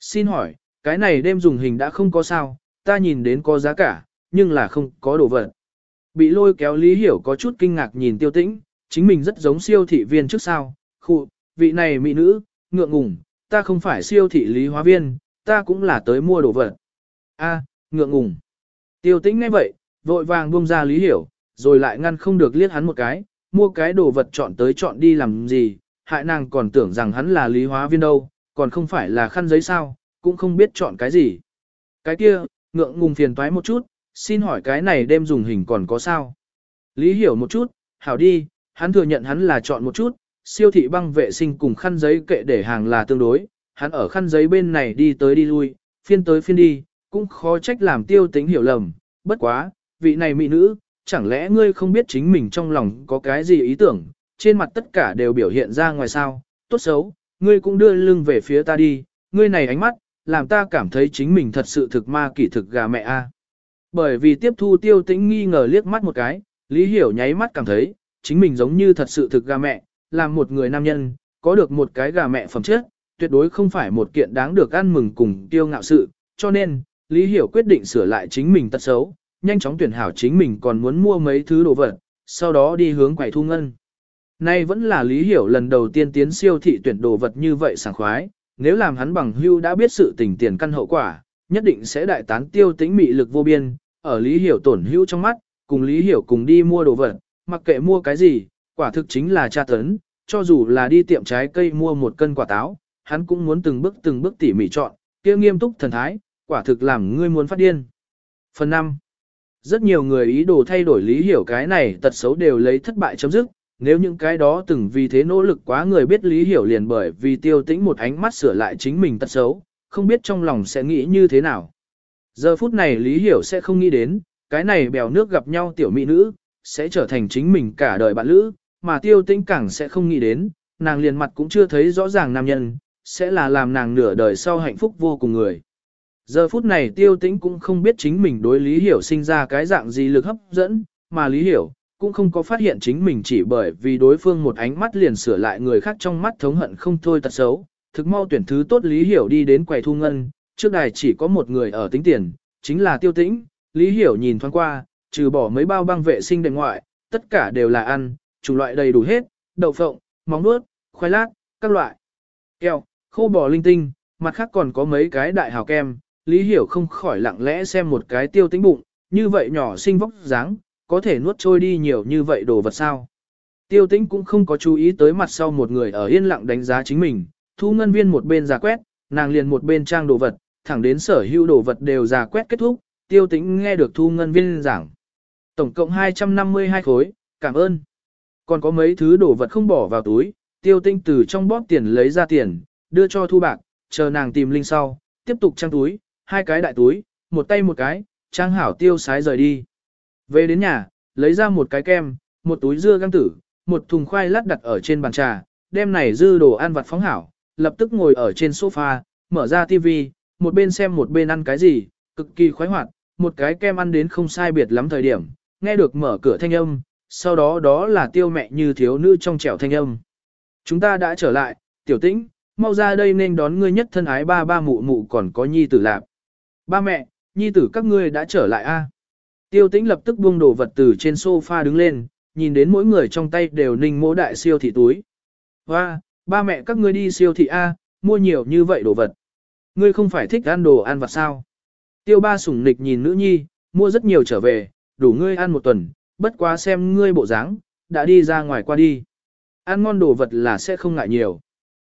S1: Xin hỏi, cái này đêm dùng hình đã không có sao, ta nhìn đến có giá cả, nhưng là không có đồ vật. Bị lôi kéo Lý Hiểu có chút kinh ngạc nhìn tiêu tĩnh, chính mình rất giống siêu thị viên trước sao, khu, vị này mỹ nữ, ngượng ngùng, ta không phải siêu thị lý hóa viên, ta cũng là tới mua đồ vật. A, ngượng ngùng. Tiêu tĩnh ngay vậy, vội vàng buông ra Lý Hiểu, rồi lại ngăn không được liếc hắn một cái, mua cái đồ vật chọn tới chọn đi làm gì, hại nàng còn tưởng rằng hắn là lý hóa viên đâu, còn không phải là khăn giấy sao, cũng không biết chọn cái gì. Cái kia, ngượng ngùng phiền toái một chút, xin hỏi cái này đem dùng hình còn có sao? Lý hiểu một chút, hảo đi, hắn thừa nhận hắn là chọn một chút, siêu thị băng vệ sinh cùng khăn giấy kệ để hàng là tương đối, hắn ở khăn giấy bên này đi tới đi lui, phiên tới phiên đi, cũng khó trách làm tiêu tính hiểu lầm, bất quá, vị này mỹ nữ, chẳng lẽ ngươi không biết chính mình trong lòng có cái gì ý tưởng, trên mặt tất cả đều biểu hiện ra ngoài sao, tốt xấu, ngươi cũng đưa lưng về phía ta đi, ngươi này ánh mắt, làm ta cảm thấy chính mình thật sự thực ma kỷ thực gà mẹ a. Bởi vì tiếp thu tiêu tĩnh nghi ngờ liếc mắt một cái, Lý Hiểu nháy mắt cảm thấy, chính mình giống như thật sự thực gà mẹ, làm một người nam nhân, có được một cái gà mẹ phẩm chất, tuyệt đối không phải một kiện đáng được ăn mừng cùng tiêu ngạo sự, cho nên, Lý Hiểu quyết định sửa lại chính mình tật xấu, nhanh chóng tuyển hảo chính mình còn muốn mua mấy thứ đồ vật, sau đó đi hướng quầy thu ngân. Nay vẫn là Lý Hiểu lần đầu tiên tiến siêu thị tuyển đồ vật như vậy sảng khoái, nếu làm hắn bằng hưu đã biết sự tình tiền căn hậu quả, nhất định sẽ đại tán tiêu tính mị lực vô biên, ở Lý Hiểu tổn hưu trong mắt, cùng Lý Hiểu cùng đi mua đồ vật, mặc kệ mua cái gì, quả thực chính là tra tấn, cho dù là đi tiệm trái cây mua một cân quả táo, hắn cũng muốn từng bước từng bước tỉ mỉ chọn, kia nghiêm túc thần thái, quả thực làm ngươi muốn phát điên. Phần 5. Rất nhiều người ý đồ thay đổi Lý Hiểu cái này tật xấu đều lấy thất bại chấm dứt, nếu những cái đó từng vì thế nỗ lực quá người biết lý hiểu liền bởi vì tiêu tĩnh một ánh mắt sửa lại chính mình tật xấu, không biết trong lòng sẽ nghĩ như thế nào. Giờ phút này lý hiểu sẽ không nghĩ đến, cái này bèo nước gặp nhau tiểu mỹ nữ, sẽ trở thành chính mình cả đời bạn lữ, mà tiêu tĩnh càng sẽ không nghĩ đến, nàng liền mặt cũng chưa thấy rõ ràng nam nhân, sẽ là làm nàng nửa đời sau hạnh phúc vô cùng người. Giờ phút này tiêu tĩnh cũng không biết chính mình đối lý hiểu sinh ra cái dạng gì lực hấp dẫn, mà lý hiểu, cũng không có phát hiện chính mình chỉ bởi vì đối phương một ánh mắt liền sửa lại người khác trong mắt thống hận không thôi tật xấu. Thực mau tuyển thứ tốt Lý Hiểu đi đến quầy thu ngân, trước đài chỉ có một người ở tính tiền, chính là tiêu tĩnh. Lý Hiểu nhìn thoáng qua, trừ bỏ mấy bao băng vệ sinh đệm ngoại, tất cả đều là ăn, chủng loại đầy đủ hết, đậu phộng, móng nuốt, khoai lát, các loại. Keo, khô bò linh tinh, mặt khác còn có mấy cái đại hào kem, Lý Hiểu không khỏi lặng lẽ xem một cái tiêu tĩnh bụng, như vậy nhỏ xinh vóc dáng, có thể nuốt trôi đi nhiều như vậy đồ vật sao. Tiêu tĩnh cũng không có chú ý tới mặt sau một người ở yên lặng đánh giá chính mình, thu ngân viên một bên giả quét, nàng liền một bên trang đồ vật, thẳng đến sở hữu đồ vật đều giả quét kết thúc, tiêu tĩnh nghe được thu ngân viên giảng. Tổng cộng 252 khối, cảm ơn. Còn có mấy thứ đồ vật không bỏ vào túi, tiêu tĩnh từ trong bóp tiền lấy ra tiền, đưa cho thu bạc, chờ nàng tìm linh sau, tiếp tục trang túi, hai cái đại túi, một tay một cái, trang hảo tiêu sái rời đi. Về đến nhà, lấy ra một cái kem, một túi dưa găng tử, một thùng khoai lát đặt ở trên bàn trà, đem này dư đồ ăn vặt phóng hảo, lập tức ngồi ở trên sofa, mở ra tivi, một bên xem một bên ăn cái gì, cực kỳ khoái hoạt, một cái kem ăn đến không sai biệt lắm thời điểm, nghe được mở cửa thanh âm, sau đó đó là tiêu mẹ như thiếu nữ trong trẻo thanh âm. Chúng ta đã trở lại, tiểu tĩnh, mau ra đây nên đón ngươi nhất thân ái ba ba mụ mụ còn có nhi tử lạp. Ba mẹ, nhi tử các ngươi đã trở lại a. À? Tiêu tĩnh lập tức buông đồ vật từ trên sofa đứng lên, nhìn đến mỗi người trong tay đều ninh mỗ đại siêu thị túi. Và, ba mẹ các ngươi đi siêu thị A, à, mua nhiều như vậy đồ vật. Ngươi không phải thích ăn đồ ăn vặt sao? Tiêu ba sủng nịch nhìn nữ nhi, mua rất nhiều trở về, đủ ngươi ăn một tuần, bất quá xem ngươi bộ dáng, đã đi ra ngoài qua đi. Ăn ngon đồ vật là sẽ không ngại nhiều.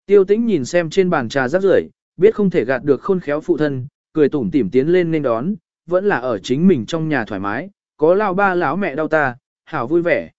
S1: Tiêu tĩnh nhìn xem trên bàn trà rác rưởi, biết không thể gạt được khôn khéo phụ thân, cười tủm tỉm tiến lên nên đón, vẫn là ở chính mình trong nhà thoải mái, có lao ba lão mẹ đau ta, hảo vui vẻ.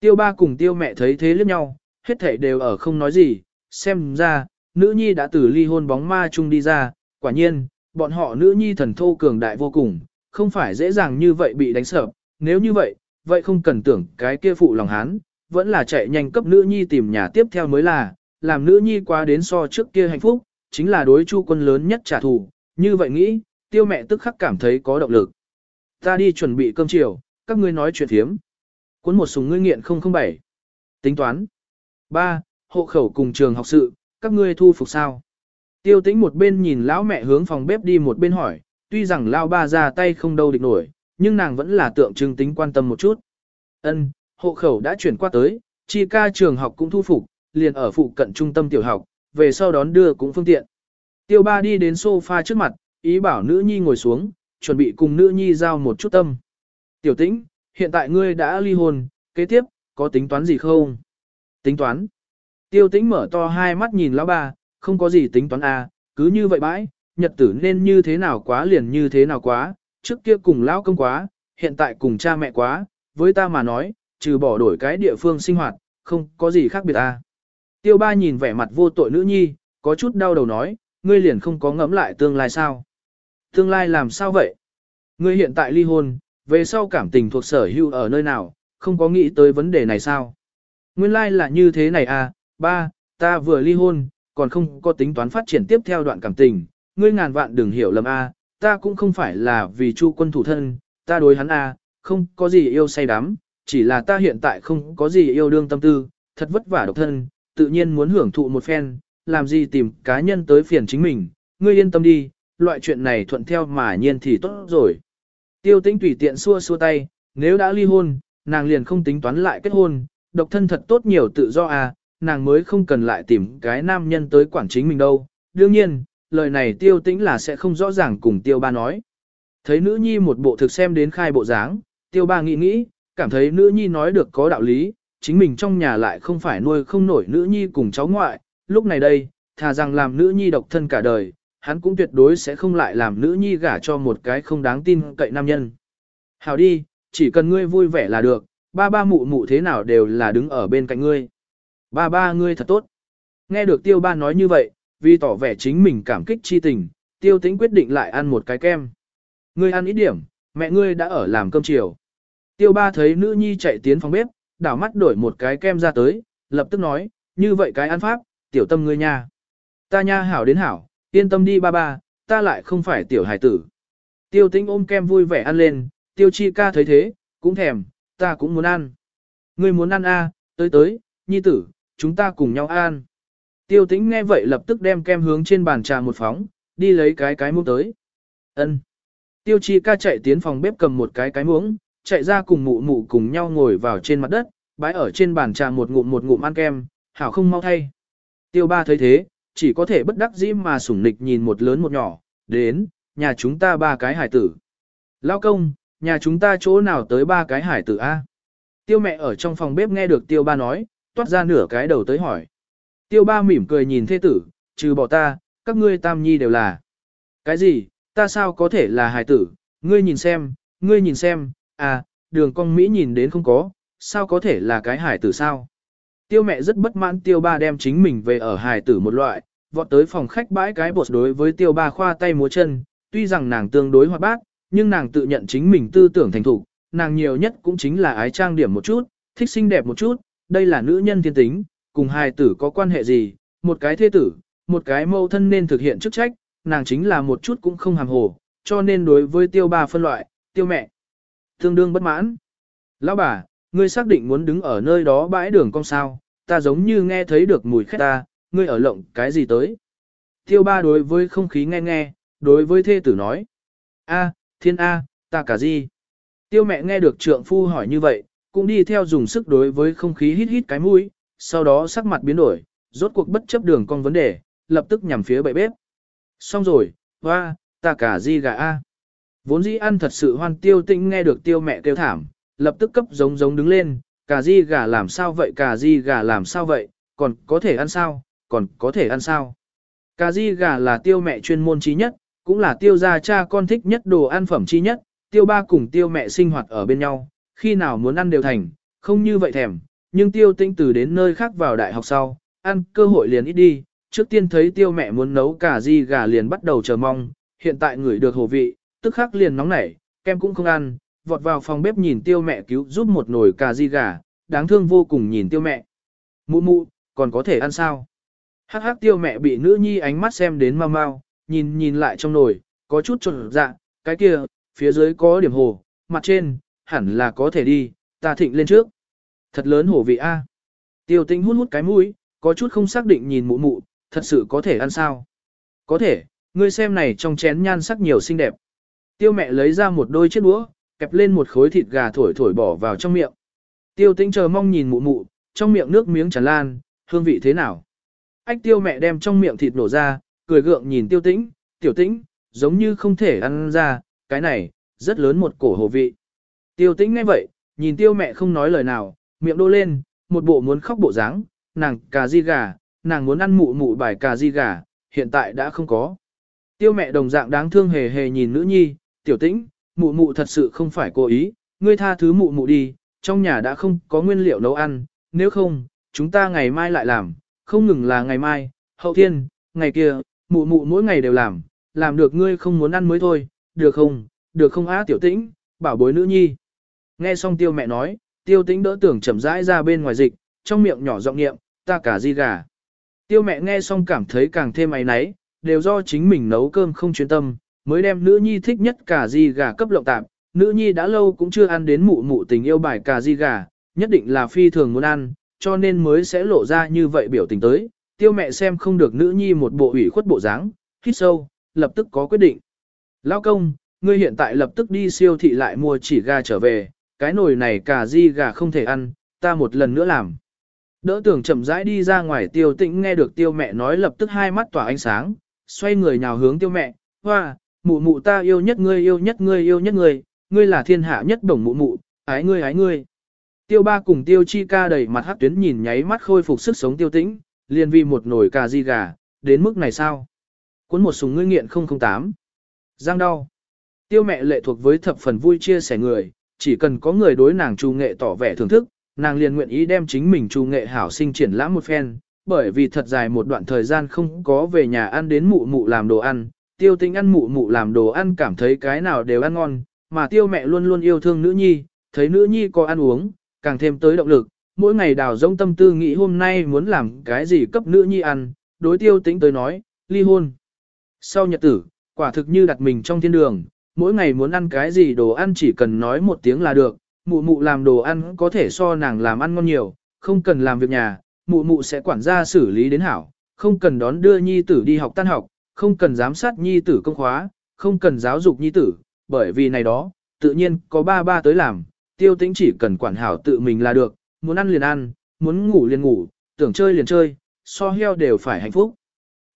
S1: Tiêu ba cùng tiêu mẹ thấy thế liếc nhau, hết thảy đều ở không nói gì, xem ra, nữ nhi đã từ ly hôn bóng ma chung đi ra, quả nhiên, bọn họ nữ nhi thần thô cường đại vô cùng, không phải dễ dàng như vậy bị đánh sợ, nếu như vậy, vậy không cần tưởng cái kia phụ lòng hán, vẫn là chạy nhanh cấp nữ nhi tìm nhà tiếp theo mới là, làm nữ nhi quá đến so trước kia hạnh phúc, chính là đối chu quân lớn nhất trả thù, như vậy nghĩ, tiêu mẹ tức khắc cảm thấy có động lực. Ta đi chuẩn bị cơm chiều, các ngươi nói chuyện thiếm. Cuốn một súng ngươi nghiện 007. Tính toán. 3. Hộ khẩu cùng trường học sự, các ngươi thu phục sao? Tiêu tĩnh một bên nhìn lão mẹ hướng phòng bếp đi một bên hỏi, tuy rằng lao ba ra tay không đâu địch nổi, nhưng nàng vẫn là tượng trưng tính quan tâm một chút. Ân, hộ khẩu đã chuyển qua tới, chi ca trường học cũng thu phục, liền ở phụ cận trung tâm tiểu học, về sau đón đưa cũng phương tiện. Tiêu ba đi đến sofa trước mặt, ý bảo nữ nhi ngồi xuống, chuẩn bị cùng nữ nhi giao một chút tâm. Tiểu tĩnh, hiện tại ngươi đã ly hôn, kế tiếp, có tính toán gì không? Tính toán. Tiêu tĩnh mở to hai mắt nhìn lão ba, không có gì tính toán à, cứ như vậy bãi, nhật tử nên như thế nào quá liền như thế nào quá, trước kia cùng lão công quá, hiện tại cùng cha mẹ quá, với ta mà nói, trừ bỏ đổi cái địa phương sinh hoạt, không có gì khác biệt à. Tiêu ba nhìn vẻ mặt vô tội nữ nhi, có chút đau đầu nói, ngươi liền không có ngẫm lại tương lai sao? Tương lai làm sao vậy? Ngươi hiện tại ly hôn, về sau cảm tình thuộc sở hữu ở nơi nào, không có nghĩ tới vấn đề này sao? Nguyên lai like là như thế này à, ba, ta vừa ly hôn, còn không có tính toán phát triển tiếp theo đoạn cảm tình, ngươi ngàn vạn đừng hiểu lầm a, à, ta cũng không phải là vì chu quân thủ thân, ta đối hắn a, à, không có gì yêu say đắm, chỉ là ta hiện tại không có gì yêu đương tâm tư, thật vất vả độc thân, tự nhiên muốn hưởng thụ một phen, làm gì tìm cá nhân tới phiền chính mình, ngươi yên tâm đi, loại chuyện này thuận theo mà nhiên thì tốt rồi. Tiêu tĩnh tùy tiện xua xua tay, nếu đã ly hôn, nàng liền không tính toán lại kết hôn, độc thân thật tốt nhiều tự do à, nàng mới không cần lại tìm cái nam nhân tới quản chính mình đâu. Đương nhiên, lời này tiêu tĩnh là sẽ không rõ ràng cùng tiêu ba nói. Thấy nữ nhi một bộ thực xem đến khai bộ dáng, tiêu ba nghĩ nghĩ, cảm thấy nữ nhi nói được có đạo lý, chính mình trong nhà lại không phải nuôi không nổi nữ nhi cùng cháu ngoại, lúc này đây, thà rằng làm nữ nhi độc thân cả đời, hắn cũng tuyệt đối sẽ không lại làm nữ nhi gả cho một cái không đáng tin cậy nam nhân. Hào đi, chỉ cần ngươi vui vẻ là được, ba ba mụ mụ thế nào đều là đứng ở bên cạnh ngươi. Ba ba ngươi thật tốt. Nghe được tiêu ba nói như vậy, vì tỏ vẻ chính mình cảm kích chi tình, tiêu tĩnh quyết định lại ăn một cái kem. Ngươi ăn ít điểm, mẹ ngươi đã ở làm cơm chiều. Tiêu ba thấy nữ nhi chạy tiến phòng bếp, đảo mắt đổi một cái kem ra tới, lập tức nói, như vậy cái ăn pháp, tiểu tâm ngươi nha. Ta nha hảo đến hảo, yên tâm đi ba ba, ta lại không phải tiểu hải tử. Tiêu tĩnh ôm kem vui vẻ ăn lên, tiêu chi ca thấy thế, cũng thèm, ta cũng muốn ăn. Ngươi muốn ăn a, à, tới tới, nhi tử, chúng ta cùng nhau ăn. Tiêu tĩnh nghe vậy lập tức đem kem hướng trên bàn trà một phóng, đi lấy cái cái muỗng tới. Ân. Tiêu chi ca chạy tiến phòng bếp cầm một cái cái muỗng, chạy ra cùng mụ mụ cùng nhau ngồi vào trên mặt đất, bãi ở trên bàn trà một ngụm một ngụm ăn kem, hảo không mau thay. Tiêu ba thấy thế, chỉ có thể bất đắc dĩ mà sủng nịch nhìn một lớn một nhỏ, đến, nhà chúng ta ba cái hải tử. Lao công, nhà chúng ta chỗ nào tới ba cái hải tử A? Tiêu mẹ ở trong phòng bếp nghe được tiêu ba nói, toát ra nửa cái đầu tới hỏi. Tiêu ba mỉm cười nhìn thế tử, trừ bỏ ta, các ngươi tam nhi đều là. Cái gì, ta sao có thể là hải tử, ngươi nhìn xem, ngươi nhìn xem, à, đường con Mỹ nhìn đến không có, sao có thể là cái hải tử sao? Tiêu mẹ rất bất mãn tiêu ba đem chính mình về ở hải tử một loại, vọt tới phòng khách bãi cái bột đối với tiêu ba khoa tay múa chân, tuy rằng nàng tương đối hoạt bát, nhưng nàng tự nhận chính mình tư tưởng thành thục, nàng nhiều nhất cũng chính là ái trang điểm một chút, thích xinh đẹp một chút, đây là nữ nhân thiên tính, cùng hài tử có quan hệ gì, một cái thế tử, một cái mâu thân nên thực hiện chức trách, nàng chính là một chút cũng không hàm hồ, cho nên đối với tiêu ba phân loại, tiêu mẹ, tương đương bất mãn. Lão bà, ngươi xác định muốn đứng ở nơi đó bãi đường cong sao, ta giống như nghe thấy được mùi khét ta, ngươi ở lộng cái gì tới. Tiêu ba đối với không khí nghe nghe, đối với thê tử nói. A, thiên A, ta cả gì? Tiêu mẹ nghe được trượng phu hỏi như vậy, cũng đi theo dùng sức đối với không khí hít hít cái mũi, sau đó sắc mặt biến đổi, rốt cuộc bất chấp đường con vấn đề, lập tức nhằm phía bậy bếp. Xong rồi, hoa, ta cả gì gà A. Vốn dĩ ăn thật sự hoan tiêu tĩnh nghe được tiêu mẹ kêu thảm, lập tức cấp giống giống đứng lên, cà di gà làm sao vậy cà di gà làm sao vậy, còn có thể ăn sao, còn có thể ăn sao. Cà di gà là tiêu mẹ chuyên môn trí nhất, cũng là tiêu gia cha con thích nhất đồ ăn phẩm trí nhất, tiêu ba cùng tiêu mẹ sinh hoạt ở bên nhau, khi nào muốn ăn đều thành, không như vậy thèm, nhưng tiêu tinh từ đến nơi khác vào đại học sau, ăn cơ hội liền ít đi, trước tiên thấy tiêu mẹ muốn nấu cà di gà liền bắt đầu chờ mong, hiện tại người được hồ vị, tức khắc liền nóng nảy, kem cũng không ăn, vọt vào phòng bếp nhìn tiêu mẹ cứu giúp một nồi cà di gà, đáng thương vô cùng nhìn tiêu mẹ. Mụ mụ, còn có thể ăn sao? Hắc hắc tiêu mẹ bị nữ nhi ánh mắt xem đến mau mau, nhìn nhìn lại trong nồi, có chút trộn dạ, cái kia, phía dưới có điểm hồ, mặt trên, hẳn là có thể đi, ta thịnh lên trước. Thật lớn hổ vị A. Tiêu tinh hút hút cái mũi, có chút không xác định nhìn mụ mụ, thật sự có thể ăn sao. Có thể, ngươi xem này trong chén nhan sắc nhiều xinh đẹp. Tiêu mẹ lấy ra một đôi chiếc đũa, kẹp lên một khối thịt gà thổi thổi bỏ vào trong miệng. Tiêu tĩnh chờ mong nhìn mụ mụ, trong miệng nước miếng tràn lan, hương vị thế nào. Ách tiêu mẹ đem trong miệng thịt nổ ra, cười gượng nhìn tiêu tĩnh, tiểu tĩnh, giống như không thể ăn ra, cái này, rất lớn một cổ hồ vị. Tiêu tĩnh ngay vậy, nhìn tiêu mẹ không nói lời nào, miệng đô lên, một bộ muốn khóc bộ dáng, nàng cà di gà, nàng muốn ăn mụ mụ bài cà di gà, hiện tại đã không có. Tiêu mẹ đồng dạng đáng thương hề hề nhìn nữ nhi, tiểu tĩnh, mụ mụ thật sự không phải cố ý, ngươi tha thứ mụ mụ đi, trong nhà đã không có nguyên liệu nấu ăn, nếu không, chúng ta ngày mai lại làm, không ngừng là ngày mai, hậu thiên, ngày kia, mụ mụ mỗi ngày đều làm, làm được ngươi không muốn ăn mới thôi, được không, được không á tiểu tĩnh, bảo bối nữ nhi. Nghe xong tiêu mẹ nói, tiêu tĩnh đỡ tưởng chậm rãi ra bên ngoài dịch, trong miệng nhỏ giọng niệm, ta cả di gà. Tiêu mẹ nghe xong cảm thấy càng thêm ấy náy, đều do chính mình nấu cơm không chuyên tâm, mới đem nữ nhi thích nhất cả di gà cấp lộng tạp. Nữ nhi đã lâu cũng chưa ăn đến mụ mụ tình yêu bài cả di gà, nhất định là phi thường muốn ăn, cho nên mới sẽ lộ ra như vậy biểu tình tới. Tiêu mẹ xem không được nữ nhi một bộ ủy khuất bộ dáng, hít sâu, lập tức có quyết định. Lao công, ngươi hiện tại lập tức đi siêu thị lại mua chỉ gà trở về, cái nồi này cả di gà không thể ăn, ta một lần nữa làm. Đỡ tưởng chậm rãi đi ra ngoài tiêu tĩnh nghe được tiêu mẹ nói lập tức hai mắt tỏa ánh sáng, xoay người nhào hướng tiêu mẹ, hoa, mụ mụ ta yêu nhất ngươi yêu nhất ngươi yêu nhất ngươi, ngươi là thiên hạ nhất đồng mụ mụ, ái ngươi ái ngươi. Tiêu ba cùng tiêu chi ca đầy mặt hát tuyến nhìn nháy mắt khôi phục sức sống tiêu tĩnh, liền vì một nồi cà di gà, đến mức này sao? Cuốn một súng ngươi nghiện 008. Giang đau. Tiêu mẹ lệ thuộc với thập phần vui chia sẻ người, chỉ cần có người đối nàng trù nghệ tỏ vẻ thưởng thức, nàng liền nguyện ý đem chính mình trù nghệ hảo sinh triển lãm một phen, bởi vì thật dài một đoạn thời gian không có về nhà ăn đến mụ mụ làm đồ ăn, tiêu tinh ăn mụ mụ làm đồ ăn cảm thấy cái nào đều ăn ngon, mà tiêu mẹ luôn luôn yêu thương nữ nhi, thấy nữ nhi có ăn uống, càng thêm tới động lực, mỗi ngày đào rông tâm tư nghĩ hôm nay muốn làm cái gì cấp nữ nhi ăn, đối tiêu tinh tới nói, ly hôn. Sau nhật tử, quả thực như đặt mình trong thiên đường, mỗi ngày muốn ăn cái gì đồ ăn chỉ cần nói một tiếng là được, mụ mụ làm đồ ăn có thể so nàng làm ăn ngon nhiều, không cần làm việc nhà, mụ mụ sẽ quản gia xử lý đến hảo, không cần đón đưa nhi tử đi học tan học, không cần giám sát nhi tử công khóa, không cần giáo dục nhi tử, bởi vì này đó, tự nhiên có ba ba tới làm, tiêu tĩnh chỉ cần quản hảo tự mình là được, muốn ăn liền ăn, muốn ngủ liền ngủ, tưởng chơi liền chơi, so heo đều phải hạnh phúc.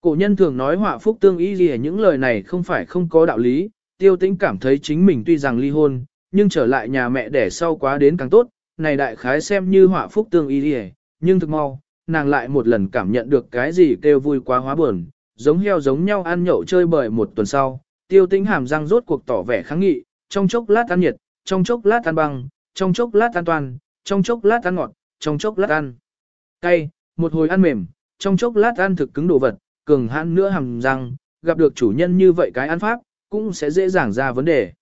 S1: Cổ nhân thường nói họa phúc tương y gì những lời này không phải không có đạo lý, tiêu tĩnh cảm thấy chính mình tuy rằng ly hôn, nhưng trở lại nhà mẹ đẻ sau quá đến càng tốt, này đại khái xem như họa phúc tương y gì, nhưng thực mau, nàng lại một lần cảm nhận được cái gì kêu vui quá hóa buồn, giống heo giống nhau ăn nhậu chơi bời một tuần sau, tiêu tĩnh hàm răng rốt cuộc tỏ vẻ kháng nghị, trong chốc lát ăn nhiệt, trong chốc lát ăn băng, trong chốc lát ăn toàn, trong chốc lát ăn ngọt, trong chốc lát ăn cay, một hồi ăn mềm, trong chốc lát ăn thực cứng đồ vật, cường hãn nữa hàm răng, gặp được chủ nhân như vậy cái ăn pháp, cũng sẽ dễ dàng ra vấn đề.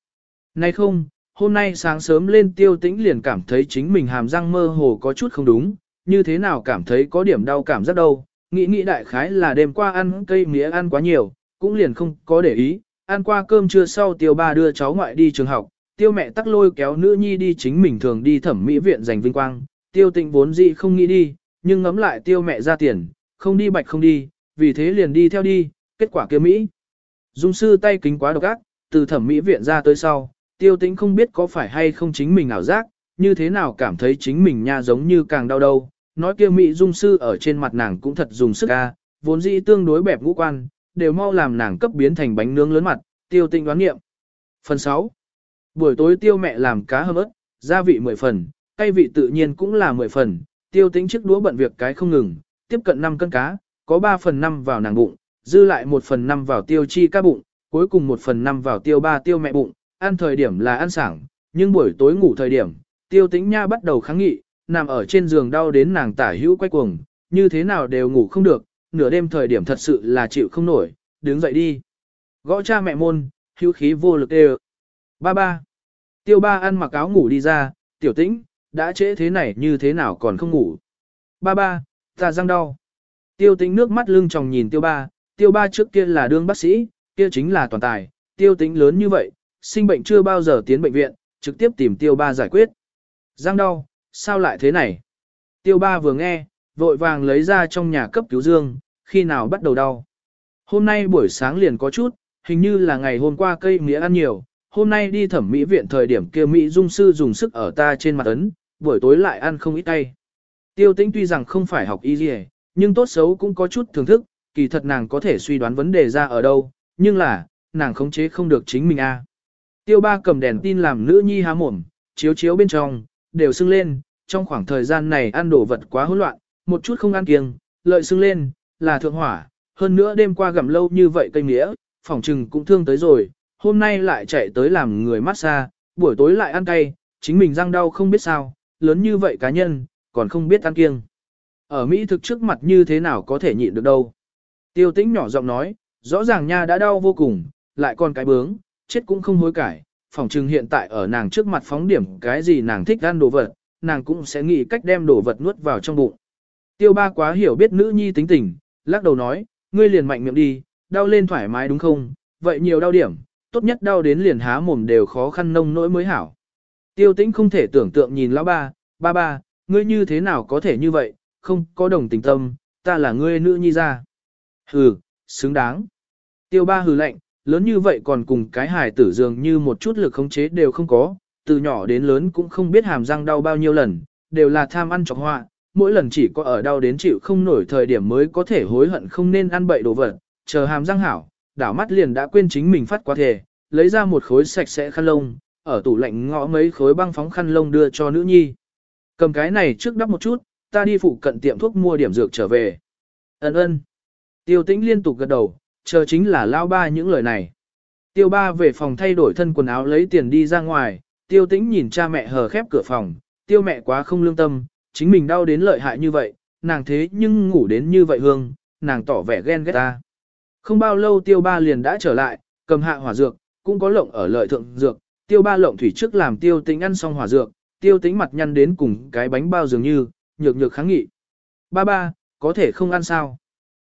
S1: Nay không, hôm nay sáng sớm lên tiêu tĩnh liền cảm thấy chính mình hàm răng mơ hồ có chút không đúng, như thế nào cảm thấy có điểm đau cảm giác đâu, nghĩ nghĩ đại khái là đêm qua ăn cây mía ăn quá nhiều, cũng liền không có để ý, ăn qua cơm trưa sau tiêu ba đưa cháu ngoại đi trường học, tiêu mẹ tắc lôi kéo nữ nhi đi chính mình thường đi thẩm mỹ viện giành vinh quang, tiêu tịnh vốn dị không nghĩ đi, nhưng ngấm lại tiêu mẹ ra tiền, không đi bạch không đi, vì thế liền đi theo đi, kết quả kia Mỹ. Dung sư tay kính quá độc ác, từ thẩm mỹ viện ra tới sau, tiêu tĩnh không biết có phải hay không chính mình ảo giác, như thế nào cảm thấy chính mình nha giống như càng đau đầu. Nói kia Mỹ dung sư ở trên mặt nàng cũng thật dùng sức ca, vốn dĩ tương đối bẹp ngũ quan, đều mau làm nàng cấp biến thành bánh nướng lớn mặt, tiêu tinh đoán nghiệm. Phần 6. Buổi tối tiêu mẹ làm cá hâm ớt, gia vị 10 phần, cay vị tự nhiên cũng là 10 phần, tiêu tính chiếc đũa bận việc cái không ngừng, tiếp cận 5 cân cá, có 3 phần 5 vào nàng bụng, dư lại 1 phần 5 vào tiêu chi ca bụng, cuối cùng 1 phần 5 vào tiêu ba tiêu mẹ bụng, ăn thời điểm là ăn sảng, nhưng buổi tối ngủ thời điểm, tiêu tính nha bắt đầu kháng nghị, nằm ở trên giường đau đến nàng tả hữu quay cuồng, như thế nào đều ngủ không được, nửa đêm thời điểm thật sự là chịu không nổi, đứng dậy đi. Gõ cha mẹ môn, hữu khí vô lực đều. Ba ba. Tiêu ba ăn mặc áo ngủ đi ra, tiểu tĩnh, đã trễ thế này như thế nào còn không ngủ. Ba ba, ta răng đau. Tiêu tĩnh nước mắt lưng tròng nhìn tiêu ba, tiêu ba trước kia là đương bác sĩ, kia chính là toàn tài, tiêu tĩnh lớn như vậy, sinh bệnh chưa bao giờ tiến bệnh viện, trực tiếp tìm tiêu ba giải quyết. Răng đau, sao lại thế này? Tiêu ba vừa nghe, vội vàng lấy ra trong nhà cấp cứu dương, khi nào bắt đầu đau. Hôm nay buổi sáng liền có chút, hình như là ngày hôm qua cây mía ăn nhiều, hôm nay đi thẩm mỹ viện thời điểm kia Mỹ dung sư dùng sức ở ta trên mặt ấn, buổi tối lại ăn không ít tay. Tiêu tĩnh tuy rằng không phải học y gì, nhưng tốt xấu cũng có chút thưởng thức, kỳ thật nàng có thể suy đoán vấn đề ra ở đâu, nhưng là, nàng khống chế không được chính mình a. Tiêu ba cầm đèn tin làm nữ nhi há mồm, chiếu chiếu bên trong, đều sưng lên, trong khoảng thời gian này ăn đồ vật quá hỗn loạn, một chút không ăn kiêng, lợi sưng lên, là thượng hỏa, hơn nữa đêm qua gặm lâu như vậy cây nghĩa phòng trừng cũng thương tới rồi, hôm nay lại chạy tới làm người massage, buổi tối lại ăn cay, chính mình răng đau không biết sao, lớn như vậy cá nhân, còn không biết ăn kiêng. Ở Mỹ thực trước mặt như thế nào có thể nhịn được đâu. Tiêu tĩnh nhỏ giọng nói, rõ ràng nha đã đau vô cùng, lại còn cái bướng, chết cũng không hối cải, phòng trừng hiện tại ở nàng trước mặt phóng điểm cái gì nàng thích ăn đồ vật, nàng cũng sẽ nghĩ cách đem đồ vật nuốt vào trong bụng. Tiêu ba quá hiểu biết nữ nhi tính tình, lắc đầu nói, ngươi liền mạnh miệng đi, đau lên thoải mái đúng không, vậy nhiều đau điểm, tốt nhất đau đến liền há mồm đều khó khăn nông nỗi mới hảo. Tiêu tĩnh không thể tưởng tượng nhìn lão ba, ba ba, ngươi như thế nào có thể như vậy, không có đồng tình tâm, ta là ngươi nữ nhi ra. Hừ, xứng đáng. Tiêu ba hừ lạnh, lớn như vậy còn cùng cái hài tử dường như một chút lực khống chế đều không có, từ nhỏ đến lớn cũng không biết hàm răng đau bao nhiêu lần, đều là tham ăn chọc họa, mỗi lần chỉ có ở đau đến chịu không nổi thời điểm mới có thể hối hận không nên ăn bậy đồ vật, chờ hàm răng hảo, đảo mắt liền đã quên chính mình phát quá thể, lấy ra một khối sạch sẽ khăn lông, ở tủ lạnh ngõ mấy khối băng phóng khăn lông đưa cho nữ nhi. Cầm cái này trước đắp một chút, ta đi phụ cận tiệm thuốc mua điểm dược trở về. Ấn ơn. Tiêu tĩnh liên tục gật đầu, chờ chính là lao ba những lời này. Tiêu ba về phòng thay đổi thân quần áo lấy tiền đi ra ngoài, tiêu tĩnh nhìn cha mẹ hờ khép cửa phòng, tiêu mẹ quá không lương tâm, chính mình đau đến lợi hại như vậy, nàng thế nhưng ngủ đến như vậy hương, nàng tỏ vẻ ghen ghét ta. Không bao lâu tiêu ba liền đã trở lại, cầm hạ hỏa dược, cũng có lộng ở lợi thượng dược, tiêu ba lộng thủy trước làm tiêu tĩnh ăn xong hỏa dược, tiêu tĩnh mặt nhăn đến cùng cái bánh bao dường như, nhược nhược kháng nghị. Ba ba, có thể không ăn sao?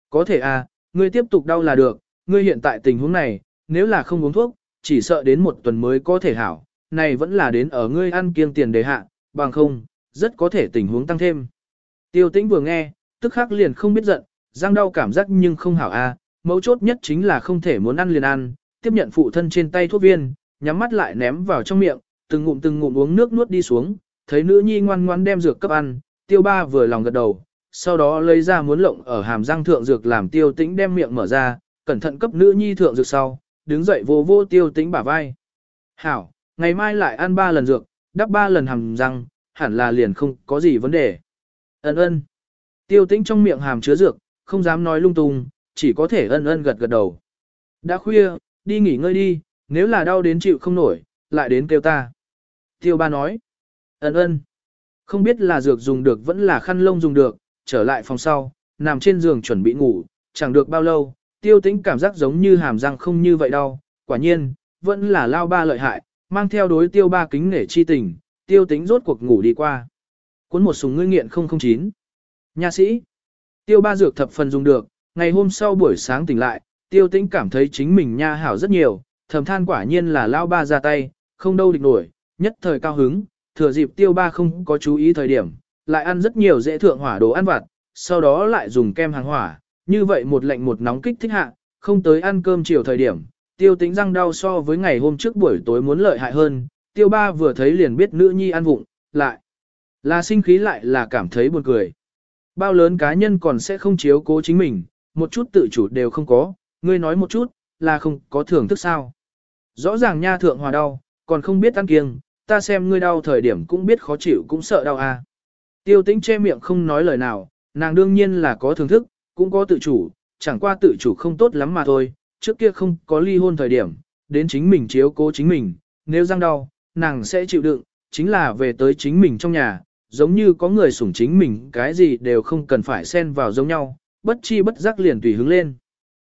S1: Có thể à, ngươi tiếp tục đau là được, ngươi hiện tại tình huống này, nếu là không uống thuốc, chỉ sợ đến một tuần mới có thể hảo, này vẫn là đến ở ngươi ăn kiêng tiền đề hạ, bằng không, rất có thể tình huống tăng thêm. Tiêu tĩnh vừa nghe, tức khắc liền không biết giận, răng đau cảm giác nhưng không hảo a, à, mấu chốt nhất chính là không thể muốn ăn liền ăn, tiếp nhận phụ thân trên tay thuốc viên, nhắm mắt lại ném vào trong miệng, từng ngụm từng ngụm uống nước nuốt đi xuống, thấy nữ nhi ngoan ngoan đem dược cấp ăn, tiêu ba vừa lòng gật đầu, sau đó lấy ra muốn lộng ở hàm răng thượng dược làm tiêu tĩnh đem miệng mở ra, cẩn thận cấp nữ nhi thượng dược sau, đứng dậy vô vô tiêu tĩnh bả vai. Hảo, ngày mai lại ăn ba lần dược, đắp ba lần hàm răng, hẳn là liền không có gì vấn đề. Ân ân. Tiêu tĩnh trong miệng hàm chứa dược, không dám nói lung tung, chỉ có thể ân ân gật gật đầu. Đã khuya, đi nghỉ ngơi đi, nếu là đau đến chịu không nổi, lại đến kêu ta. Tiêu ba nói, Ân ân. không biết là dược dùng được vẫn là khăn lông dùng được, trở lại phòng sau, nằm trên giường chuẩn bị ngủ, chẳng được bao lâu, tiêu tĩnh cảm giác giống như hàm răng không như vậy đau, quả nhiên, vẫn là lao ba lợi hại, mang theo đối tiêu ba kính nể chi tình, tiêu tính rốt cuộc ngủ đi qua. Cuốn một súng ngươi nghiện 009. nhà sĩ. Tiêu ba dược thập phần dùng được, ngày hôm sau buổi sáng tỉnh lại, tiêu tĩnh cảm thấy chính mình nha hảo rất nhiều, thầm than quả nhiên là lao ba ra tay, không đâu địch nổi, nhất thời cao hứng, thừa dịp tiêu ba không có chú ý thời điểm, lại ăn rất nhiều dễ thượng hỏa đồ ăn vặt, sau đó lại dùng kem hàng hỏa, như vậy một lạnh một nóng kích thích hạ, không tới ăn cơm chiều thời điểm, tiêu tĩnh răng đau so với ngày hôm trước buổi tối muốn lợi hại hơn, tiêu ba vừa thấy liền biết nữ nhi ăn vụng, lại là sinh khí lại là cảm thấy buồn cười. Bao lớn cá nhân còn sẽ không chiếu cố chính mình, một chút tự chủ đều không có, ngươi nói một chút, là không có thưởng thức sao. Rõ ràng nha thượng hòa đau, còn không biết ăn kiêng, ta xem ngươi đau thời điểm cũng biết khó chịu cũng sợ đau à. Tiêu tĩnh che miệng không nói lời nào, nàng đương nhiên là có thưởng thức, cũng có tự chủ, chẳng qua tự chủ không tốt lắm mà thôi, trước kia không có ly hôn thời điểm, đến chính mình chiếu cố chính mình, nếu răng đau, nàng sẽ chịu đựng, chính là về tới chính mình trong nhà, giống như có người sủng chính mình cái gì đều không cần phải xen vào giống nhau, bất chi bất giác liền tùy hứng lên.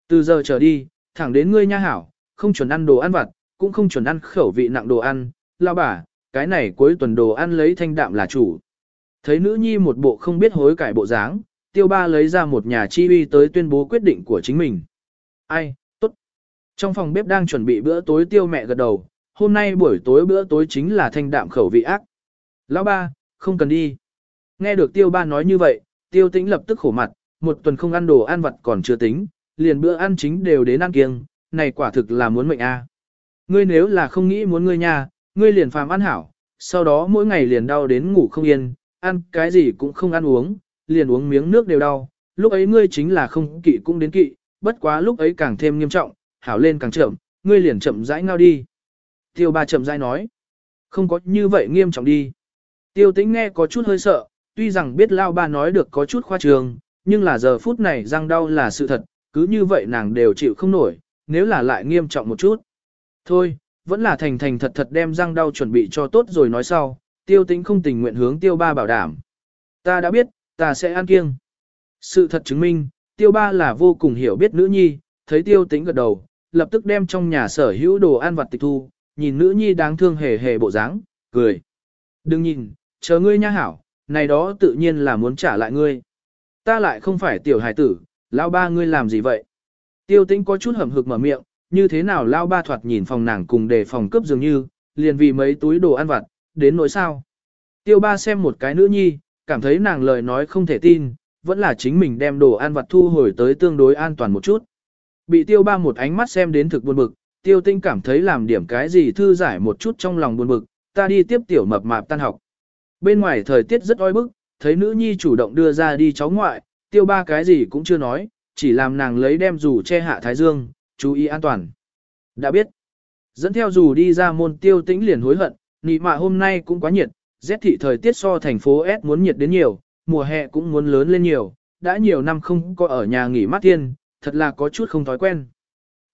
S1: Từ giờ trở đi, thẳng đến ngươi nha hảo, không chuẩn ăn đồ ăn vặt, cũng không chuẩn ăn khẩu vị nặng đồ ăn, lao bà, cái này cuối tuần đồ ăn lấy thanh đạm là chủ. Thấy nữ nhi một bộ không biết hối cải bộ dáng, tiêu ba lấy ra một nhà chi uy tới tuyên bố quyết định của chính mình. Ai. Trong phòng bếp đang chuẩn bị bữa tối tiêu mẹ gật đầu, hôm nay buổi tối bữa tối chính là thanh đạm khẩu vị ác. Lão ba, không cần đi. Nghe được tiêu ba nói như vậy, tiêu tĩnh lập tức khổ mặt, một tuần không ăn đồ ăn vặt còn chưa tính, liền bữa ăn chính đều đến ăn kiêng, này quả thực là muốn mệnh a. Ngươi nếu là không nghĩ muốn ngươi nha, ngươi liền phàm ăn hảo, sau đó mỗi ngày liền đau đến ngủ không yên, ăn cái gì cũng không ăn uống, liền uống miếng nước đều đau, lúc ấy ngươi chính là không kỵ cũng đến kỵ, bất quá lúc ấy càng thêm nghiêm trọng, hảo lên càng chậm, ngươi liền chậm rãi ngao đi. Tiêu ba chậm rãi nói, không có như vậy nghiêm trọng đi. Tiêu tĩnh nghe có chút hơi sợ, tuy rằng biết lao ba nói được có chút khoa trường, nhưng là giờ phút này răng đau là sự thật, cứ như vậy nàng đều chịu không nổi, nếu là lại nghiêm trọng một chút. Thôi, vẫn là thành thành thật thật đem răng đau chuẩn bị cho tốt rồi nói sau, tiêu tĩnh không tình nguyện hướng tiêu ba bảo đảm. Ta đã biết, ta sẽ ăn kiêng. Sự thật chứng minh, tiêu ba là vô cùng hiểu biết nữ nhi, thấy tiêu tĩnh gật đầu, lập tức đem trong nhà sở hữu đồ ăn vặt tịch thu, nhìn nữ nhi đáng thương hề hề bộ dáng, cười. Đừng nhìn, chờ ngươi nha hảo, này đó tự nhiên là muốn trả lại ngươi. Ta lại không phải tiểu hài tử, lao ba ngươi làm gì vậy? Tiêu tĩnh có chút hầm hực mở miệng, như thế nào lao ba thoạt nhìn phòng nàng cùng để phòng cướp dường như, liền vì mấy túi đồ ăn vặt, đến nỗi sao. Tiêu ba xem một cái nữ nhi, cảm thấy nàng lời nói không thể tin, vẫn là chính mình đem đồ ăn vặt thu hồi tới tương đối an toàn một chút. Bị tiêu ba một ánh mắt xem đến thực buồn bực, tiêu tinh cảm thấy làm điểm cái gì thư giải một chút trong lòng buồn bực, ta đi tiếp tiểu mập mạp tan học. Bên ngoài thời tiết rất oi bức, thấy nữ nhi chủ động đưa ra đi cháu ngoại, tiêu ba cái gì cũng chưa nói, chỉ làm nàng lấy đem dù che hạ thái dương, chú ý an toàn. Đã biết, dẫn theo dù đi ra môn tiêu tĩnh liền hối hận, nị mạ hôm nay cũng quá nhiệt, rét thị thời tiết so thành phố S muốn nhiệt đến nhiều, mùa hè cũng muốn lớn lên nhiều, đã nhiều năm không có ở nhà nghỉ mát thiên, thật là có chút không thói quen.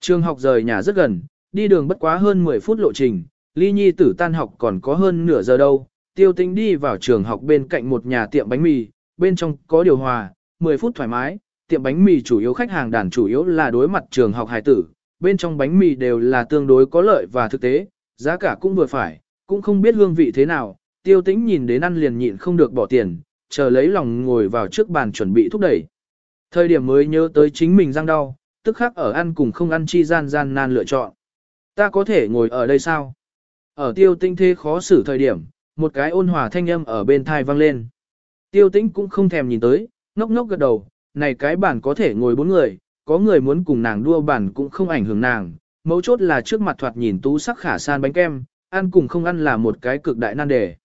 S1: Trường học rời nhà rất gần, đi đường bất quá hơn 10 phút lộ trình, ly nhi tử tan học còn có hơn nửa giờ đâu, tiêu Tinh đi vào trường học bên cạnh một nhà tiệm bánh mì, bên trong có điều hòa, 10 phút thoải mái, tiệm bánh mì chủ yếu khách hàng đàn chủ yếu là đối mặt trường học hài tử, bên trong bánh mì đều là tương đối có lợi và thực tế, giá cả cũng vừa phải, cũng không biết hương vị thế nào, tiêu tĩnh nhìn đến ăn liền nhịn không được bỏ tiền, chờ lấy lòng ngồi vào trước bàn chuẩn bị thúc đẩy. Thời điểm mới nhớ tới chính mình răng đau, tức khắc ở ăn cùng không ăn chi gian gian nan lựa chọn. Ta có thể ngồi ở đây sao? Ở tiêu tinh thế khó xử thời điểm, một cái ôn hòa thanh âm ở bên thai vang lên. Tiêu tĩnh cũng không thèm nhìn tới, ngốc ngốc gật đầu, này cái bàn có thể ngồi bốn người, có người muốn cùng nàng đua bàn cũng không ảnh hưởng nàng, mấu chốt là trước mặt thoạt nhìn tú sắc khả san bánh kem, ăn cùng không ăn là một cái cực đại nan đề.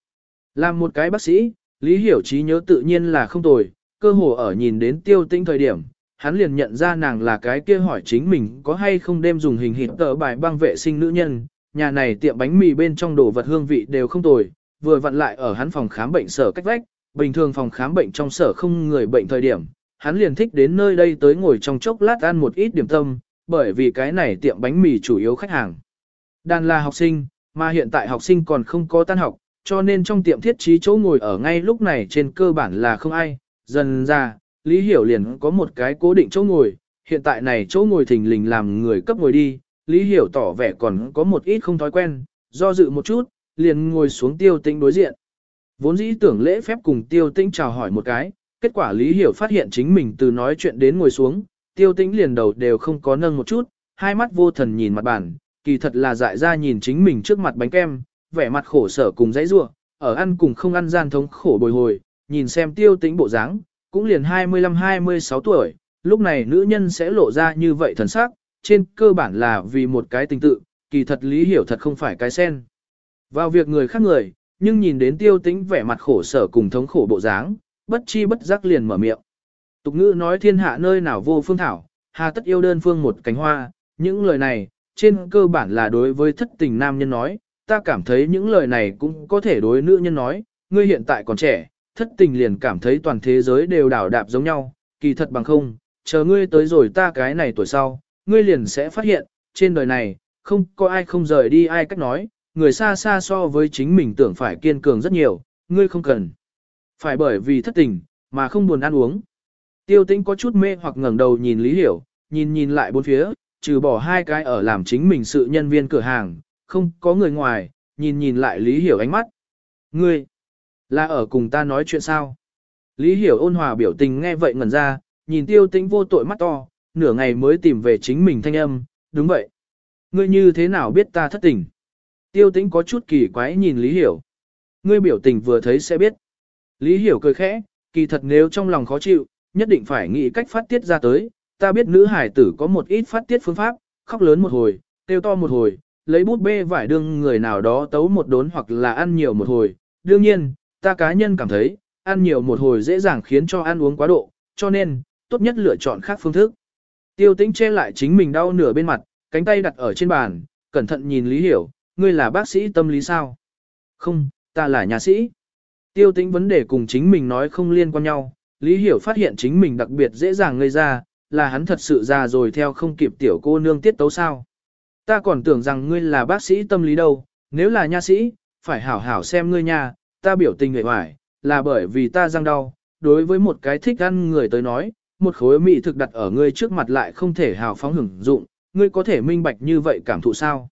S1: Làm một cái bác sĩ, Lý Hiểu trí nhớ tự nhiên là không tồi, cơ hồ ở nhìn đến tiêu tinh thời điểm, hắn liền nhận ra nàng là cái kia hỏi chính mình có hay không đem dùng hình hịt tờ bài băng vệ sinh nữ nhân, nhà này tiệm bánh mì bên trong đồ vật hương vị đều không tồi, vừa vặn lại ở hắn phòng khám bệnh sở cách vách, bình thường phòng khám bệnh trong sở không người bệnh thời điểm, hắn liền thích đến nơi đây tới ngồi trong chốc lát ăn một ít điểm tâm, bởi vì cái này tiệm bánh mì chủ yếu khách hàng. Đàn là học sinh, Mà hiện tại học sinh còn không có tan học, cho nên trong tiệm thiết trí chỗ ngồi ở ngay lúc này trên cơ bản là không ai. Dần ra, Lý Hiểu liền có một cái cố định chỗ ngồi, hiện tại này chỗ ngồi thình lình làm người cấp ngồi đi, Lý Hiểu tỏ vẻ còn có một ít không thói quen, do dự một chút, liền ngồi xuống tiêu tĩnh đối diện. Vốn dĩ tưởng lễ phép cùng tiêu tĩnh chào hỏi một cái, kết quả Lý Hiểu phát hiện chính mình từ nói chuyện đến ngồi xuống, tiêu tĩnh liền đầu đều không có nâng một chút, hai mắt vô thần nhìn mặt bàn, kỳ thật là dại ra nhìn chính mình trước mặt bánh kem, vẻ mặt khổ sở cùng dãy rua, ở ăn cùng không ăn gian thống khổ bồi hồi, nhìn xem tiêu tĩnh bộ dáng, cũng liền 25-26 tuổi, lúc này nữ nhân sẽ lộ ra như vậy thần sắc, trên cơ bản là vì một cái tình tự, kỳ thật lý hiểu thật không phải cái sen. Vào việc người khác người, nhưng nhìn đến tiêu tĩnh vẻ mặt khổ sở cùng thống khổ bộ dáng, bất chi bất giác liền mở miệng. Tục ngữ nói thiên hạ nơi nào vô phương thảo, hà tất yêu đơn phương một cánh hoa, những lời này, trên cơ bản là đối với thất tình nam nhân nói, ta cảm thấy những lời này cũng có thể đối nữ nhân nói, ngươi hiện tại còn trẻ, thất tình liền cảm thấy toàn thế giới đều đảo đạp giống nhau, kỳ thật bằng không, chờ ngươi tới rồi ta cái này tuổi sau, ngươi liền sẽ phát hiện, trên đời này, không có ai không rời đi ai cách nói, người xa xa so với chính mình tưởng phải kiên cường rất nhiều, ngươi không cần. Phải bởi vì thất tình, mà không buồn ăn uống. Tiêu tĩnh có chút mê hoặc ngẩng đầu nhìn Lý Hiểu, nhìn nhìn lại bốn phía, trừ bỏ hai cái ở làm chính mình sự nhân viên cửa hàng, không có người ngoài, nhìn nhìn lại Lý Hiểu ánh mắt. Ngươi, là ở cùng ta nói chuyện sao? Lý Hiểu ôn hòa biểu tình nghe vậy ngẩn ra, nhìn tiêu tĩnh vô tội mắt to, nửa ngày mới tìm về chính mình thanh âm, đúng vậy. Ngươi như thế nào biết ta thất tình? Tiêu tĩnh có chút kỳ quái nhìn Lý Hiểu. Ngươi biểu tình vừa thấy sẽ biết. Lý Hiểu cười khẽ, kỳ thật nếu trong lòng khó chịu, nhất định phải nghĩ cách phát tiết ra tới. Ta biết nữ hải tử có một ít phát tiết phương pháp, khóc lớn một hồi, tiêu to một hồi, lấy bút bê vải đương người nào đó tấu một đốn hoặc là ăn nhiều một hồi. Đương nhiên, ta cá nhân cảm thấy, ăn nhiều một hồi dễ dàng khiến cho ăn uống quá độ, cho nên, tốt nhất lựa chọn khác phương thức. Tiêu tĩnh che lại chính mình đau nửa bên mặt, cánh tay đặt ở trên bàn, cẩn thận nhìn Lý Hiểu, ngươi là bác sĩ tâm lý sao? Không, ta là nhà sĩ. Tiêu tĩnh vấn đề cùng chính mình nói không liên quan nhau, Lý Hiểu phát hiện chính mình đặc biệt dễ dàng ngây ra, là hắn thật sự già rồi theo không kịp tiểu cô nương tiết tấu sao. Ta còn tưởng rằng ngươi là bác sĩ tâm lý đâu, nếu là nha sĩ, phải hảo hảo xem ngươi nha, ta biểu tình người hoài, là bởi vì ta răng đau, đối với một cái thích ăn người tới nói, một khối mỹ thực đặt ở ngươi trước mặt lại không thể hào phóng hưởng dụng, ngươi có thể minh bạch như vậy cảm thụ sao?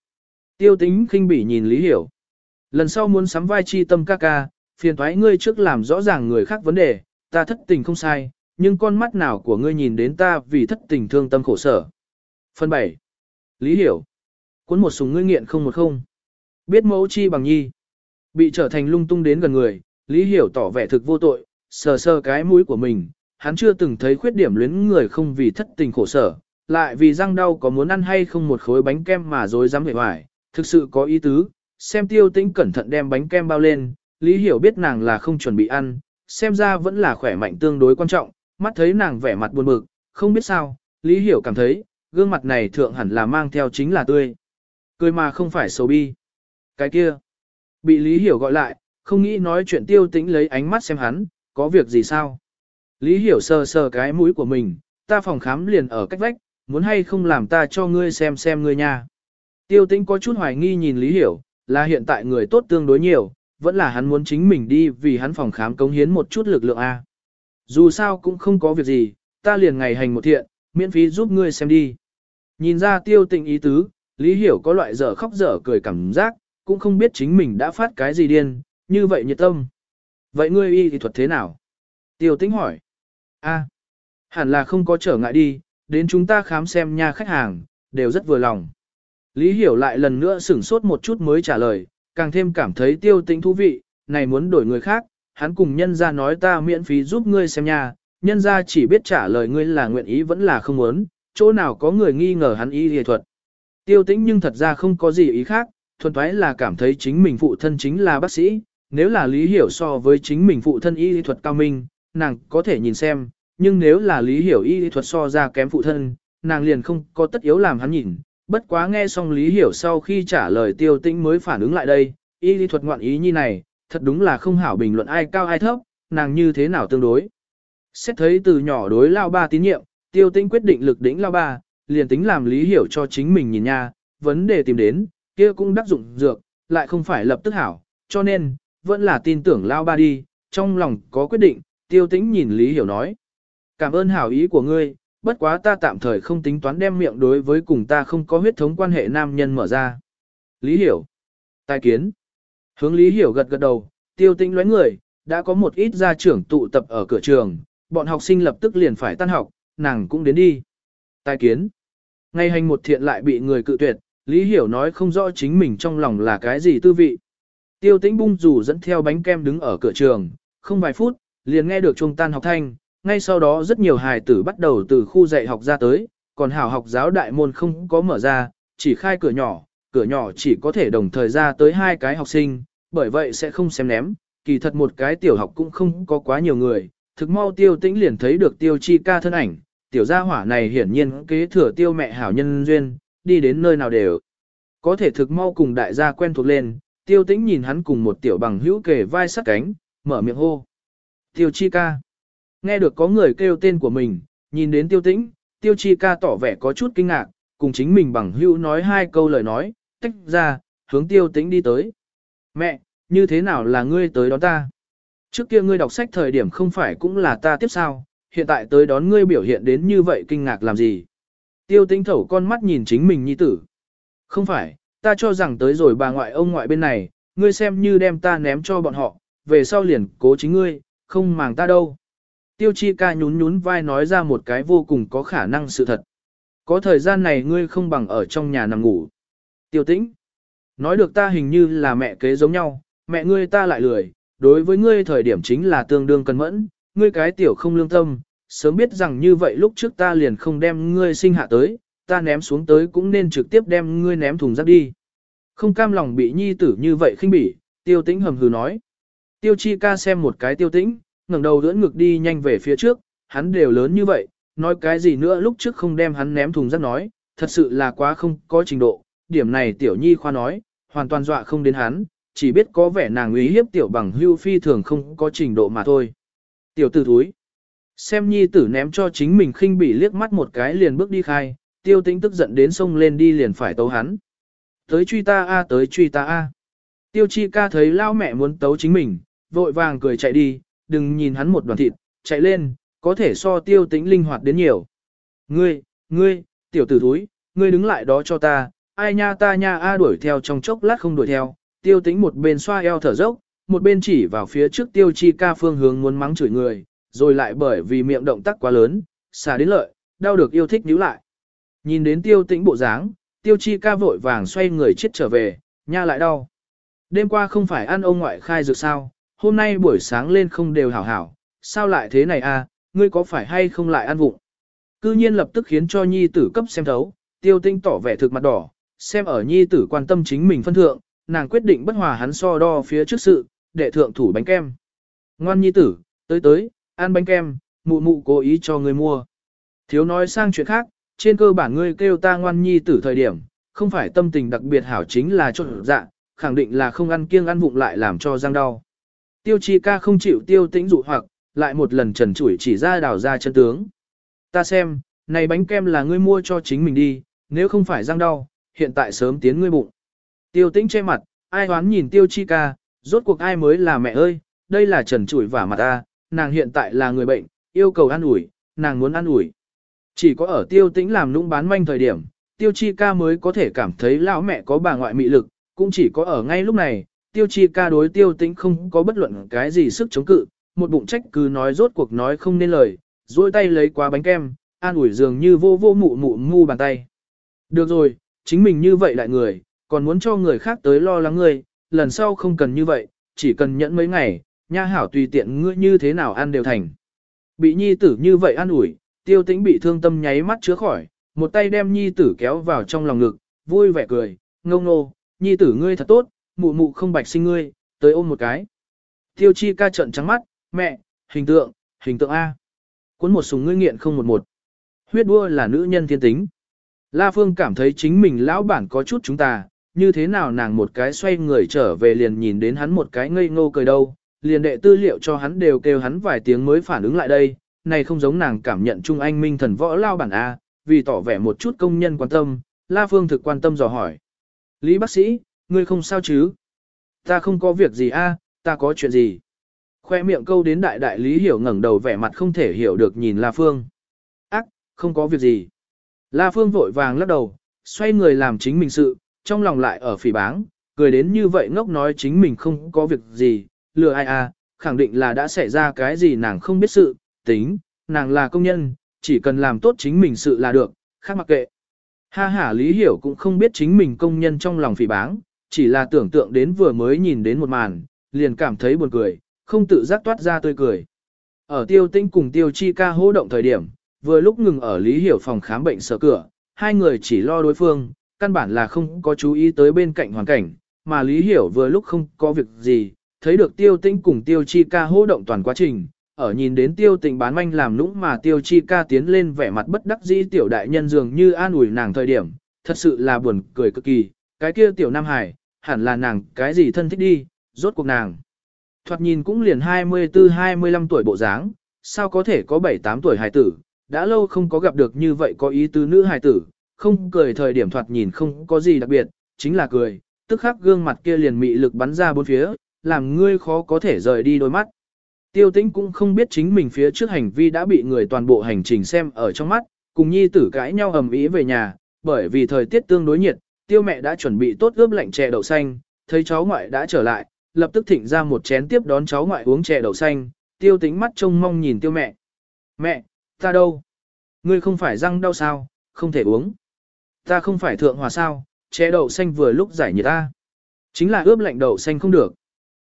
S1: Tiêu tính khinh bỉ nhìn Lý Hiểu. Lần sau muốn sắm vai chi tâm ca ca, phiền thoái ngươi trước làm rõ ràng người khác vấn đề, ta thất tình không sai, nhưng con mắt nào của ngươi nhìn đến ta vì thất tình thương tâm khổ sở. Phần 7. Lý Hiểu. Cuốn một súng ngươi nghiện không một không. Biết mẫu chi bằng nhi. Bị trở thành lung tung đến gần người, Lý Hiểu tỏ vẻ thực vô tội, sờ sờ cái mũi của mình, hắn chưa từng thấy khuyết điểm luyến người không vì thất tình khổ sở, lại vì răng đau có muốn ăn hay không một khối bánh kem mà dối dám hề hoài, thực sự có ý tứ, xem tiêu tĩnh cẩn thận đem bánh kem bao lên, Lý Hiểu biết nàng là không chuẩn bị ăn, xem ra vẫn là khỏe mạnh tương đối quan trọng, mắt thấy nàng vẻ mặt buồn bực, không biết sao, Lý Hiểu cảm thấy, gương mặt này thượng hẳn là mang theo chính là tươi. Cười mà không phải xấu bi. Cái kia, bị Lý Hiểu gọi lại, không nghĩ nói chuyện tiêu tĩnh lấy ánh mắt xem hắn, có việc gì sao? Lý Hiểu sờ sờ cái mũi của mình, ta phòng khám liền ở cách vách, muốn hay không làm ta cho ngươi xem xem ngươi nha. Tiêu tĩnh có chút hoài nghi nhìn Lý Hiểu, là hiện tại người tốt tương đối nhiều, vẫn là hắn muốn chính mình đi vì hắn phòng khám cống hiến một chút lực lượng A. Dù sao cũng không có việc gì, ta liền ngày hành một thiện, miễn phí giúp ngươi xem đi. Nhìn ra tiêu tĩnh ý tứ, Lý Hiểu có loại dở khóc dở cười cảm giác, cũng không biết chính mình đã phát cái gì điên, như vậy nhiệt tâm. Vậy ngươi y thì thuật thế nào? Tiêu tĩnh hỏi. A, hẳn là không có trở ngại đi, đến chúng ta khám xem nha khách hàng, đều rất vừa lòng. Lý Hiểu lại lần nữa sửng sốt một chút mới trả lời, càng thêm cảm thấy tiêu tĩnh thú vị, này muốn đổi người khác, hắn cùng nhân ra nói ta miễn phí giúp ngươi xem nha, nhân ra chỉ biết trả lời ngươi là nguyện ý vẫn là không muốn, chỗ nào có người nghi ngờ hắn y y thuật. Tiêu tĩnh nhưng thật ra không có gì ý khác, thuần thoái là cảm thấy chính mình phụ thân chính là bác sĩ, nếu là lý hiểu so với chính mình phụ thân y lý thuật cao minh, nàng có thể nhìn xem, nhưng nếu là lý hiểu y lý thuật so ra kém phụ thân, nàng liền không có tất yếu làm hắn nhìn. Bất quá nghe xong lý hiểu sau khi trả lời tiêu tĩnh mới phản ứng lại đây, y lý thuật ngoạn ý như này, thật đúng là không hảo bình luận ai cao ai thấp, nàng như thế nào tương đối. Xét thấy từ nhỏ đối lao ba tín nhiệm, tiêu tĩnh quyết định lực đỉnh lao ba, liền tính làm lý hiểu cho chính mình nhìn nha, vấn đề tìm đến, kia cũng đắc dụng dược, lại không phải lập tức hảo, cho nên, vẫn là tin tưởng lao ba đi, trong lòng có quyết định, tiêu tĩnh nhìn Lý Hiểu nói. Cảm ơn hảo ý của ngươi, bất quá ta tạm thời không tính toán đem miệng đối với cùng ta không có huyết thống quan hệ nam nhân mở ra. Lý Hiểu. Tài kiến. Hướng Lý Hiểu gật gật đầu, tiêu tĩnh lóe người, đã có một ít gia trưởng tụ tập ở cửa trường, bọn học sinh lập tức liền phải tan học, nàng cũng đến đi. Tài kiến. Ngay hành một thiện lại bị người cự tuyệt, Lý Hiểu nói không rõ chính mình trong lòng là cái gì tư vị. Tiêu tĩnh bung rủ dẫn theo bánh kem đứng ở cửa trường, không vài phút, liền nghe được trung tan học thanh, ngay sau đó rất nhiều hài tử bắt đầu từ khu dạy học ra tới, còn hảo học giáo đại môn không có mở ra, chỉ khai cửa nhỏ, cửa nhỏ chỉ có thể đồng thời ra tới hai cái học sinh, bởi vậy sẽ không xem ném, kỳ thật một cái tiểu học cũng không có quá nhiều người, thực mau tiêu tĩnh liền thấy được tiêu chi ca thân ảnh, tiểu gia hỏa này hiển nhiên kế thừa tiêu mẹ hảo nhân duyên, đi đến nơi nào đều. Có thể thực mau cùng đại gia quen thuộc lên, tiêu tĩnh nhìn hắn cùng một tiểu bằng hữu kề vai sát cánh, mở miệng hô. Tiêu chi ca. Nghe được có người kêu tên của mình, nhìn đến tiêu tĩnh, tiêu chi ca tỏ vẻ có chút kinh ngạc, cùng chính mình bằng hữu nói hai câu lời nói, tách ra, hướng tiêu tĩnh đi tới. Mẹ, như thế nào là ngươi tới đón ta? Trước kia ngươi đọc sách thời điểm không phải cũng là ta tiếp sao, hiện tại tới đón ngươi biểu hiện đến như vậy kinh ngạc làm gì? Tiêu Tinh thẩu con mắt nhìn chính mình nhi tử. Không phải, ta cho rằng tới rồi bà ngoại ông ngoại bên này, ngươi xem như đem ta ném cho bọn họ, về sau liền cố chính ngươi, không màng ta đâu. Tiêu chi ca nhún nhún vai nói ra một cái vô cùng có khả năng sự thật. Có thời gian này ngươi không bằng ở trong nhà nằm ngủ. Tiêu tĩnh. Nói được ta hình như là mẹ kế giống nhau, mẹ ngươi ta lại lười, đối với ngươi thời điểm chính là tương đương cân mẫn, ngươi cái tiểu không lương tâm, sớm biết rằng như vậy lúc trước ta liền không đem ngươi sinh hạ tới, ta ném xuống tới cũng nên trực tiếp đem ngươi ném thùng rác đi. Không cam lòng bị nhi tử như vậy khinh bỉ, tiêu tĩnh hầm hừ nói. Tiêu chi ca xem một cái tiêu tĩnh, ngẩng đầu đỡ ngực đi nhanh về phía trước, hắn đều lớn như vậy, nói cái gì nữa lúc trước không đem hắn ném thùng rác nói, thật sự là quá không có trình độ, điểm này tiểu nhi khoa nói, hoàn toàn dọa không đến hắn, chỉ biết có vẻ nàng uy hiếp tiểu bằng hưu phi thường không có trình độ mà thôi. Tiểu tử thúi, xem nhi tử ném cho chính mình khinh bỉ liếc mắt một cái liền bước đi khai, tiêu tĩnh tức giận đến sông lên đi liền phải tấu hắn. Tới truy ta a tới truy ta a. Tiêu chi ca thấy lao mẹ muốn tấu chính mình, vội vàng cười chạy đi, đừng nhìn hắn một đoàn thịt, chạy lên, có thể so tiêu tĩnh linh hoạt đến nhiều. Ngươi, ngươi, tiểu tử thúi, ngươi đứng lại đó cho ta, ai nha ta nha a đuổi theo trong chốc lát không đuổi theo, tiêu tĩnh một bên xoa eo thở dốc, một bên chỉ vào phía trước tiêu chi ca phương hướng muốn mắng chửi người, rồi lại bởi vì miệng động tác quá lớn, xả đến lợi, đau được yêu thích níu lại. Nhìn đến tiêu tĩnh bộ dáng, tiêu chi ca vội vàng xoay người chết trở về, nha lại đau. Đêm qua không phải ăn ông ngoại khai dược sao, hôm nay buổi sáng lên không đều hảo hảo, sao lại thế này a? ngươi có phải hay không lại ăn vụng? Cư nhiên lập tức khiến cho nhi tử cấp xem thấu, tiêu tinh tỏ vẻ thực mặt đỏ, xem ở nhi tử quan tâm chính mình phân thượng, nàng quyết định bất hòa hắn so đo phía trước sự, để thượng thủ bánh kem. Ngoan nhi tử, tới tới, ăn bánh kem, mụ mụ cố ý cho ngươi mua. Thiếu nói sang chuyện khác, trên cơ bản ngươi kêu ta ngoan nhi tử thời điểm, không phải tâm tình đặc biệt hảo chính là trộn dạ, khẳng định là không ăn kiêng ăn vụng lại làm cho răng đau. Tiêu chi ca không chịu tiêu tĩnh dụ hoặc, lại một lần trần chủi chỉ ra đào ra chân tướng. Ta xem, này bánh kem là ngươi mua cho chính mình đi, nếu không phải răng đau, hiện tại sớm tiến ngươi bụng. Tiêu tĩnh che mặt, ai hoán nhìn tiêu chi ca, rốt cuộc ai mới là mẹ ơi, đây là trần chủi vả mặt ta, nàng hiện tại là người bệnh, yêu cầu ăn ủi, nàng muốn ăn ủi. Chỉ có ở tiêu tĩnh làm nũng bán manh thời điểm, tiêu chi ca mới có thể cảm thấy lão mẹ có bà ngoại mị lực, cũng chỉ có ở ngay lúc này, tiêu chi ca đối tiêu tĩnh không có bất luận cái gì sức chống cự, một bụng trách cứ nói rốt cuộc nói không nên lời, duỗi tay lấy qua bánh kem, an ủi dường như vô vô mụ mụ ngu bàn tay. Được rồi, chính mình như vậy lại người, còn muốn cho người khác tới lo lắng người, lần sau không cần như vậy, chỉ cần nhẫn mấy ngày, nha hảo tùy tiện ngươi như thế nào ăn đều thành. Bị nhi tử như vậy ăn ủi, tiêu tĩnh bị thương tâm nháy mắt chứa khỏi, một tay đem nhi tử kéo vào trong lòng ngực, vui vẻ cười, ngông nô, nhi tử ngươi thật tốt, mụ mụ không bạch sinh ngươi, tới ôm một cái. Tiêu chi ca trận trắng mắt, mẹ, hình tượng, hình tượng A. Cuốn một súng ngươi nghiện không một một. Huyết đua là nữ nhân thiên tính. La Phương cảm thấy chính mình lão bản có chút chúng ta, như thế nào nàng một cái xoay người trở về liền nhìn đến hắn một cái ngây ngô cười đâu, liền đệ tư liệu cho hắn đều kêu hắn vài tiếng mới phản ứng lại đây, này không giống nàng cảm nhận Trung Anh Minh thần võ lao bản A, vì tỏ vẻ một chút công nhân quan tâm, La Phương thực quan tâm dò hỏi. Lý bác sĩ, ngươi không sao chứ? Ta không có việc gì a, ta có chuyện gì? Khoe miệng câu đến đại đại lý hiểu ngẩng đầu vẻ mặt không thể hiểu được nhìn La Phương. Ác, không có việc gì. La Phương vội vàng lắc đầu, xoay người làm chính mình sự, trong lòng lại ở phỉ báng, cười đến như vậy ngốc nói chính mình không có việc gì, lừa ai à, khẳng định là đã xảy ra cái gì nàng không biết sự, tính, nàng là công nhân, chỉ cần làm tốt chính mình sự là được, khác mặc kệ. Ha ha Lý Hiểu cũng không biết chính mình công nhân trong lòng phỉ báng, chỉ là tưởng tượng đến vừa mới nhìn đến một màn, liền cảm thấy buồn cười, không tự giác toát ra tươi cười. Ở tiêu tinh cùng tiêu chi ca hô động thời điểm, vừa lúc ngừng ở Lý Hiểu phòng khám bệnh sở cửa, hai người chỉ lo đối phương, căn bản là không có chú ý tới bên cạnh hoàn cảnh, mà Lý Hiểu vừa lúc không có việc gì, thấy được tiêu tinh cùng tiêu chi ca hô động toàn quá trình, ở nhìn đến tiêu tĩnh bán manh làm nũng mà tiêu chi ca tiến lên vẻ mặt bất đắc dĩ tiểu đại nhân dường như an ủi nàng thời điểm, thật sự là buồn cười cực kỳ, cái kia tiểu nam hải, hẳn là nàng cái gì thân thích đi, rốt cuộc nàng. Thoạt nhìn cũng liền 24-25 tuổi bộ dáng, sao có thể có 7-8 tuổi hài tử, đã lâu không có gặp được như vậy có ý tứ nữ hài tử, không cười thời điểm thoạt nhìn không có gì đặc biệt, chính là cười, tức khắc gương mặt kia liền mị lực bắn ra bốn phía, làm ngươi khó có thể rời đi đôi mắt. Tiêu tĩnh cũng không biết chính mình phía trước hành vi đã bị người toàn bộ hành trình xem ở trong mắt, cùng nhi tử cãi nhau ầm ĩ về nhà, bởi vì thời tiết tương đối nhiệt, tiêu mẹ đã chuẩn bị tốt ướp lạnh chè đậu xanh, thấy cháu ngoại đã trở lại, lập tức thịnh ra một chén tiếp đón cháu ngoại uống chè đậu xanh, tiêu tĩnh mắt trông mong nhìn tiêu mẹ. Mẹ, ta đâu? Ngươi không phải răng đau sao, không thể uống. Ta không phải thượng hòa sao, chè đậu xanh vừa lúc giải nhiệt ta. Chính là ướp lạnh đậu xanh không được.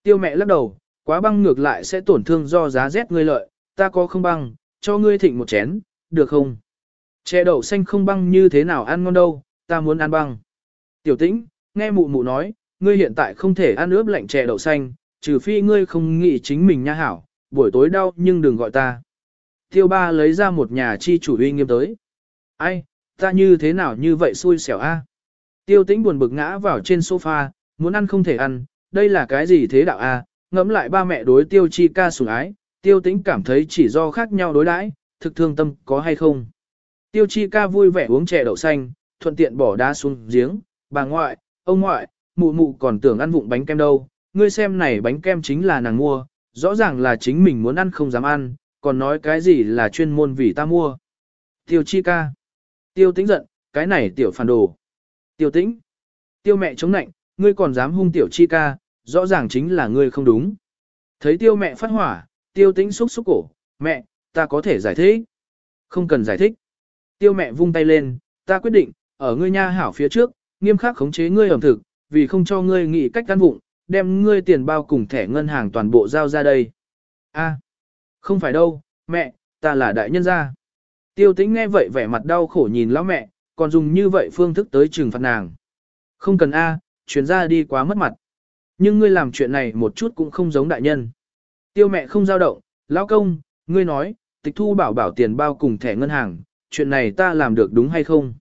S1: Tiêu mẹ lắc đầu, quá băng ngược lại sẽ tổn thương do giá rét ngươi lợi, ta có không băng, cho ngươi thịnh một chén, được không? Chè đậu xanh không băng như thế nào ăn ngon đâu, ta muốn ăn băng. Tiểu tĩnh, nghe mụ mụ nói, ngươi hiện tại không thể ăn ướp lạnh chè đậu xanh, trừ phi ngươi không nghĩ chính mình nha hảo, buổi tối đau nhưng đừng gọi ta. Tiêu ba lấy ra một nhà chi chủ uy nghiêm tới. Ai, ta như thế nào như vậy xui xẻo a? Tiêu tĩnh buồn bực ngã vào trên sofa, muốn ăn không thể ăn, đây là cái gì thế đạo a? ngẫm lại ba mẹ đối tiêu chi ca sủng ái, tiêu tĩnh cảm thấy chỉ do khác nhau đối đãi, thực thương tâm có hay không. Tiêu chi ca vui vẻ uống chè đậu xanh, thuận tiện bỏ đá xuống giếng, bà ngoại, ông ngoại, mụ mụ còn tưởng ăn vụng bánh kem đâu, ngươi xem này bánh kem chính là nàng mua, rõ ràng là chính mình muốn ăn không dám ăn, còn nói cái gì là chuyên môn vì ta mua. Tiêu chi ca. Tiêu tĩnh giận, cái này tiểu phản đồ. Tiêu tĩnh. Tiêu mẹ chống nạnh, ngươi còn dám hung tiểu chi ca, rõ ràng chính là ngươi không đúng. Thấy tiêu mẹ phát hỏa, tiêu tĩnh xúc xúc cổ, mẹ, ta có thể giải thích. Không cần giải thích. Tiêu mẹ vung tay lên, ta quyết định, ở ngươi nha hảo phía trước, nghiêm khắc khống chế ngươi ẩm thực, vì không cho ngươi nghĩ cách căn vụng, đem ngươi tiền bao cùng thẻ ngân hàng toàn bộ giao ra đây. A, không phải đâu, mẹ, ta là đại nhân gia. Tiêu tĩnh nghe vậy vẻ mặt đau khổ nhìn lão mẹ, còn dùng như vậy phương thức tới trừng phạt nàng. Không cần A, chuyến ra đi quá mất mặt. Nhưng ngươi làm chuyện này một chút cũng không giống đại nhân. Tiêu mẹ không giao động, lão công, ngươi nói, tịch thu bảo bảo tiền bao cùng thẻ ngân hàng, chuyện này ta làm được đúng hay không?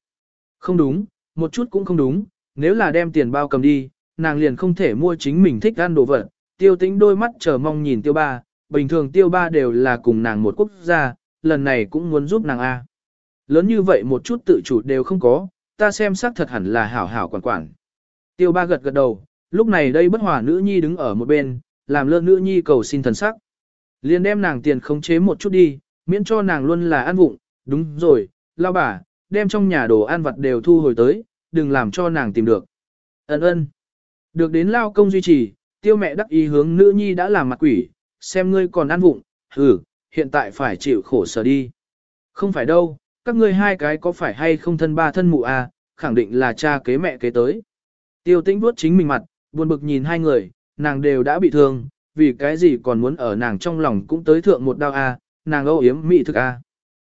S1: Không đúng, một chút cũng không đúng, nếu là đem tiền bao cầm đi, nàng liền không thể mua chính mình thích ăn đồ vật. Tiêu tĩnh đôi mắt chờ mong nhìn tiêu ba, bình thường tiêu ba đều là cùng nàng một quốc gia, lần này cũng muốn giúp nàng A. Lớn như vậy một chút tự chủ đều không có, ta xem xác thật hẳn là hảo hảo quản quản. Tiêu ba gật gật đầu, Lúc này đây bất hòa nữ nhi đứng ở một bên, làm lơ nữ nhi cầu xin thần sắc. Liền đem nàng tiền khống chế một chút đi, miễn cho nàng luôn là ăn vụng, đúng rồi, lao bà, đem trong nhà đồ ăn vặt đều thu hồi tới, đừng làm cho nàng tìm được. Ấn ơn. Được đến lao công duy trì, tiêu mẹ đắc ý hướng nữ nhi đã làm mặt quỷ, xem ngươi còn ăn vụng, hừ hiện tại phải chịu khổ sở đi. Không phải đâu, các ngươi hai cái có phải hay không thân ba thân mụ à, khẳng định là cha kế mẹ kế tới. Tiêu tĩnh vuốt chính mình mặt, buồn bực nhìn hai người, nàng đều đã bị thương, vì cái gì còn muốn ở nàng trong lòng cũng tới thượng một đau a, nàng âu yếm mị thực a.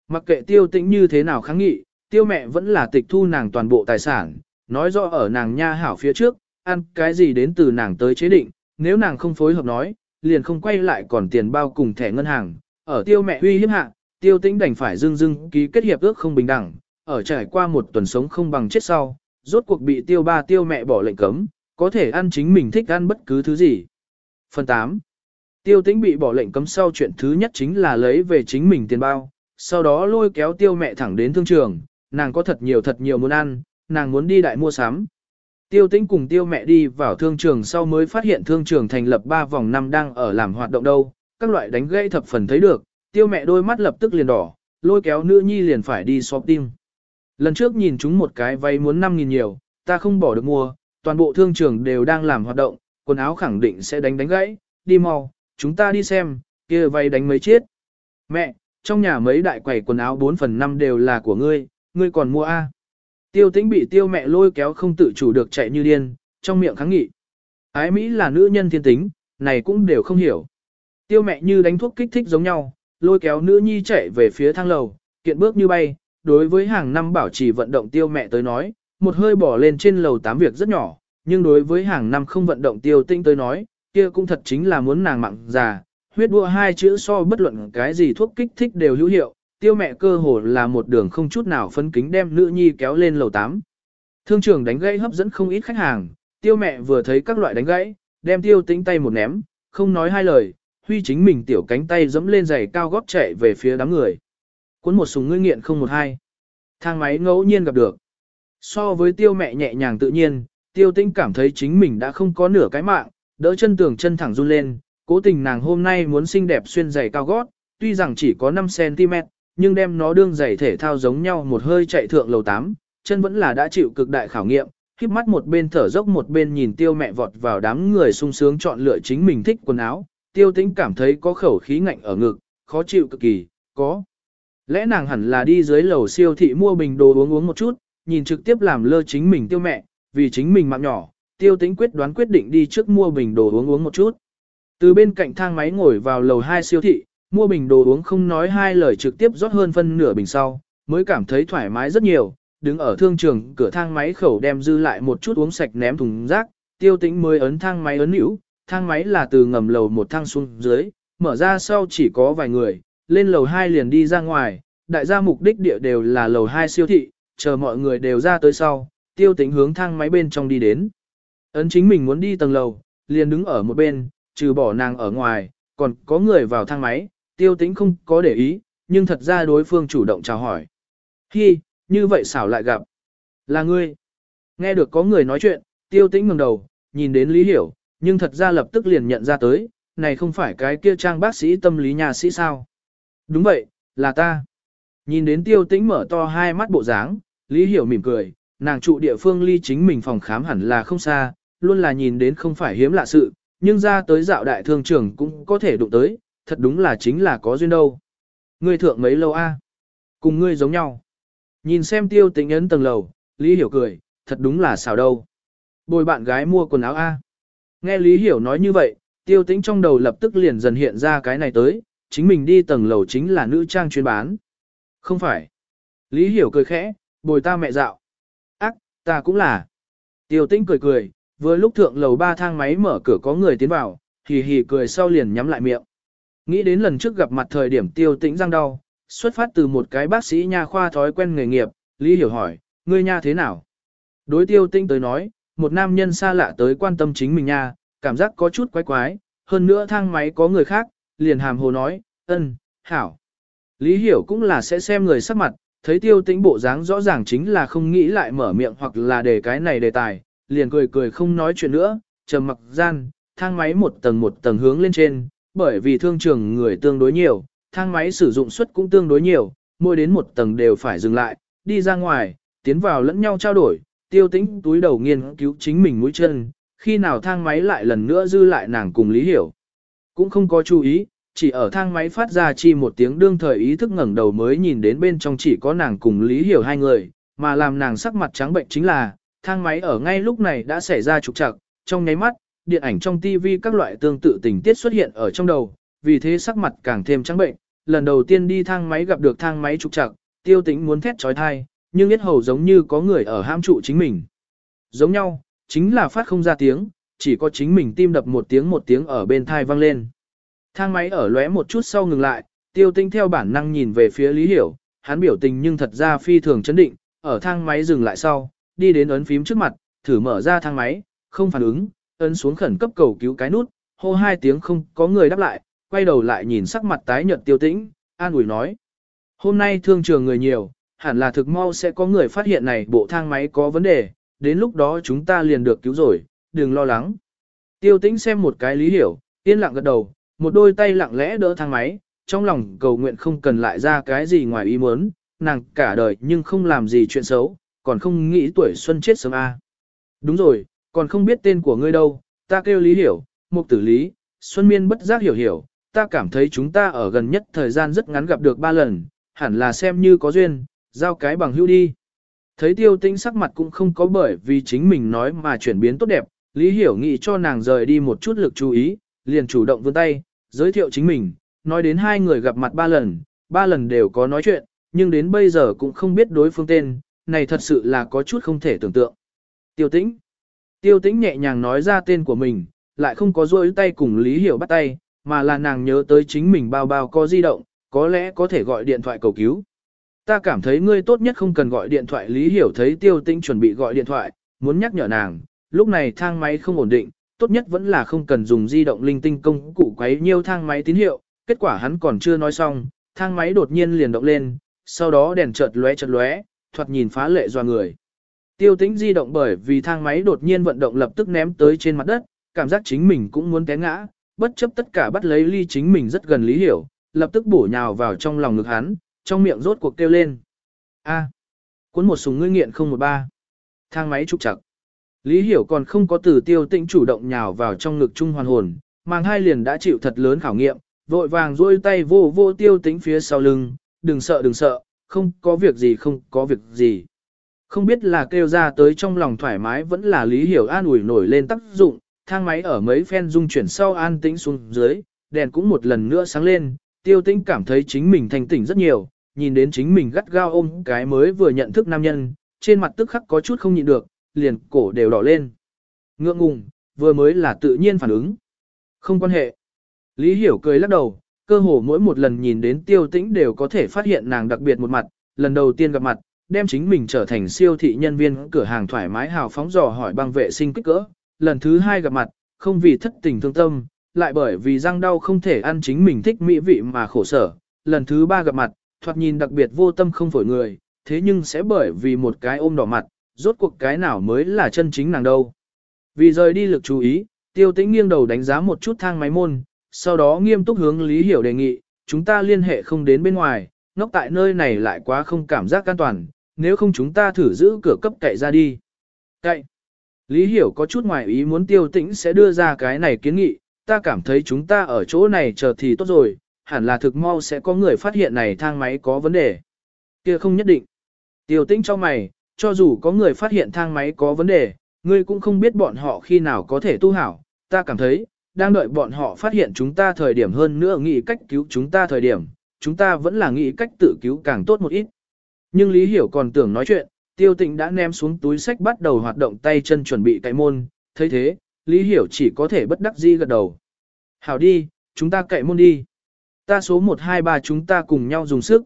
S1: Mặc kệ tiêu tĩnh như thế nào kháng nghị, tiêu mẹ vẫn là tịch thu nàng toàn bộ tài sản, nói rõ ở nàng nha hảo phía trước, ăn cái gì đến từ nàng tới chế định, nếu nàng không phối hợp nói, liền không quay lại còn tiền bao cùng thẻ ngân hàng. Ở tiêu mẹ huy hiếp hạ, tiêu tĩnh đành phải dưng dưng ký kết hiệp ước không bình đẳng, ở trải qua một tuần sống không bằng chết sau, rốt cuộc bị tiêu ba tiêu mẹ bỏ lệnh cấm, có thể ăn chính mình thích ăn bất cứ thứ gì. Phần 8. Tiêu tĩnh bị bỏ lệnh cấm sau chuyện thứ nhất chính là lấy về chính mình tiền bao, sau đó lôi kéo tiêu mẹ thẳng đến thương trường, nàng có thật nhiều thật nhiều muốn ăn, nàng muốn đi đại mua sắm. Tiêu tĩnh cùng tiêu mẹ đi vào thương trường sau mới phát hiện thương trường thành lập 3 vòng năm đang ở làm hoạt động đâu, các loại đánh gãy thập phần thấy được, tiêu mẹ đôi mắt lập tức liền đỏ, lôi kéo nữ nhi liền phải đi shopping. Lần trước nhìn chúng một cái váy muốn 5.000 nhiều, ta không bỏ được mua, toàn bộ thương trường đều đang làm hoạt động, quần áo khẳng định sẽ đánh đánh gãy, đi mau, chúng ta đi xem, kia vay đánh mấy chiếc. Mẹ, trong nhà mấy đại quầy quần áo 4 phần 5 đều là của ngươi, ngươi còn mua A. Tiêu tĩnh bị tiêu mẹ lôi kéo không tự chủ được chạy như điên, trong miệng kháng nghị. Ái Mỹ là nữ nhân thiên tính, này cũng đều không hiểu. Tiêu mẹ như đánh thuốc kích thích giống nhau, lôi kéo nữ nhi chạy về phía thang lầu, kiện bước như bay, đối với hàng năm bảo trì vận động tiêu mẹ tới nói, một hơi bỏ lên trên lầu tám việc rất nhỏ, nhưng đối với hàng năm không vận động tiêu tinh tới nói, kia cũng thật chính là muốn nàng mặn già, huyết đua hai chữ so bất luận cái gì thuốc kích thích đều hữu hiệu, tiêu mẹ cơ hồ là một đường không chút nào phân kính đem nữ nhi kéo lên lầu 8. Thương trường đánh gãy hấp dẫn không ít khách hàng, tiêu mẹ vừa thấy các loại đánh gãy, đem tiêu tĩnh tay một ném, không nói hai lời, huy chính mình tiểu cánh tay dẫm lên giày cao gót chạy về phía đám người. Cuốn một súng ngươi nghiện không một hai. Thang máy ngẫu nhiên gặp được. So với tiêu mẹ nhẹ nhàng tự nhiên, tiêu tĩnh cảm thấy chính mình đã không có nửa cái mạng, đỡ chân tường chân thẳng run lên, cố tình nàng hôm nay muốn xinh đẹp xuyên giày cao gót, tuy rằng chỉ có 5cm, nhưng đem nó đương giày thể thao giống nhau một hơi chạy thượng lầu 8, chân vẫn là đã chịu cực đại khảo nghiệm, khiếp mắt một bên thở dốc một bên nhìn tiêu mẹ vọt vào đám người sung sướng chọn lựa chính mình thích quần áo, tiêu tĩnh cảm thấy có khẩu khí ngạnh ở ngực, khó chịu cực kỳ, có. Lẽ nàng hẳn là đi dưới lầu siêu thị mua bình đồ uống uống một chút, nhìn trực tiếp làm lơ chính mình tiêu mẹ, vì chính mình mạng nhỏ, tiêu tĩnh quyết đoán quyết định đi trước mua bình đồ uống uống một chút. Từ bên cạnh thang máy ngồi vào lầu 2 siêu thị, mua bình đồ uống không nói hai lời trực tiếp rót hơn phân nửa bình sau, mới cảm thấy thoải mái rất nhiều, đứng ở thương trường cửa thang máy khẩu đem dư lại một chút uống sạch ném thùng rác, tiêu tĩnh mới ấn thang máy ấn hữu, thang máy là từ ngầm lầu một thang xuống dưới, mở ra sau chỉ có vài người, lên lầu 2 liền đi ra ngoài, đại gia mục đích địa đều là lầu 2 siêu thị, chờ mọi người đều ra tới sau, tiêu tĩnh hướng thang máy bên trong đi đến. Ấn chính mình muốn đi tầng lầu, liền đứng ở một bên, trừ bỏ nàng ở ngoài, còn có người vào thang máy, tiêu tĩnh không có để ý, nhưng thật ra đối phương chủ động chào hỏi. Hi, như vậy xảo lại gặp. Là ngươi. Nghe được có người nói chuyện, tiêu tĩnh ngẩng đầu, nhìn đến Lý Hiểu, nhưng thật ra lập tức liền nhận ra tới, này không phải cái kia trang bác sĩ tâm lý nhà sĩ sao. Đúng vậy, là ta. Nhìn đến tiêu tĩnh mở to hai mắt bộ dáng, Lý Hiểu mỉm cười, nàng trụ địa phương ly chính mình phòng khám hẳn là không xa, luôn là nhìn đến không phải hiếm lạ sự, nhưng ra tới dạo đại thương trường cũng có thể đụng tới, thật đúng là chính là có duyên đâu. Ngươi thượng mấy lâu a? Cùng ngươi giống nhau. Nhìn xem tiêu tĩnh ấn tầng lầu, Lý Hiểu cười, thật đúng là xào đâu. Bồi bạn gái mua quần áo a. Nghe Lý Hiểu nói như vậy, tiêu tĩnh trong đầu lập tức liền dần hiện ra cái này tới, chính mình đi tầng lầu chính là nữ trang chuyên bán. Không phải. Lý Hiểu cười khẽ, bồi ta mẹ dạo. Ác, ta cũng là. Tiêu tĩnh cười cười, vừa lúc thượng lầu ba thang máy mở cửa có người tiến vào, hì hì cười sau liền nhắm lại miệng. Nghĩ đến lần trước gặp mặt thời điểm tiêu tĩnh răng đau, xuất phát từ một cái bác sĩ nha khoa thói quen nghề nghiệp, Lý Hiểu hỏi, ngươi nha thế nào? Đối tiêu tĩnh tới nói, một nam nhân xa lạ tới quan tâm chính mình nha, cảm giác có chút quái quái, hơn nữa thang máy có người khác, liền hàm hồ nói, ân, hảo. Lý Hiểu cũng là sẽ xem người sắc mặt, thấy tiêu tĩnh bộ dáng rõ ràng chính là không nghĩ lại mở miệng hoặc là để cái này đề tài, liền cười cười không nói chuyện nữa, trầm mặc gian, thang máy một tầng một tầng hướng lên trên, bởi vì thương trường người tương đối nhiều, thang máy sử dụng suất cũng tương đối nhiều, mỗi đến một tầng đều phải dừng lại, đi ra ngoài, tiến vào lẫn nhau trao đổi, tiêu tĩnh túi đầu nghiên cứu chính mình mũi chân, khi nào thang máy lại lần nữa dư lại nàng cùng Lý Hiểu. Cũng không có chú ý, chỉ ở thang máy phát ra chi một tiếng đương thời ý thức ngẩng đầu mới nhìn đến bên trong chỉ có nàng cùng Lý Hiểu hai người, mà làm nàng sắc mặt trắng bệnh chính là, thang máy ở ngay lúc này đã xảy ra trục trặc, trong nháy mắt, điện ảnh trong TV các loại tương tự tình tiết xuất hiện ở trong đầu, vì thế sắc mặt càng thêm trắng bệnh. Lần đầu tiên đi thang máy gặp được thang máy trục trặc, tiêu tính muốn thét trói thai, nhưng biết hầu giống như có người ở ham trụ chính mình. Giống nhau, chính là phát không ra tiếng, chỉ có chính mình tim đập một tiếng một tiếng ở bên thai vang lên. Thang máy ở lóe một chút sau ngừng lại, tiêu tinh theo bản năng nhìn về phía Lý Hiểu, hắn biểu tình nhưng thật ra phi thường chấn định, ở thang máy dừng lại sau, đi đến ấn phím trước mặt, thử mở ra thang máy, không phản ứng, ấn xuống khẩn cấp cầu cứu cái nút, hô hai tiếng không có người đáp lại, quay đầu lại nhìn sắc mặt tái nhợt tiêu tĩnh, an ủi nói. Hôm nay thương trường người nhiều, hẳn là thực mau sẽ có người phát hiện này bộ thang máy có vấn đề, đến lúc đó chúng ta liền được cứu rồi, đừng lo lắng. Tiêu tĩnh xem một cái lý hiểu, yên lặng gật đầu, một đôi tay lặng lẽ đỡ thang máy, trong lòng cầu nguyện không cần lại ra cái gì ngoài ý muốn, nàng cả đời nhưng không làm gì chuyện xấu, còn không nghĩ tuổi xuân chết sớm a. Đúng rồi, còn không biết tên của ngươi đâu, ta kêu lý hiểu, mục tử lý, xuân miên bất giác hiểu hiểu, ta cảm thấy chúng ta ở gần nhất thời gian rất ngắn gặp được ba lần, hẳn là xem như có duyên, giao cái bằng hữu đi. Thấy tiêu tĩnh sắc mặt cũng không có bởi vì chính mình nói mà chuyển biến tốt đẹp, Lý Hiểu nghĩ cho nàng rời đi một chút lực chú ý, liền chủ động vươn tay, giới thiệu chính mình, nói đến hai người gặp mặt ba lần, ba lần đều có nói chuyện, nhưng đến bây giờ cũng không biết đối phương tên, này thật sự là có chút không thể tưởng tượng. Tiêu tĩnh. Tiêu tĩnh nhẹ nhàng nói ra tên của mình, lại không có rôi tay cùng Lý Hiểu bắt tay, mà là nàng nhớ tới chính mình bao bao có di động, có lẽ có thể gọi điện thoại cầu cứu. Ta cảm thấy ngươi tốt nhất không cần gọi điện thoại Lý Hiểu thấy tiêu tĩnh chuẩn bị gọi điện thoại, muốn nhắc nhở nàng, lúc này thang máy không ổn định, tốt nhất vẫn là không cần dùng di động linh tinh công cụ quấy nhiều thang máy tín hiệu, kết quả hắn còn chưa nói xong, thang máy đột nhiên liền động lên, sau đó đèn chợt lóe chợt lóe, thoạt nhìn phá lệ doa người. Tiêu tĩnh di động bởi vì thang máy đột nhiên vận động lập tức ném tới trên mặt đất, cảm giác chính mình cũng muốn té ngã, bất chấp tất cả bắt lấy ly chính mình rất gần lý hiểu, lập tức bổ nhào vào trong lòng ngực hắn, trong miệng rốt cuộc kêu lên. A. cuốn một súng ngươi nghiện 013. Thang máy trục chặt. Lý hiểu còn không có từ tiêu tĩnh chủ động nhào vào trong ngực trung hoàn hồn, mang hai liền đã chịu thật lớn khảo nghiệm, vội vàng duỗi tay vô vô tiêu tĩnh phía sau lưng, đừng sợ đừng sợ, không có việc gì không có việc gì. Không biết là kêu ra tới trong lòng thoải mái vẫn là lý hiểu an ủi nổi lên tác dụng, thang máy ở mấy phen dung chuyển sau an tĩnh xuống dưới, đèn cũng một lần nữa sáng lên, tiêu tĩnh cảm thấy chính mình thành tỉnh rất nhiều, nhìn đến chính mình gắt gao ôm cái mới vừa nhận thức nam nhân, trên mặt tức khắc có chút không nhịn được, liền cổ đều đỏ lên. Ngượng ngùng, vừa mới là tự nhiên phản ứng. Không quan hệ. Lý Hiểu cười lắc đầu, cơ hồ mỗi một lần nhìn đến tiêu tĩnh đều có thể phát hiện nàng đặc biệt một mặt, lần đầu tiên gặp mặt, đem chính mình trở thành siêu thị nhân viên cửa hàng thoải mái hào phóng dò hỏi băng vệ sinh kích cỡ, lần thứ hai gặp mặt, không vì thất tình thương tâm, lại bởi vì răng đau không thể ăn chính mình thích mỹ vị mà khổ sở, lần thứ ba gặp mặt, thoạt nhìn đặc biệt vô tâm không phổi người, thế nhưng sẽ bởi vì một cái ôm đỏ mặt, rốt cuộc cái nào mới là chân chính nàng đâu. Vì rời đi lực chú ý, tiêu tĩnh nghiêng đầu đánh giá một chút thang máy môn, sau đó nghiêm túc hướng Lý Hiểu đề nghị, chúng ta liên hệ không đến bên ngoài, ngốc tại nơi này lại quá không cảm giác an toàn, nếu không chúng ta thử giữ cửa cấp cậy ra đi. Cậy. Lý Hiểu có chút ngoài ý muốn tiêu tĩnh sẽ đưa ra cái này kiến nghị, ta cảm thấy chúng ta ở chỗ này chờ thì tốt rồi, hẳn là thực mau sẽ có người phát hiện này thang máy có vấn đề. Kia không nhất định. Tiêu tĩnh cho mày, cho dù có người phát hiện thang máy có vấn đề, ngươi cũng không biết bọn họ khi nào có thể tu hảo, ta cảm thấy, đang đợi bọn họ phát hiện chúng ta thời điểm hơn nữa nghĩ cách cứu chúng ta thời điểm, chúng ta vẫn là nghĩ cách tự cứu càng tốt một ít. Nhưng Lý Hiểu còn tưởng nói chuyện, tiêu tịnh đã ném xuống túi sách bắt đầu hoạt động tay chân chuẩn bị cậy môn, thấy thế, Lý Hiểu chỉ có thể bất đắc dĩ gật đầu. Hảo đi, chúng ta cậy môn đi. Ta số 123 chúng ta cùng nhau dùng sức.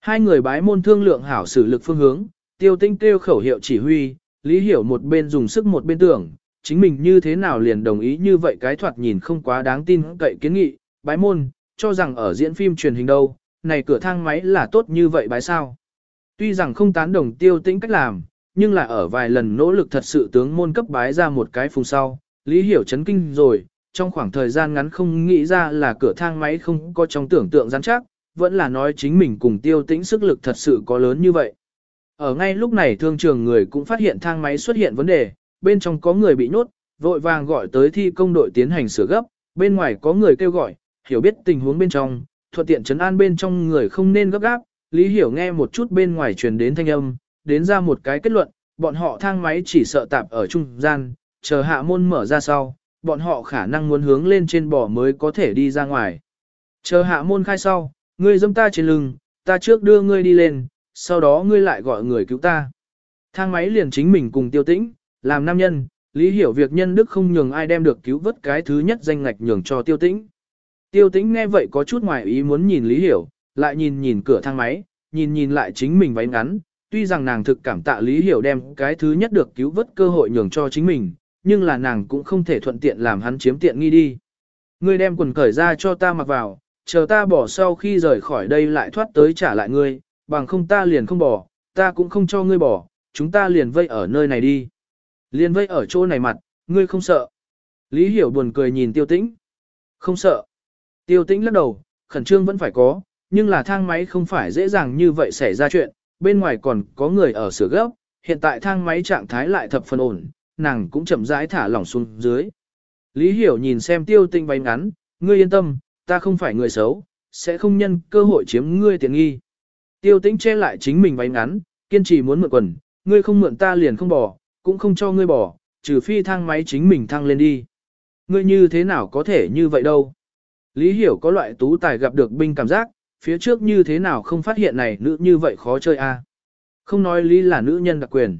S1: Hai người bái môn thương lượng hảo xử lực phương hướng, tiêu tinh kêu khẩu hiệu chỉ huy, Lý Hiểu một bên dùng sức một bên tưởng, chính mình như thế nào liền đồng ý như vậy cái thoạt nhìn không quá đáng tin cậy kiến nghị, bái môn, cho rằng ở diễn phim truyền hình đâu, này cửa thang máy là tốt như vậy bái sao. Tuy rằng không tán đồng tiêu tĩnh cách làm, nhưng là ở vài lần nỗ lực thật sự tướng môn cấp bái ra một cái phùng sau, Lý Hiểu chấn kinh rồi, trong khoảng thời gian ngắn không nghĩ ra là cửa thang máy không có trong tưởng tượng rắn chắc, vẫn là nói chính mình cùng tiêu tĩnh sức lực thật sự có lớn như vậy. Ở ngay lúc này thương trường người cũng phát hiện thang máy xuất hiện vấn đề, bên trong có người bị nhốt, vội vàng gọi tới thi công đội tiến hành sửa gấp, bên ngoài có người kêu gọi, hiểu biết tình huống bên trong, thuận tiện chấn an bên trong người không nên gấp gáp, Lý Hiểu nghe một chút bên ngoài truyền đến thanh âm, đến ra một cái kết luận, bọn họ thang máy chỉ sợ tạp ở trung gian, chờ hạ môn mở ra sau, bọn họ khả năng muốn hướng lên trên bò mới có thể đi ra ngoài. Chờ hạ môn khai sau, ngươi dâm ta trên lưng, ta trước đưa ngươi đi lên, sau đó ngươi lại gọi người cứu ta. Thang máy liền chính mình cùng tiêu tĩnh, làm nam nhân, lý hiểu việc nhân đức không nhường ai đem được cứu vớt cái thứ nhất danh ngạch nhường cho tiêu tĩnh. Tiêu tĩnh nghe vậy có chút ngoài ý muốn nhìn lý hiểu, lại nhìn nhìn cửa thang máy, nhìn nhìn lại chính mình váy ngắn, tuy rằng nàng thực cảm tạ lý hiểu đem cái thứ nhất được cứu vớt cơ hội nhường cho chính mình, nhưng là nàng cũng không thể thuận tiện làm hắn chiếm tiện nghi đi. Ngươi đem quần cởi ra cho ta mặc vào, chờ ta bỏ sau khi rời khỏi đây lại thoát tới trả lại ngươi, bằng không ta liền không bỏ, ta cũng không cho ngươi bỏ, chúng ta liền vây ở nơi này đi. liền vây ở chỗ này mặt, ngươi không sợ. Lý Hiểu buồn cười nhìn tiêu tĩnh. Không sợ. Tiêu tĩnh lắc đầu, khẩn trương vẫn phải có, nhưng là thang máy không phải dễ dàng như vậy xảy ra chuyện, bên ngoài còn có người ở sửa gấp, hiện tại thang máy trạng thái lại thập phần ổn, nàng cũng chậm rãi thả lỏng xuống dưới. Lý Hiểu nhìn xem tiêu tĩnh váy ngắn, ngươi yên tâm, ta không phải người xấu, sẽ không nhân cơ hội chiếm ngươi tiện nghi. Tiêu tĩnh che lại chính mình váy ngắn, kiên trì muốn mượn quần, ngươi không mượn ta liền không bỏ, cũng không cho ngươi bỏ, trừ phi thang máy chính mình thăng lên đi. Ngươi như thế nào có thể như vậy đâu? Lý Hiểu có loại tú tài gặp được binh cảm giác, phía trước như thế nào không phát hiện này nữ như vậy khó chơi a? À? Không nói Lý là nữ nhân đặc quyền.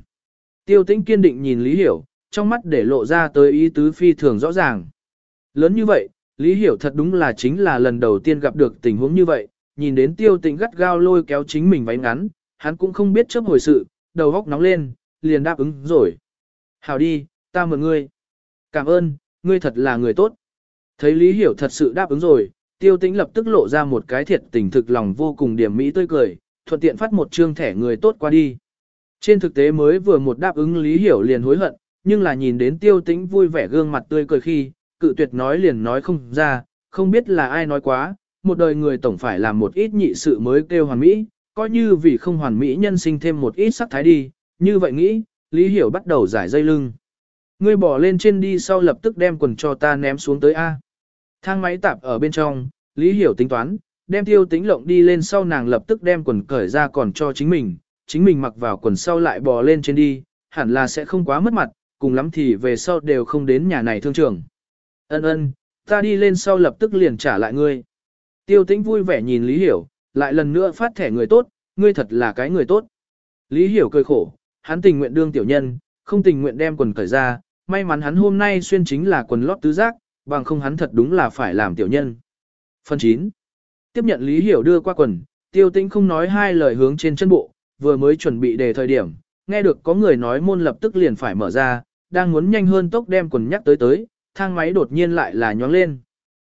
S1: Tiêu tĩnh kiên định nhìn Lý Hiểu, trong mắt để lộ ra tới ý tứ phi thường rõ ràng. Lớn như vậy, Lý Hiểu thật đúng là chính là lần đầu tiên gặp được tình huống như vậy, nhìn đến tiêu tĩnh gắt gao lôi kéo chính mình váy ngắn, hắn cũng không biết chấp hồi sự, đầu góc nóng lên, liền đáp ứng rồi. hảo đi, ta mượn ngươi. Cảm ơn, ngươi thật là người tốt. Thấy Lý Hiểu thật sự đáp ứng rồi, tiêu tĩnh lập tức lộ ra một cái thiệt tình thực lòng vô cùng điểm mỹ tươi cười, thuận tiện phát một trương thẻ người tốt qua đi. Trên thực tế mới vừa một đáp ứng Lý Hiểu liền hối hận, nhưng là nhìn đến tiêu tĩnh vui vẻ gương mặt tươi cười khi, cự tuyệt nói liền nói không ra, không biết là ai nói quá, một đời người tổng phải làm một ít nhị sự mới kêu hoàn mỹ, coi như vì không hoàn mỹ nhân sinh thêm một ít sắc thái đi, như vậy nghĩ, Lý Hiểu bắt đầu giải dây lưng. Ngươi bỏ lên trên đi sau lập tức đem quần cho ta ném xuống tới A. Thang máy tạp ở bên trong, Lý Hiểu tính toán, đem tiêu tính lộng đi lên sau nàng lập tức đem quần cởi ra còn cho chính mình, chính mình mặc vào quần sau lại bò lên trên đi, hẳn là sẽ không quá mất mặt, cùng lắm thì về sau đều không đến nhà này thương trường. Ân ân, ta đi lên sau lập tức liền trả lại ngươi. Tiêu tĩnh vui vẻ nhìn Lý Hiểu, lại lần nữa phát thẻ người tốt, ngươi thật là cái người tốt. Lý Hiểu cười khổ, hắn tình nguyện đương tiểu nhân, không tình nguyện đem quần cởi ra, may mắn hắn hôm nay xuyên chính là quần lót tứ giác, bằng không hắn thật đúng là phải làm tiểu nhân. Phần 9. Tiếp nhận Lý Hiểu đưa qua quần, tiêu tĩnh không nói hai lời hướng trên chân bộ, vừa mới chuẩn bị đề thời điểm, nghe được có người nói môn lập tức liền phải mở ra, đang muốn nhanh hơn tốc đem quần nhắc tới tới, thang máy đột nhiên lại là nhóng lên.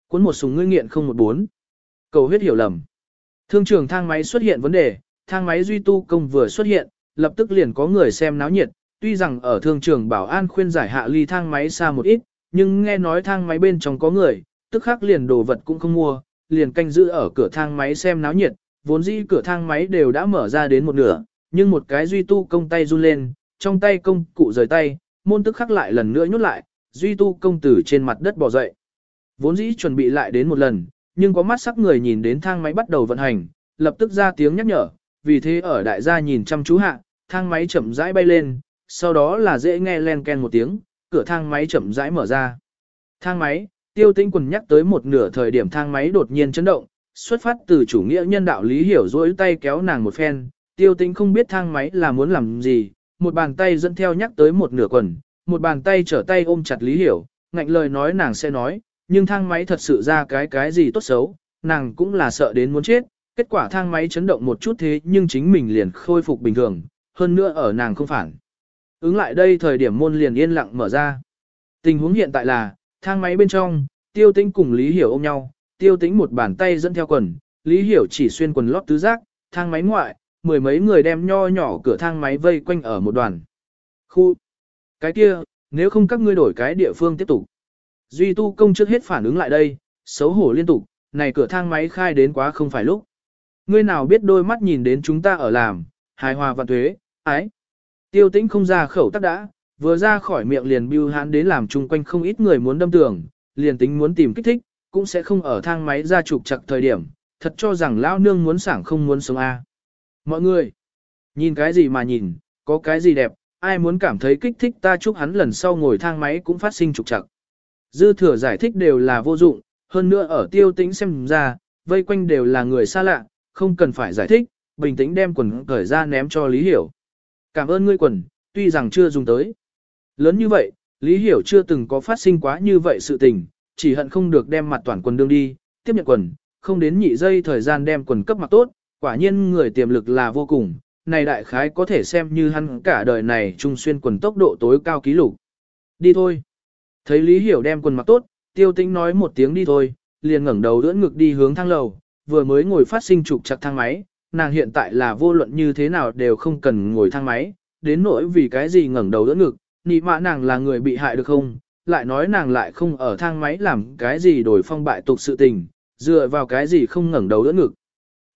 S1: Cuốn một súng ngươi nghiện 014. Cầu huyết hiểu lầm. Thương trường thang máy xuất hiện vấn đề, thang máy duy tu công vừa xuất hiện, lập tức liền có người xem náo nhiệt, tuy rằng ở thương trường bảo an khuyên giải hạ ly thang máy xa một ít, nhưng nghe nói thang máy bên trong có người, tức khắc liền đồ vật cũng không mua, liền canh giữ ở cửa thang máy xem náo nhiệt, vốn dĩ cửa thang máy đều đã mở ra đến một nửa, nhưng một cái duy tu công tay run lên, trong tay công cụ rời tay, môn tức khắc lại lần nữa nhốt lại, duy tu công tử trên mặt đất bỏ dậy. Vốn dĩ chuẩn bị lại đến một lần, nhưng có mắt sắc người nhìn đến thang máy bắt đầu vận hành, lập tức ra tiếng nhắc nhở, vì thế ở đại gia nhìn chăm chú hạ, thang máy chậm rãi bay lên, sau đó là dễ nghe len ken một tiếng, cửa thang máy chậm rãi mở ra. Thang máy, tiêu tinh quần nhắc tới một nửa thời điểm thang máy đột nhiên chấn động, xuất phát từ chủ nghĩa nhân đạo lý hiểu dối tay kéo nàng một phen, tiêu tinh không biết thang máy là muốn làm gì, một bàn tay dẫn theo nhắc tới một nửa quần, một bàn tay trở tay ôm chặt lý hiểu, ngạnh lời nói nàng sẽ nói, nhưng thang máy thật sự ra cái cái gì tốt xấu, nàng cũng là sợ đến muốn chết, kết quả thang máy chấn động một chút thế nhưng chính mình liền khôi phục bình thường, hơn nữa ở nàng không phản. Ứng lại đây thời điểm môn liền yên lặng mở ra. Tình huống hiện tại là, thang máy bên trong, tiêu tĩnh cùng Lý Hiểu ôm nhau, tiêu tĩnh một bàn tay dẫn theo quần, Lý Hiểu chỉ xuyên quần lót tứ giác, thang máy ngoại, mười mấy người đem nho nhỏ cửa thang máy vây quanh ở một đoàn. Khu, cái kia, nếu không các ngươi đổi cái địa phương tiếp tục. Duy tu công trước hết phản ứng lại đây, xấu hổ liên tục, này cửa thang máy khai đến quá không phải lúc. Ngươi nào biết đôi mắt nhìn đến chúng ta ở làm, hài hòa và thuế, ái. Tiêu tĩnh không ra khẩu tắc đã, vừa ra khỏi miệng liền bưu hãn đến làm chung quanh không ít người muốn đâm tường, liền tính muốn tìm kích thích, cũng sẽ không ở thang máy ra trục chặt thời điểm, thật cho rằng lão nương muốn sảng không muốn sống a. Mọi người, nhìn cái gì mà nhìn, có cái gì đẹp, ai muốn cảm thấy kích thích ta chúc hắn lần sau ngồi thang máy cũng phát sinh trục chặt. Dư thừa giải thích đều là vô dụng, hơn nữa ở tiêu tĩnh xem ra, vây quanh đều là người xa lạ, không cần phải giải thích, bình tĩnh đem quần cởi ra ném cho Lý Hiểu. Cảm ơn ngươi quần, tuy rằng chưa dùng tới. Lớn như vậy, Lý Hiểu chưa từng có phát sinh quá như vậy sự tình, chỉ hận không được đem mặt toàn quần đương đi, tiếp nhận quần, không đến nhị giây thời gian đem quần cấp mặc tốt, quả nhiên người tiềm lực là vô cùng, này đại khái có thể xem như hắn cả đời này trung xuyên quần tốc độ tối cao ký lục. Đi thôi. Thấy Lý Hiểu đem quần mặc tốt, tiêu tĩnh nói một tiếng đi thôi, liền ngẩng đầu đỡ ngực đi hướng thang lầu, vừa mới ngồi phát sinh trục chặt thang máy, nàng hiện tại là vô luận như thế nào đều không cần ngồi thang máy, đến nỗi vì cái gì ngẩng đầu đỡ ngực, nị mạ nàng là người bị hại được không, lại nói nàng lại không ở thang máy làm cái gì đổi phong bại tục sự tình, dựa vào cái gì không ngẩng đầu đỡ ngực.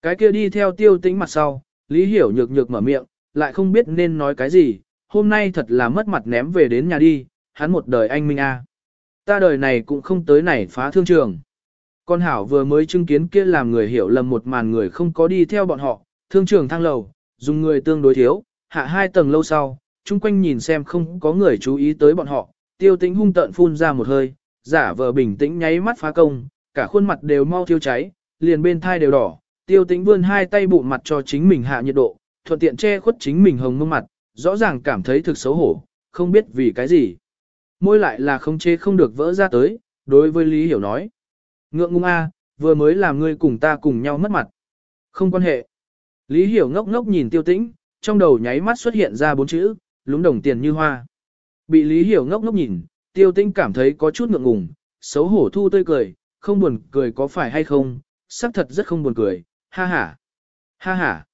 S1: Cái kia đi theo tiêu tĩnh mặt sau, Lý Hiểu nhược nhược mở miệng, lại không biết nên nói cái gì, hôm nay thật là mất mặt ném về đến nhà đi, hắn một đời anh minh a. Ta đời này cũng không tới này phá thương trường. Con Hảo vừa mới chứng kiến kia làm người hiểu lầm một màn người không có đi theo bọn họ, thương trường thang lầu, dùng người tương đối thiếu, hạ hai tầng lâu sau, chung quanh nhìn xem không có người chú ý tới bọn họ, tiêu tĩnh hung tợn phun ra một hơi, giả vờ bình tĩnh nháy mắt phá công, cả khuôn mặt đều mau thiêu cháy, liền bên thai đều đỏ, tiêu tĩnh vươn hai tay bụng mặt cho chính mình hạ nhiệt độ, thuận tiện che khuất chính mình hồng mông mặt, rõ ràng cảm thấy thực xấu hổ, không biết vì cái gì. Môi lại là không chê không được vỡ ra tới, đối với Lý Hiểu nói. Ngượng ngung a, à, vừa mới làm ngươi cùng ta cùng nhau mất mặt. Không quan hệ. Lý Hiểu ngốc ngốc nhìn tiêu tĩnh, trong đầu nháy mắt xuất hiện ra bốn chữ, lúng đồng tiền như hoa. Bị Lý Hiểu ngốc ngốc nhìn, tiêu tĩnh cảm thấy có chút ngượng ngùng, xấu hổ thu tươi cười, không buồn cười có phải hay không, xác thật rất không buồn cười, ha ha. Ha ha.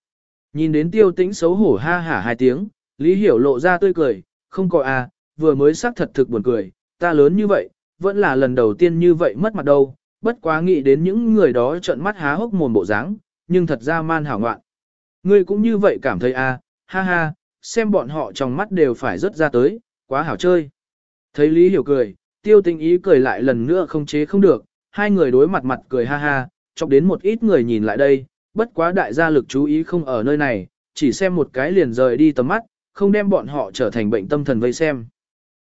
S1: Nhìn đến tiêu tĩnh xấu hổ ha ha hai tiếng, Lý Hiểu lộ ra tươi cười, không có à, vừa mới xác thật thực buồn cười, ta lớn như vậy, vẫn là lần đầu tiên như vậy mất mặt đâu, bất quá nghĩ đến những người đó trợn mắt há hốc mồm bộ dáng, nhưng thật ra man hảo ngoạn. Ngươi cũng như vậy cảm thấy à, ha ha, xem bọn họ trong mắt đều phải rớt ra tới, quá hảo chơi. Thấy Lý Hiểu cười, tiêu tình ý cười lại lần nữa không chế không được, hai người đối mặt mặt cười ha ha, chọc đến một ít người nhìn lại đây, bất quá đại gia lực chú ý không ở nơi này, chỉ xem một cái liền rời đi tầm mắt, không đem bọn họ trở thành bệnh tâm thần vây xem.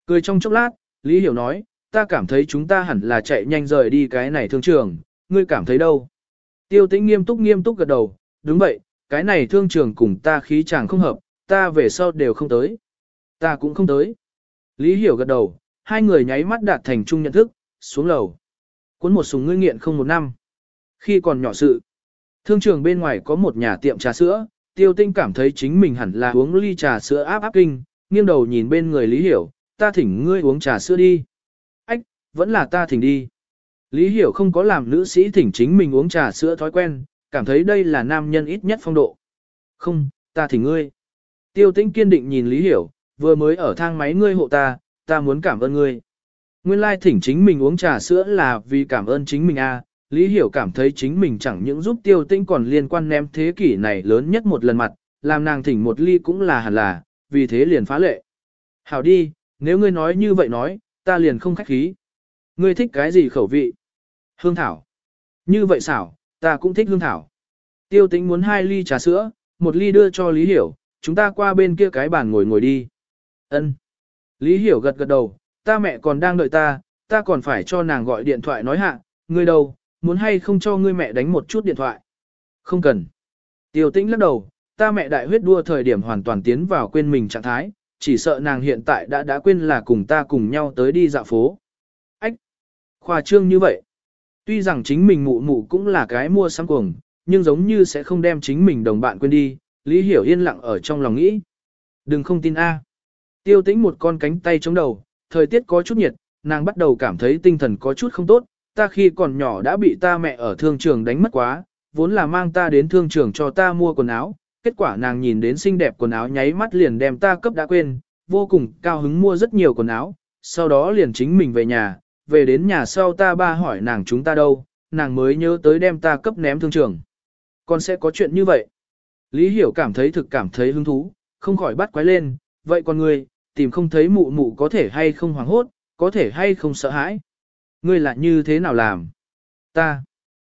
S1: Cười trong chốc lát, Lý Hiểu nói, ta cảm thấy chúng ta hẳn là chạy nhanh rời đi cái này thương trường, ngươi cảm thấy đâu? Tiêu tĩnh nghiêm túc nghiêm túc gật đầu, đúng vậy, cái này thương trường cùng ta khí chàng không hợp, ta về sau đều không tới. Ta cũng không tới. Lý Hiểu gật đầu, hai người nháy mắt đạt thành chung nhận thức, xuống lầu. Cuốn một súng ngươi nghiện không một năm. Khi còn nhỏ sự, thương trường bên ngoài có một nhà tiệm trà sữa, tiêu tinh cảm thấy chính mình hẳn là uống ly trà sữa áp áp kinh, nghiêng đầu nhìn bên người Lý Hiểu, ta thỉnh ngươi uống trà sữa đi. Ách, vẫn là ta thỉnh đi. Lý Hiểu không có làm nữ sĩ thỉnh chính mình uống trà sữa thói quen, cảm thấy đây là nam nhân ít nhất phong độ. Không, ta thỉnh ngươi. Tiêu tinh kiên định nhìn Lý Hiểu, vừa mới ở thang máy ngươi hộ ta, ta muốn cảm ơn ngươi. Nguyên lai thỉnh chính mình uống trà sữa là vì cảm ơn chính mình a. À. Lý Hiểu cảm thấy chính mình chẳng những giúp tiêu tinh còn liên quan ném thế kỷ này lớn nhất một lần mặt, làm nàng thỉnh một ly cũng là hẳn là, vì thế liền phá lệ. Hảo đi, nếu ngươi nói như vậy nói, ta liền không khách khí. Ngươi thích cái gì khẩu vị? Hương thảo. Như vậy xảo, ta cũng thích hương thảo. Tiêu tính muốn hai ly trà sữa, một ly đưa cho Lý Hiểu, chúng ta qua bên kia cái bàn ngồi ngồi đi. Ân. Lý Hiểu gật gật đầu, ta mẹ còn đang đợi ta, ta còn phải cho nàng gọi điện thoại nói hạ, ngươi đâu, muốn hay không cho ngươi mẹ đánh một chút điện thoại. Không cần. Tiêu tĩnh lắc đầu, ta mẹ đại huyết đua thời điểm hoàn toàn tiến vào quên mình trạng thái, chỉ sợ nàng hiện tại đã đã quên là cùng ta cùng nhau tới đi dạo phố. Ách! Khoa trương như vậy. Tuy rằng chính mình mụ mụ cũng là cái mua sắm cuồng, nhưng giống như sẽ không đem chính mình đồng bạn quên đi, Lý Hiểu yên lặng ở trong lòng nghĩ. Đừng không tin A. Tiêu tĩnh một con cánh tay chống đầu, thời tiết có chút nhiệt, nàng bắt đầu cảm thấy tinh thần có chút không tốt, ta khi còn nhỏ đã bị ta mẹ ở thương trường đánh mất quá, vốn là mang ta đến thương trường cho ta mua quần áo, kết quả nàng nhìn đến xinh đẹp quần áo nháy mắt liền đem ta cấp đã quên, vô cùng cao hứng mua rất nhiều quần áo, sau đó liền chính mình về nhà, về đến nhà sau ta ba hỏi nàng chúng ta đâu, nàng mới nhớ tới đem ta cấp ném thương trường. Còn sẽ có chuyện như vậy. Lý Hiểu cảm thấy thực cảm thấy hứng thú, không khỏi bắt quái lên, vậy con người, tìm không thấy mụ mụ có thể hay không hoảng hốt, có thể hay không sợ hãi. Ngươi là như thế nào làm? Ta.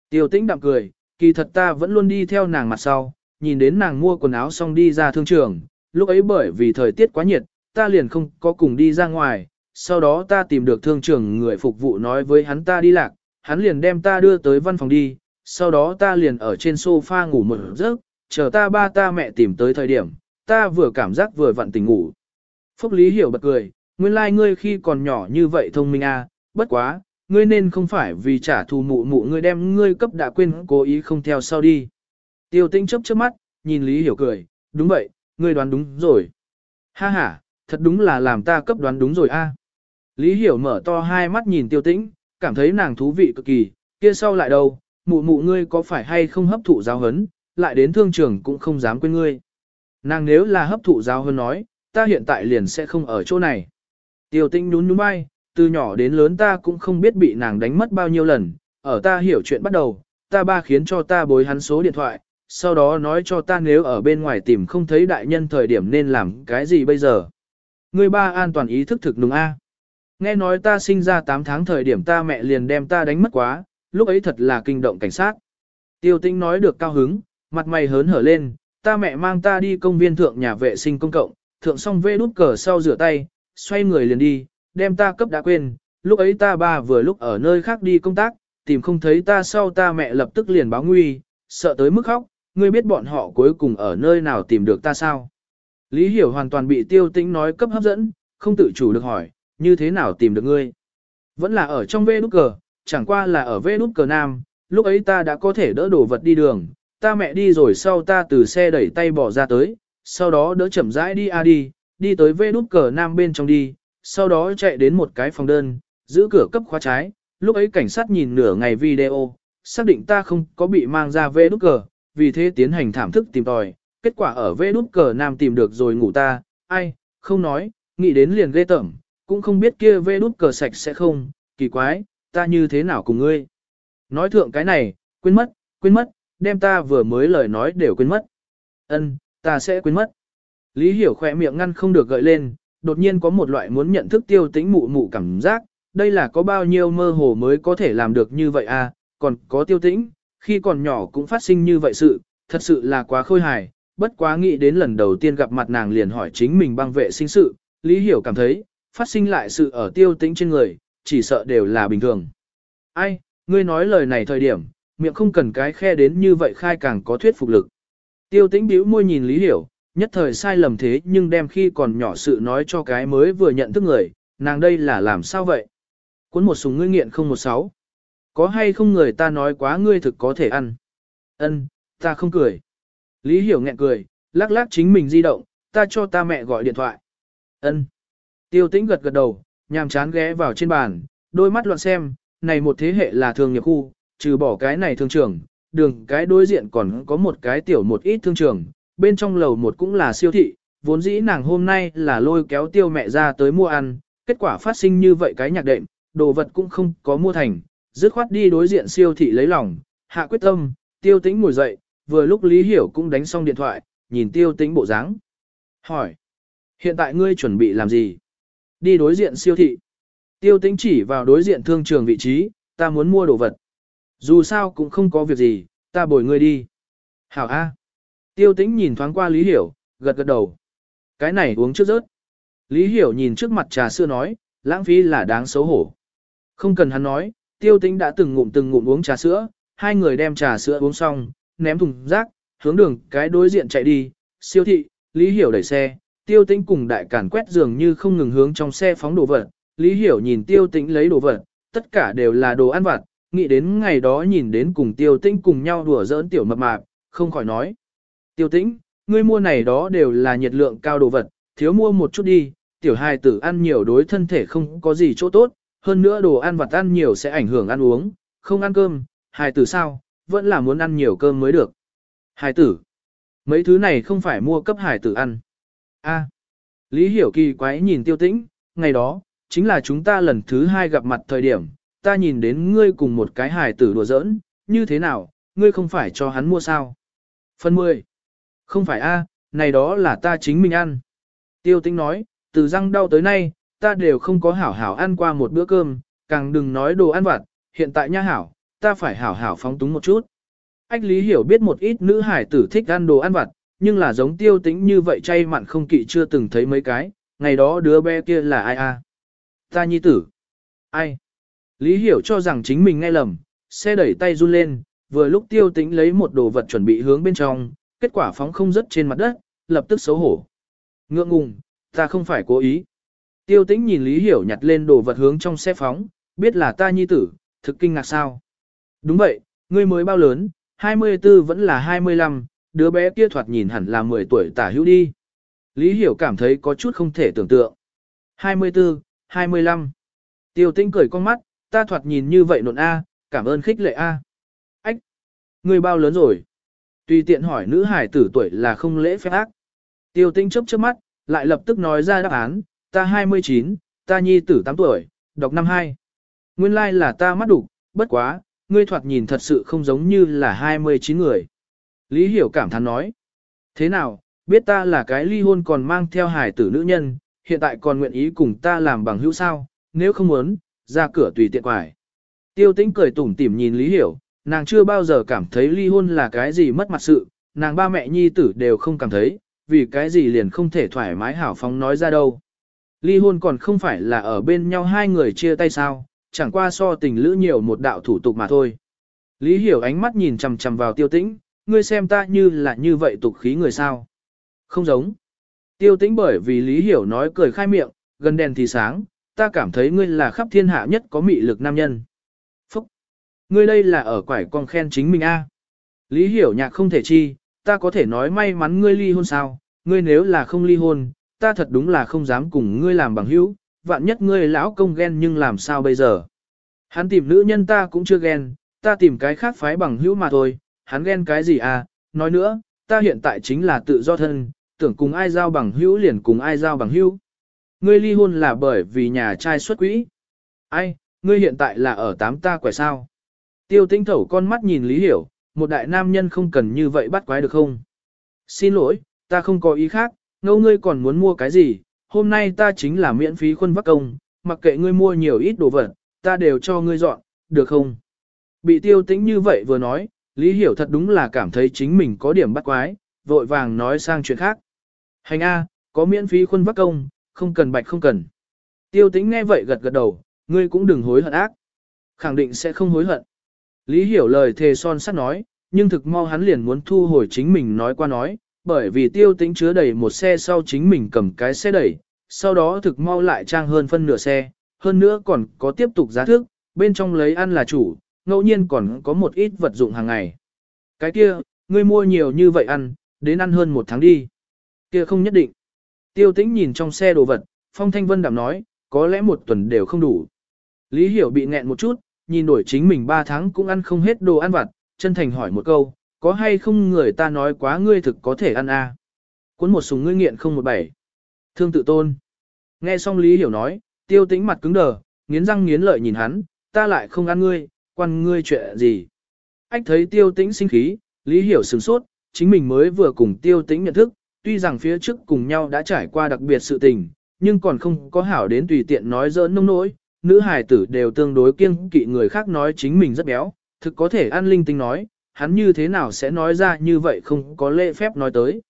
S1: Tiêu tĩnh đạm cười, kỳ thật ta vẫn luôn đi theo nàng mặt sau, nhìn đến nàng mua quần áo xong đi ra thương trường, lúc ấy bởi vì thời tiết quá nhiệt, ta liền không có cùng đi ra ngoài, sau đó ta tìm được thương trường người phục vụ nói với hắn ta đi lạc, hắn liền đem ta đưa tới văn phòng đi, sau đó ta liền ở trên sofa ngủ một giấc, chờ ta ba ta mẹ tìm tới thời điểm, ta vừa cảm giác vừa vặn tỉnh ngủ. Phúc Lý hiểu bật cười, nguyên lai like ngươi khi còn nhỏ như vậy thông minh à, bất quá, ngươi nên không phải vì trả thù mụ mụ ngươi đem ngươi cấp đã quên cố ý không theo sau đi. Tiêu tinh chấp trước mắt, nhìn Lý Hiểu cười, đúng vậy, ngươi đoán đúng rồi. Ha ha, thật đúng là làm ta cấp đoán đúng rồi a. Lý Hiểu mở to hai mắt nhìn tiêu tĩnh, cảm thấy nàng thú vị cực kỳ, kia sau lại đâu, mụ mụ ngươi có phải hay không hấp thụ giáo hấn, lại đến thương trường cũng không dám quên ngươi. Nàng nếu là hấp thụ giáo hấn nói, ta hiện tại liền sẽ không ở chỗ này. Tiêu tĩnh nhún nhún vai, từ nhỏ đến lớn ta cũng không biết bị nàng đánh mất bao nhiêu lần, ở ta hiểu chuyện bắt đầu, ta ba khiến cho ta bối hắn số điện thoại, sau đó nói cho ta nếu ở bên ngoài tìm không thấy đại nhân thời điểm nên làm cái gì bây giờ. Người ba an toàn ý thức thực đúng a. Nghe nói ta sinh ra 8 tháng thời điểm ta mẹ liền đem ta đánh mất quá, lúc ấy thật là kinh động cảnh sát. Tiêu tinh nói được cao hứng, mặt mày hớn hở lên, ta mẹ mang ta đi công viên thượng nhà vệ sinh công cộng, thượng xong vê đút cờ sau rửa tay, xoay người liền đi, đem ta cấp đã quên, lúc ấy ta ba vừa lúc ở nơi khác đi công tác, tìm không thấy ta sau ta mẹ lập tức liền báo nguy, sợ tới mức khóc, ngươi biết bọn họ cuối cùng ở nơi nào tìm được ta sao? Lý Hiểu hoàn toàn bị tiêu tĩnh nói cấp hấp dẫn, không tự chủ được hỏi, như thế nào tìm được ngươi? Vẫn là ở trong vê nút cờ, chẳng qua là ở vê nút cờ nam, lúc ấy ta đã có thể đỡ đồ vật đi đường, ta mẹ đi rồi sau ta từ xe đẩy tay bỏ ra tới, sau đó đỡ chậm rãi đi a đi, đi tới vê nút cờ nam bên trong đi, sau đó chạy đến một cái phòng đơn, giữ cửa cấp khóa trái, lúc ấy cảnh sát nhìn nửa ngày video, xác định ta không có bị mang ra vê nút cờ, vì thế tiến hành thảm thức tìm tòi, kết quả ở vê đút cờ nam tìm được rồi ngủ ta, ai, không nói, nghĩ đến liền ghê tởm, cũng không biết kia vê đút cờ sạch sẽ không, kỳ quái, ta như thế nào cùng ngươi. Nói thượng cái này, quên mất, quên mất, đem ta vừa mới lời nói đều quên mất. Ân, ta sẽ quên mất. Lý Hiểu khỏe miệng ngăn không được gợi lên, đột nhiên có một loại muốn nhận thức tiêu tĩnh mụ mụ cảm giác, đây là có bao nhiêu mơ hồ mới có thể làm được như vậy à, còn có tiêu tĩnh, khi còn nhỏ cũng phát sinh như vậy sự, thật sự là quá khôi hài, bất quá nghĩ đến lần đầu tiên gặp mặt nàng liền hỏi chính mình băng vệ sinh sự, Lý Hiểu cảm thấy, phát sinh lại sự ở tiêu tĩnh trên người, chỉ sợ đều là bình thường. Ai, ngươi nói lời này thời điểm, miệng không cần cái khe đến như vậy khai càng có thuyết phục lực. Tiêu tĩnh bĩu môi nhìn Lý Hiểu, nhất thời sai lầm thế nhưng đem khi còn nhỏ sự nói cho cái mới vừa nhận thức người, nàng đây là làm sao vậy? Cuốn một súng ngươi nghiện không một sáu. Có hay không người ta nói quá ngươi thực có thể ăn? Ân, ta không cười. Lý Hiểu nghẹn cười, lắc lắc chính mình di động, ta cho ta mẹ gọi điện thoại. Ân. Tiêu tĩnh gật gật đầu, nhàm chán ghé vào trên bàn, đôi mắt loạn xem, này một thế hệ là thường nghiệp khu, trừ bỏ cái này thương trường, đường cái đối diện còn có một cái tiểu một ít thương trường, bên trong lầu một cũng là siêu thị, vốn dĩ nàng hôm nay là lôi kéo tiêu mẹ ra tới mua ăn, kết quả phát sinh như vậy cái nhạc đệm, đồ vật cũng không có mua thành, dứt khoát đi đối diện siêu thị lấy lòng, hạ quyết tâm, tiêu tĩnh ngồi dậy, vừa lúc Lý Hiểu cũng đánh xong điện thoại, nhìn tiêu tĩnh bộ dáng. Hỏi, hiện tại ngươi chuẩn bị làm gì? Đi đối diện siêu thị. Tiêu tĩnh chỉ vào đối diện thương trường vị trí, ta muốn mua đồ vật. Dù sao cũng không có việc gì, ta bồi ngươi đi. Hảo A. Tiêu tĩnh nhìn thoáng qua Lý Hiểu, gật gật đầu. Cái này uống trước rớt. Lý Hiểu nhìn trước mặt trà sữa nói, lãng phí là đáng xấu hổ. Không cần hắn nói, tiêu tĩnh đã từng ngụm từng ngụm uống trà sữa, hai người đem trà sữa uống xong, ném thùng rác, hướng đường cái đối diện chạy đi, siêu thị, Lý Hiểu đẩy xe, tiêu tĩnh cùng đại cản quét dường như không ngừng hướng trong xe phóng đồ vật, Lý Hiểu nhìn tiêu tĩnh lấy đồ vật, tất cả đều là đồ ăn vặt, nghĩ đến ngày đó nhìn đến cùng tiêu tĩnh cùng nhau đùa giỡn tiểu mập mạp, không khỏi nói. Tiêu tĩnh, ngươi mua này đó đều là nhiệt lượng cao đồ vật, thiếu mua một chút đi, tiểu hài tử ăn nhiều đối thân thể không có gì chỗ tốt, hơn nữa đồ ăn vặt ăn nhiều sẽ ảnh hưởng ăn uống, không ăn cơm, hài tử sao, vẫn là muốn ăn nhiều cơm mới được. Hài tử, mấy thứ này không phải mua cấp hài tử ăn. A, Lý Hiểu kỳ quái nhìn tiêu tĩnh, ngày đó, chính là chúng ta lần thứ hai gặp mặt thời điểm, ta nhìn đến ngươi cùng một cái hài tử đùa giỡn, như thế nào, ngươi không phải cho hắn mua sao? Phần 10. Không phải a, này đó là ta chính mình ăn. Tiêu tĩnh nói, từ răng đau tới nay, ta đều không có hảo hảo ăn qua một bữa cơm, càng đừng nói đồ ăn vặt, hiện tại nha hảo, ta phải hảo hảo phóng túng một chút. Ách Lý hiểu biết một ít nữ hải tử thích ăn đồ ăn vặt, nhưng là giống tiêu tĩnh như vậy chay mặn không kỵ chưa từng thấy mấy cái, ngày đó đứa bé kia là ai a? Ta nhi tử. Ai? Lý hiểu cho rằng chính mình nghe lầm, xe đẩy tay run lên, vừa lúc tiêu tĩnh lấy một đồ vật chuẩn bị hướng bên trong, kết quả phóng không rất trên mặt đất, lập tức xấu hổ. Ngượng ngùng, ta không phải cố ý. Tiêu tĩnh nhìn Lý Hiểu nhặt lên đồ vật hướng trong xe phóng, biết là ta nhi tử, thực kinh ngạc sao. Đúng vậy, ngươi mới bao lớn, 24 vẫn là 25, đứa bé kia thoạt nhìn hẳn là 10 tuổi tả hữu đi. Lý Hiểu cảm thấy có chút không thể tưởng tượng. 24, 25. Tiêu tĩnh cười con mắt, ta thoạt nhìn như vậy nộn A, cảm ơn khích lệ A. Ách! Ngươi bao lớn rồi? Tùy tiện hỏi nữ hải tử tuổi là không lễ phép ác. Tiêu tĩnh chớp chớp mắt, lại lập tức nói ra đáp án, ta 29, ta nhi tử 8 tuổi, đọc năm 2. Nguyên lai like là ta mắt đục, bất quá, ngươi thoạt nhìn thật sự không giống như là 29 người. Lý Hiểu cảm thán nói. Thế nào, biết ta là cái ly hôn còn mang theo hài tử nữ nhân, hiện tại còn nguyện ý cùng ta làm bằng hữu sao, nếu không muốn, ra cửa tùy tiện quải. Tiêu tĩnh cười tủm tỉm nhìn Lý Hiểu, nàng chưa bao giờ cảm thấy ly hôn là cái gì mất mặt sự, nàng ba mẹ nhi tử đều không cảm thấy, vì cái gì liền không thể thoải mái hảo phóng nói ra đâu. Ly hôn còn không phải là ở bên nhau hai người chia tay sao, chẳng qua so tình lữ nhiều một đạo thủ tục mà thôi. Lý Hiểu ánh mắt nhìn chằm chằm vào tiêu tĩnh, ngươi xem ta như là như vậy tục khí người sao. Không giống. Tiêu tĩnh bởi vì Lý Hiểu nói cười khai miệng, gần đèn thì sáng, ta cảm thấy ngươi là khắp thiên hạ nhất có mị lực nam nhân. Phúc! Ngươi đây là ở quải con khen chính mình a. Lý Hiểu nhạc không thể chi, ta có thể nói may mắn ngươi ly hôn sao, ngươi nếu là không ly hôn, ta thật đúng là không dám cùng ngươi làm bằng hữu, vạn nhất ngươi lão công ghen nhưng làm sao bây giờ. Hắn tìm nữ nhân ta cũng chưa ghen, ta tìm cái khác phái bằng hữu mà thôi, hắn ghen cái gì à, nói nữa, ta hiện tại chính là tự do thân, tưởng cùng ai giao bằng hữu liền cùng ai giao bằng hữu. Ngươi ly hôn là bởi vì nhà trai xuất quỹ. Ai, ngươi hiện tại là ở tám ta quẻ sao? Tiêu tinh thẩu con mắt nhìn Lý Hiểu, một đại nam nhân không cần như vậy bắt quái được không? Xin lỗi, ta không có ý khác, ngâu ngươi còn muốn mua cái gì? Hôm nay ta chính là miễn phí khuân vắc công, mặc kệ ngươi mua nhiều ít đồ vật, ta đều cho ngươi dọn, được không? Bị tiêu tĩnh như vậy vừa nói, Lý Hiểu thật đúng là cảm thấy chính mình có điểm bắt quái, vội vàng nói sang chuyện khác. Hành A, có miễn phí khuân vắc công, không cần bạch không cần. Tiêu tĩnh nghe vậy gật gật đầu, ngươi cũng đừng hối hận ác. Khẳng định sẽ không hối hận. Lý hiểu lời thề son sắt nói, nhưng thực mau hắn liền muốn thu hồi chính mình nói qua nói, bởi vì tiêu tĩnh chứa đầy một xe sau chính mình cầm cái xe đẩy, sau đó thực mau lại trang hơn phân nửa xe, hơn nữa còn có tiếp tục giá thước, bên trong lấy ăn là chủ, ngẫu nhiên còn có một ít vật dụng hàng ngày. Cái kia, ngươi mua nhiều như vậy ăn, đến ăn hơn một tháng đi. Kia không nhất định. Tiêu tĩnh nhìn trong xe đồ vật, Phong Thanh Vân đạm nói, có lẽ một tuần đều không đủ. Lý Hiểu bị nghẹn một chút, nhìn đổi chính mình ba tháng cũng ăn không hết đồ ăn vặt, chân thành hỏi một câu, có hay không người ta nói quá ngươi thực có thể ăn a? À? Cuốn một súng ngươi nghiện không một bảy. Thương tự tôn. Nghe xong Lý Hiểu nói, tiêu tĩnh mặt cứng đờ, nghiến răng nghiến lợi nhìn hắn, ta lại không ăn ngươi, quan ngươi chuyện gì. Ách thấy tiêu tĩnh sinh khí, Lý Hiểu sửng sốt, chính mình mới vừa cùng tiêu tĩnh nhận thức, tuy rằng phía trước cùng nhau đã trải qua đặc biệt sự tình, nhưng còn không có hảo đến tùy tiện nói dỡ nông nỗi, nữ hài tử đều tương đối kiêng kỵ người khác nói chính mình rất béo, thực có thể ăn linh tinh nói, hắn như thế nào sẽ nói ra như vậy không có lễ phép nói tới.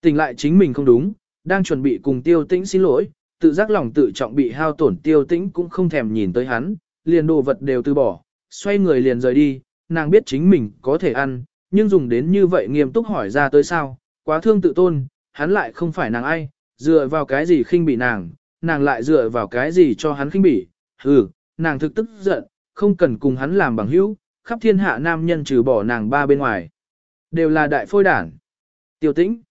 S1: Tình lại chính mình không đúng, đang chuẩn bị cùng tiêu tĩnh xin lỗi, tự giác lòng tự trọng bị hao tổn tiêu tĩnh cũng không thèm nhìn tới hắn, liền đồ vật đều từ bỏ, xoay người liền rời đi, nàng biết chính mình có thể ăn, nhưng dùng đến như vậy nghiêm túc hỏi ra tới sao, quá thương tự tôn, hắn lại không phải nàng ai, dựa vào cái gì khinh bị nàng, nàng lại dựa vào cái gì cho hắn khinh bỉ, hừ, nàng thực tức giận, không cần cùng hắn làm bằng hữu, khắp thiên hạ nam nhân trừ bỏ nàng ba bên ngoài. Đều là đại phôi đản. Tiêu tĩnh.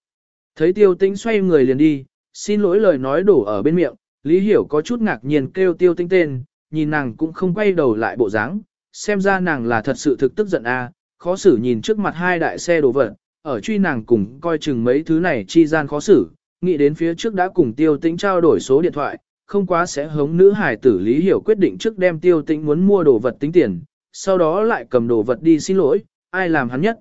S1: Thấy tiêu tĩnh xoay người liền đi, xin lỗi lời nói đổ ở bên miệng, Lý Hiểu có chút ngạc nhiên kêu tiêu tĩnh tên, nhìn nàng cũng không quay đầu lại bộ dáng, xem ra nàng là thật sự thực tức giận a, khó xử nhìn trước mặt hai đại xe đồ vật, ở truy nàng cùng coi chừng mấy thứ này chi gian khó xử, nghĩ đến phía trước đã cùng tiêu tĩnh trao đổi số điện thoại, không quá sẽ hống nữ hải tử Lý Hiểu quyết định trước đem tiêu tĩnh muốn mua đồ vật tính tiền, sau đó lại cầm đồ vật đi xin lỗi, ai làm hắn nhất.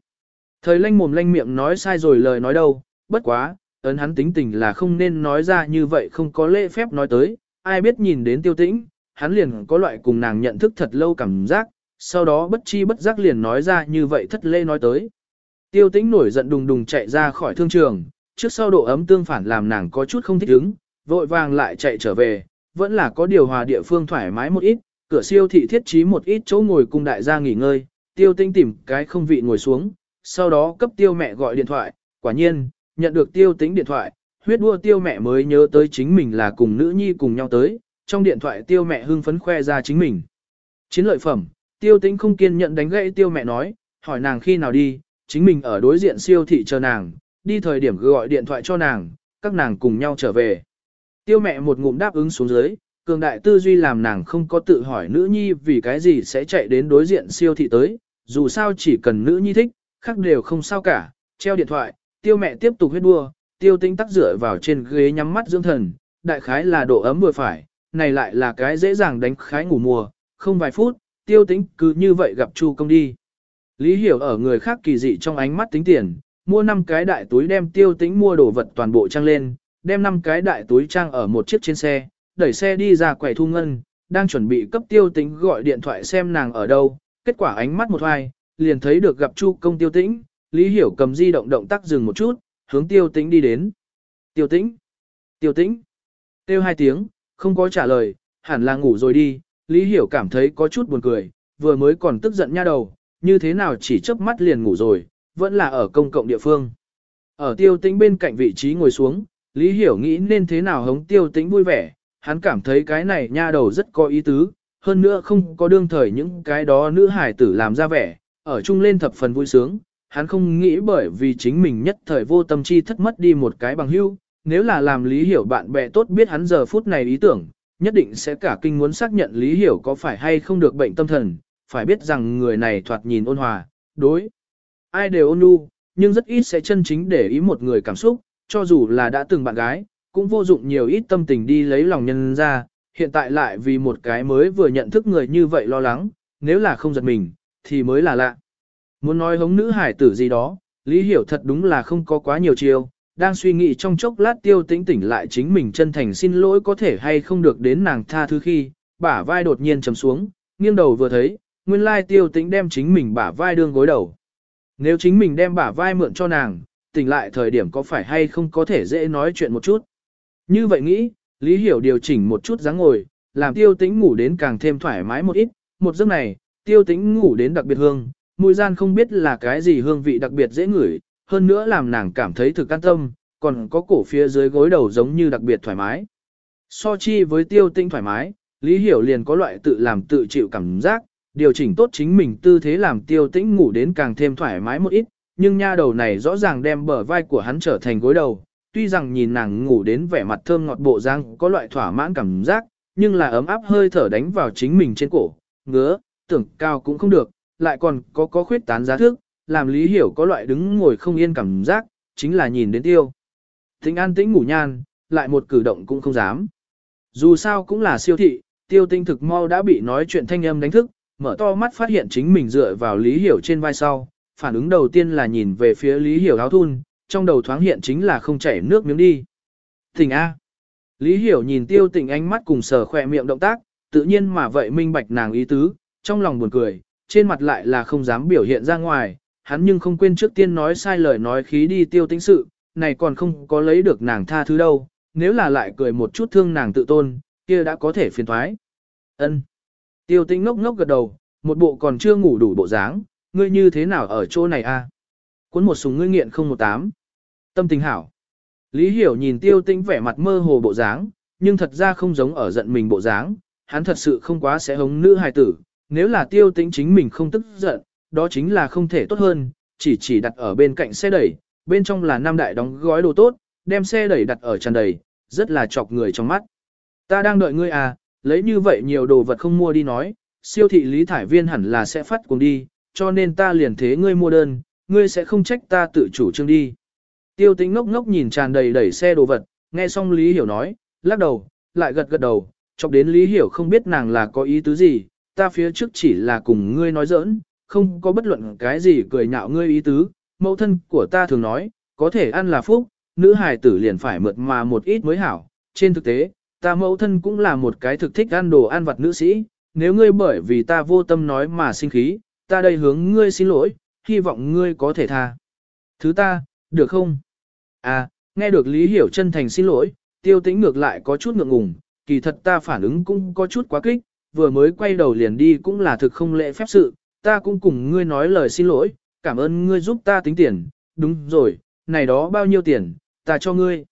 S1: Thời lanh mồm lanh miệng nói sai rồi lời nói đâu, bất quá, ấn hắn tính tình là không nên nói ra như vậy không có lễ phép nói tới, ai biết nhìn đến tiêu tĩnh, hắn liền có loại cùng nàng nhận thức thật lâu cảm giác, sau đó bất chi bất giác liền nói ra như vậy thất lễ nói tới. Tiêu tĩnh nổi giận đùng đùng chạy ra khỏi thương trường, trước sau độ ấm tương phản làm nàng có chút không thích ứng, vội vàng lại chạy trở về, vẫn là có điều hòa địa phương thoải mái một ít, cửa siêu thị thiết trí một ít chỗ ngồi cùng đại gia nghỉ ngơi, tiêu tinh tìm cái không vị ngồi xuống, sau đó cấp tiêu mẹ gọi điện thoại, quả nhiên, nhận được tiêu tính điện thoại, huyết đua tiêu mẹ mới nhớ tới chính mình là cùng nữ nhi cùng nhau tới, trong điện thoại tiêu mẹ hưng phấn khoe ra chính mình. Chiến lợi phẩm, tiêu tính không kiên nhận đánh gãy tiêu mẹ nói, hỏi nàng khi nào đi, chính mình ở đối diện siêu thị chờ nàng, đi thời điểm gọi điện thoại cho nàng, các nàng cùng nhau trở về. Tiêu mẹ một ngụm đáp ứng xuống dưới, cường đại tư duy làm nàng không có tự hỏi nữ nhi vì cái gì sẽ chạy đến đối diện siêu thị tới, dù sao chỉ cần nữ nhi thích, khác đều không sao cả, treo điện thoại, tiêu mẹ tiếp tục huyết đua, tiêu tinh tắc rửa vào trên ghế nhắm mắt dưỡng thần, đại khái là độ ấm vừa phải, này lại là cái dễ dàng đánh khái ngủ mùa, không vài phút, tiêu tinh cứ như vậy gặp Chu công đi. Lý hiểu ở người khác kỳ dị trong ánh mắt tính tiền, mua 5 cái đại túi đem tiêu tính mua đồ vật toàn bộ trang lên, đem 5 cái đại túi trang ở một chiếc trên xe, đẩy xe đi ra quầy thu ngân, đang chuẩn bị cấp tiêu tĩnh gọi điện thoại xem nàng ở đâu, kết quả ánh mắt một hoài, liền thấy được gặp Chu công tiêu tĩnh, Lý Hiểu cầm di động động tác dừng một chút, hướng tiêu tĩnh đi đến. Tiêu tĩnh, tiêu tĩnh, tiêu hai tiếng, không có trả lời, hẳn là ngủ rồi đi, Lý Hiểu cảm thấy có chút buồn cười, vừa mới còn tức giận nha đầu, như thế nào chỉ chớp mắt liền ngủ rồi, vẫn là ở công cộng địa phương. Ở tiêu tĩnh bên cạnh vị trí ngồi xuống, Lý Hiểu nghĩ nên thế nào hống tiêu tĩnh vui vẻ, hắn cảm thấy cái này nha đầu rất có ý tứ, hơn nữa không có đương thời những cái đó nữ hải tử làm ra vẻ, ở chung lên thập phần vui sướng, hắn không nghĩ bởi vì chính mình nhất thời vô tâm chi thất mất đi một cái bằng hưu, nếu là làm Lý Hiểu bạn bè tốt biết hắn giờ phút này ý tưởng, nhất định sẽ cả kinh muốn xác nhận Lý Hiểu có phải hay không được bệnh tâm thần, phải biết rằng người này thoạt nhìn ôn hòa, đối. Ai đều ôn nhu, nhưng rất ít sẽ chân chính để ý một người cảm xúc, cho dù là đã từng bạn gái, cũng vô dụng nhiều ít tâm tình đi lấy lòng nhân ra, hiện tại lại vì một cái mới vừa nhận thức người như vậy lo lắng, nếu là không giật mình, thì mới là lạ. Muốn nói hống nữ hải tử gì đó, Lý Hiểu thật đúng là không có quá nhiều chiêu, đang suy nghĩ trong chốc lát tiêu tĩnh tỉnh lại chính mình chân thành xin lỗi có thể hay không được đến nàng tha thứ khi, bả vai đột nhiên chầm xuống, nghiêng đầu vừa thấy, nguyên lai tiêu tĩnh đem chính mình bả vai đương gối đầu. Nếu chính mình đem bả vai mượn cho nàng, tỉnh lại thời điểm có phải hay không có thể dễ nói chuyện một chút. Như vậy nghĩ, Lý Hiểu điều chỉnh một chút dáng ngồi, làm tiêu tĩnh ngủ đến càng thêm thoải mái một ít, một giấc này, tiêu tĩnh ngủ đến đặc biệt hương, mùi gian không biết là cái gì hương vị đặc biệt dễ ngửi, hơn nữa làm nàng cảm thấy thực an tâm, còn có cổ phía dưới gối đầu giống như đặc biệt thoải mái. So chi với tiêu tĩnh thoải mái, Lý Hiểu liền có loại tự làm tự chịu cảm giác, điều chỉnh tốt chính mình tư thế làm tiêu tĩnh ngủ đến càng thêm thoải mái một ít, nhưng nha đầu này rõ ràng đem bờ vai của hắn trở thành gối đầu, tuy rằng nhìn nàng ngủ đến vẻ mặt thơm ngọt bộ răng có loại thỏa mãn cảm giác, nhưng là ấm áp hơi thở đánh vào chính mình trên cổ, ngứa, tưởng cao cũng không được, lại còn có có khuyết tán giá thức, làm Lý Hiểu có loại đứng ngồi không yên cảm giác, chính là nhìn đến tiêu. Tĩnh an tĩnh ngủ nhan, lại một cử động cũng không dám. Dù sao cũng là siêu thị, tiêu tinh thực mau đã bị nói chuyện thanh âm đánh thức, mở to mắt phát hiện chính mình dựa vào Lý Hiểu trên vai sau, phản ứng đầu tiên là nhìn về phía Lý Hiểu áo thun, trong đầu thoáng hiện chính là không chảy nước miếng đi. Tình A. Lý Hiểu nhìn tiêu tình ánh mắt cùng sờ khỏe miệng động tác, tự nhiên mà vậy minh bạch nàng ý tứ, trong lòng buồn cười, trên mặt lại là không dám biểu hiện ra ngoài, hắn nhưng không quên trước tiên nói sai lời nói khí đi tiêu tính sự, này còn không có lấy được nàng tha thứ đâu, nếu là lại cười một chút thương nàng tự tôn, kia đã có thể phiền thoái. Ân. Tiêu tĩnh ngốc ngốc gật đầu, một bộ còn chưa ngủ đủ bộ dáng, ngươi như thế nào ở chỗ này a? Cuốn một súng ngươi nghiện 018. Tâm tình hảo. Lý Hiểu nhìn tiêu tĩnh vẻ mặt mơ hồ bộ dáng, nhưng thật ra không giống ở giận mình bộ dáng, hắn thật sự không quá sẽ hống nữ hài tử, nếu là tiêu tĩnh chính mình không tức giận, đó chính là không thể tốt hơn, chỉ chỉ đặt ở bên cạnh xe đẩy, bên trong là nam đại đóng gói đồ tốt, đem xe đẩy đặt ở tràn đầy, rất là chọc người trong mắt. Ta đang đợi ngươi à, lấy như vậy nhiều đồ vật không mua đi nói, siêu thị lý thải viên hẳn là sẽ phát cùng đi, cho nên ta liền thế ngươi mua đơn, ngươi sẽ không trách ta tự chủ trương đi. Tiêu tính ngốc ngốc nhìn tràn đầy đẩy xe đồ vật, nghe xong Lý Hiểu nói, lắc đầu, lại gật gật đầu, chọc đến Lý Hiểu không biết nàng là có ý tứ gì, ta phía trước chỉ là cùng ngươi nói giỡn, không có bất luận cái gì cười nhạo ngươi ý tứ, mẫu thân của ta thường nói, có thể ăn là phúc, nữ hài tử liền phải mượt mà một ít mới hảo, trên thực tế, ta mẫu thân cũng là một cái thực thích ăn đồ ăn vặt nữ sĩ, nếu ngươi bởi vì ta vô tâm nói mà sinh khí, ta đây hướng ngươi xin lỗi, hy vọng ngươi có thể tha. Thứ ta, được không? À, nghe được Lý Hiểu chân thành xin lỗi, tiêu tĩnh ngược lại có chút ngượng ngùng, kỳ thật ta phản ứng cũng có chút quá kích, vừa mới quay đầu liền đi cũng là thực không lễ phép sự, ta cũng cùng ngươi nói lời xin lỗi, cảm ơn ngươi giúp ta tính tiền, đúng rồi, này đó bao nhiêu tiền, ta cho ngươi.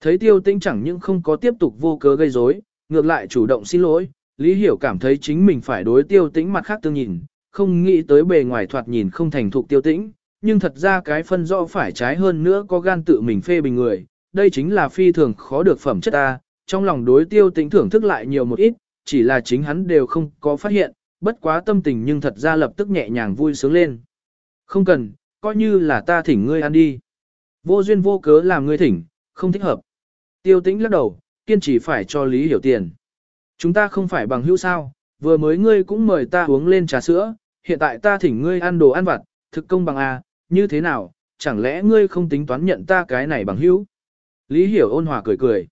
S1: Thấy tiêu tĩnh chẳng những không có tiếp tục vô cớ gây rối, ngược lại chủ động xin lỗi, Lý Hiểu cảm thấy chính mình phải đối tiêu tĩnh mặt khác tương nhìn, không nghĩ tới bề ngoài thoạt nhìn không thành thục tiêu tĩnh, nhưng thật ra cái phân rõ phải trái hơn nữa có gan tự mình phê bình người, đây chính là phi thường khó được phẩm chất ta, trong lòng đối tiêu tĩnh thưởng thức lại nhiều một ít, chỉ là chính hắn đều không có phát hiện, bất quá tâm tình nhưng thật ra lập tức nhẹ nhàng vui sướng lên. Không cần, coi như là ta thỉnh ngươi ăn đi. Vô duyên vô cớ làm ngươi thỉnh, không thích hợp. Tiêu tĩnh lắc đầu, kiên trì phải cho Lý Hiểu tiền. Chúng ta không phải bằng hữu sao, vừa mới ngươi cũng mời ta uống lên trà sữa, hiện tại ta thỉnh ngươi ăn đồ ăn vặt, thực công bằng a như thế nào, chẳng lẽ ngươi không tính toán nhận ta cái này bằng hữu? Lý Hiểu ôn hòa cười cười.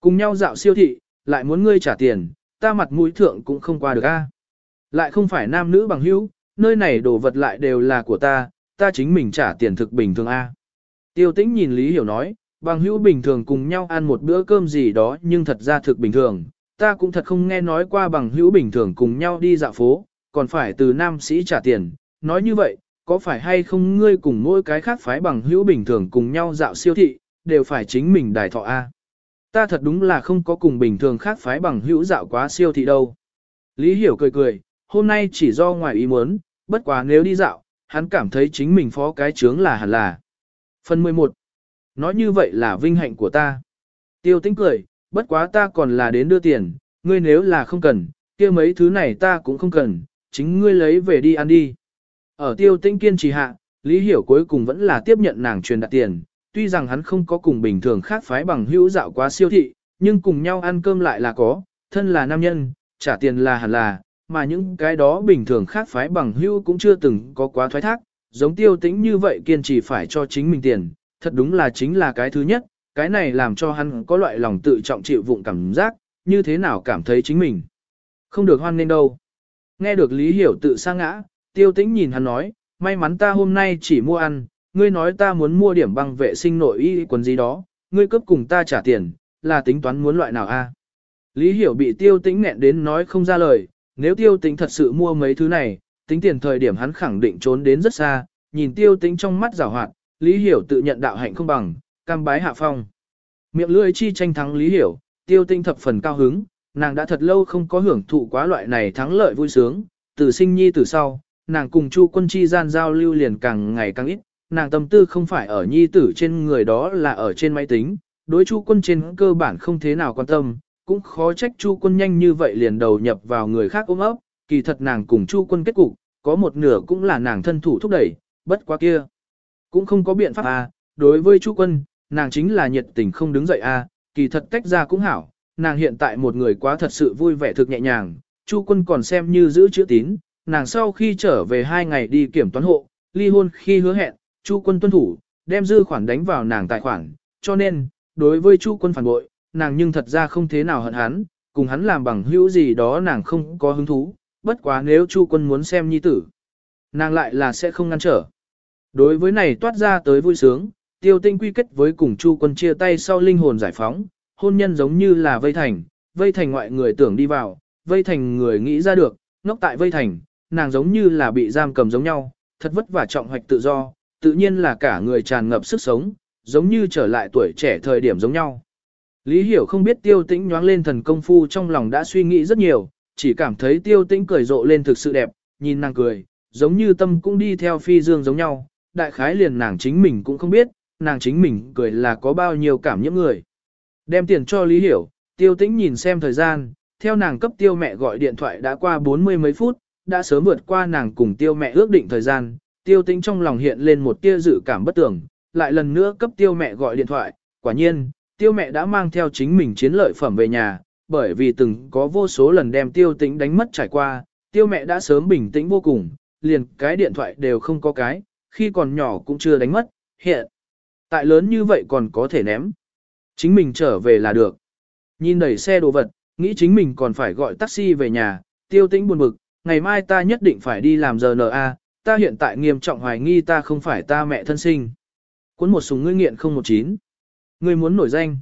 S1: Cùng nhau dạo siêu thị, lại muốn ngươi trả tiền, ta mặt mũi thượng cũng không qua được a. Lại không phải nam nữ bằng hữu, nơi này đồ vật lại đều là của ta, ta chính mình trả tiền thực bình thường a. Tiêu tĩnh nhìn Lý Hiểu nói, bằng hữu bình thường cùng nhau ăn một bữa cơm gì đó nhưng thật ra thực bình thường, ta cũng thật không nghe nói qua bằng hữu bình thường cùng nhau đi dạo phố, còn phải từ nam sĩ trả tiền, nói như vậy, có phải hay không ngươi cùng mỗi cái khác phái bằng hữu bình thường cùng nhau dạo siêu thị, đều phải chính mình đài thọ A. Ta thật đúng là không có cùng bình thường khác phái bằng hữu dạo quá siêu thị đâu. Lý Hiểu cười cười, hôm nay chỉ do ngoài ý muốn, bất quá nếu đi dạo, hắn cảm thấy chính mình phó cái chướng là hẳn là. Phần 11. Nói như vậy là vinh hạnh của ta. Tiêu tĩnh cười, bất quá ta còn là đến đưa tiền, ngươi nếu là không cần, kia mấy thứ này ta cũng không cần, chính ngươi lấy về đi ăn đi. Ở tiêu tĩnh kiên trì hạ, Lý Hiểu cuối cùng vẫn là tiếp nhận nàng truyền đạt tiền, tuy rằng hắn không có cùng bình thường khác phái bằng hữu dạo quá siêu thị, nhưng cùng nhau ăn cơm lại là có, thân là nam nhân, trả tiền là hẳn là, mà những cái đó bình thường khác phái bằng hữu cũng chưa từng có quá thoái thác, giống tiêu tĩnh như vậy kiên trì phải cho chính mình tiền, thật đúng là chính là cái thứ nhất, cái này làm cho hắn có loại lòng tự trọng chịu vụng cảm giác, như thế nào cảm thấy chính mình. Không được hoan nên đâu. Nghe được Lý Hiểu tự sa ngã, tiêu tĩnh nhìn hắn nói, may mắn ta hôm nay chỉ mua ăn, ngươi nói ta muốn mua điểm băng vệ sinh nội y quần gì đó, ngươi cấp cùng ta trả tiền, là tính toán muốn loại nào a? Lý Hiểu bị tiêu tĩnh nghẹn đến nói không ra lời, nếu tiêu tĩnh thật sự mua mấy thứ này, tính tiền thời điểm hắn khẳng định trốn đến rất xa, nhìn tiêu tĩnh trong mắt rào hoạt, Lý Hiểu tự nhận đạo hạnh không bằng, cam bái hạ phong. Miệng lưỡi chi tranh thắng Lý Hiểu, tiêu tĩnh thập phần cao hứng, nàng đã thật lâu không có hưởng thụ quá loại này thắng lợi vui sướng, từ sinh nhi từ sau, nàng cùng Chu quân chi gian giao lưu liền càng ngày càng ít, nàng tâm tư không phải ở nhi tử trên người đó là ở trên máy tính, đối chu quân trên cơ bản không thế nào quan tâm, cũng khó trách chu quân nhanh như vậy liền đầu nhập vào người khác ôm ấp, kỳ thật nàng cùng chu quân kết cục, có một nửa cũng là nàng thân thủ thúc đẩy, bất quá kia. Cũng không có biện pháp à, đối với chu quân, nàng chính là nhiệt tình không đứng dậy à, kỳ thật cách ra cũng hảo, nàng hiện tại một người quá thật sự vui vẻ thực nhẹ nhàng, chu quân còn xem như giữ chữ tín, nàng sau khi trở về hai ngày đi kiểm toán hộ, ly hôn khi hứa hẹn, Chu quân tuân thủ, đem dư khoản đánh vào nàng tài khoản, cho nên, đối với Chu quân phản bội, nàng nhưng thật ra không thế nào hận hắn, cùng hắn làm bằng hữu gì đó nàng không có hứng thú, bất quá nếu Chu quân muốn xem nhi tử, nàng lại là sẽ không ngăn trở. Đối với này toát ra tới vui sướng, tiêu tinh quy kết với cùng Chu quân chia tay sau linh hồn giải phóng, hôn nhân giống như là vây thành, vây thành ngoại người tưởng đi vào, vây thành người nghĩ ra được, ngốc tại vây thành, nàng giống như là bị giam cầm giống nhau, thật vất vả trọng hoạch tự do, tự nhiên là cả người tràn ngập sức sống, giống như trở lại tuổi trẻ thời điểm giống nhau. Lý Hiểu không biết tiêu tĩnh nhoáng lên thần công phu trong lòng đã suy nghĩ rất nhiều, chỉ cảm thấy tiêu tĩnh cười rộ lên thực sự đẹp, nhìn nàng cười, giống như tâm cũng đi theo phi dương giống nhau, đại khái liền nàng chính mình cũng không biết, nàng chính mình cười là có bao nhiêu cảm nhiễm người. Đem tiền cho Lý Hiểu, tiêu tĩnh nhìn xem thời gian, theo nàng cấp tiêu mẹ gọi điện thoại đã qua 40 mấy phút, đã sớm vượt qua nàng cùng tiêu mẹ ước định thời gian, tiêu tĩnh trong lòng hiện lên một tia dự cảm bất tưởng, lại lần nữa cấp tiêu mẹ gọi điện thoại, quả nhiên, tiêu mẹ đã mang theo chính mình chiến lợi phẩm về nhà, bởi vì từng có vô số lần đem tiêu tĩnh đánh mất trải qua, tiêu mẹ đã sớm bình tĩnh vô cùng, liền cái điện thoại đều không có cái, khi còn nhỏ cũng chưa đánh mất, hiện. Tại lớn như vậy còn có thể ném. Chính mình trở về là được. Nhìn đẩy xe đồ vật, nghĩ chính mình còn phải gọi taxi về nhà, tiêu tĩnh buồn bực, ngày mai ta nhất định phải đi làm giờ NA, ta hiện tại nghiêm trọng hoài nghi ta không phải ta mẹ thân sinh. Cuốn một súng ngươi nghiện 019. Ngươi muốn nổi danh.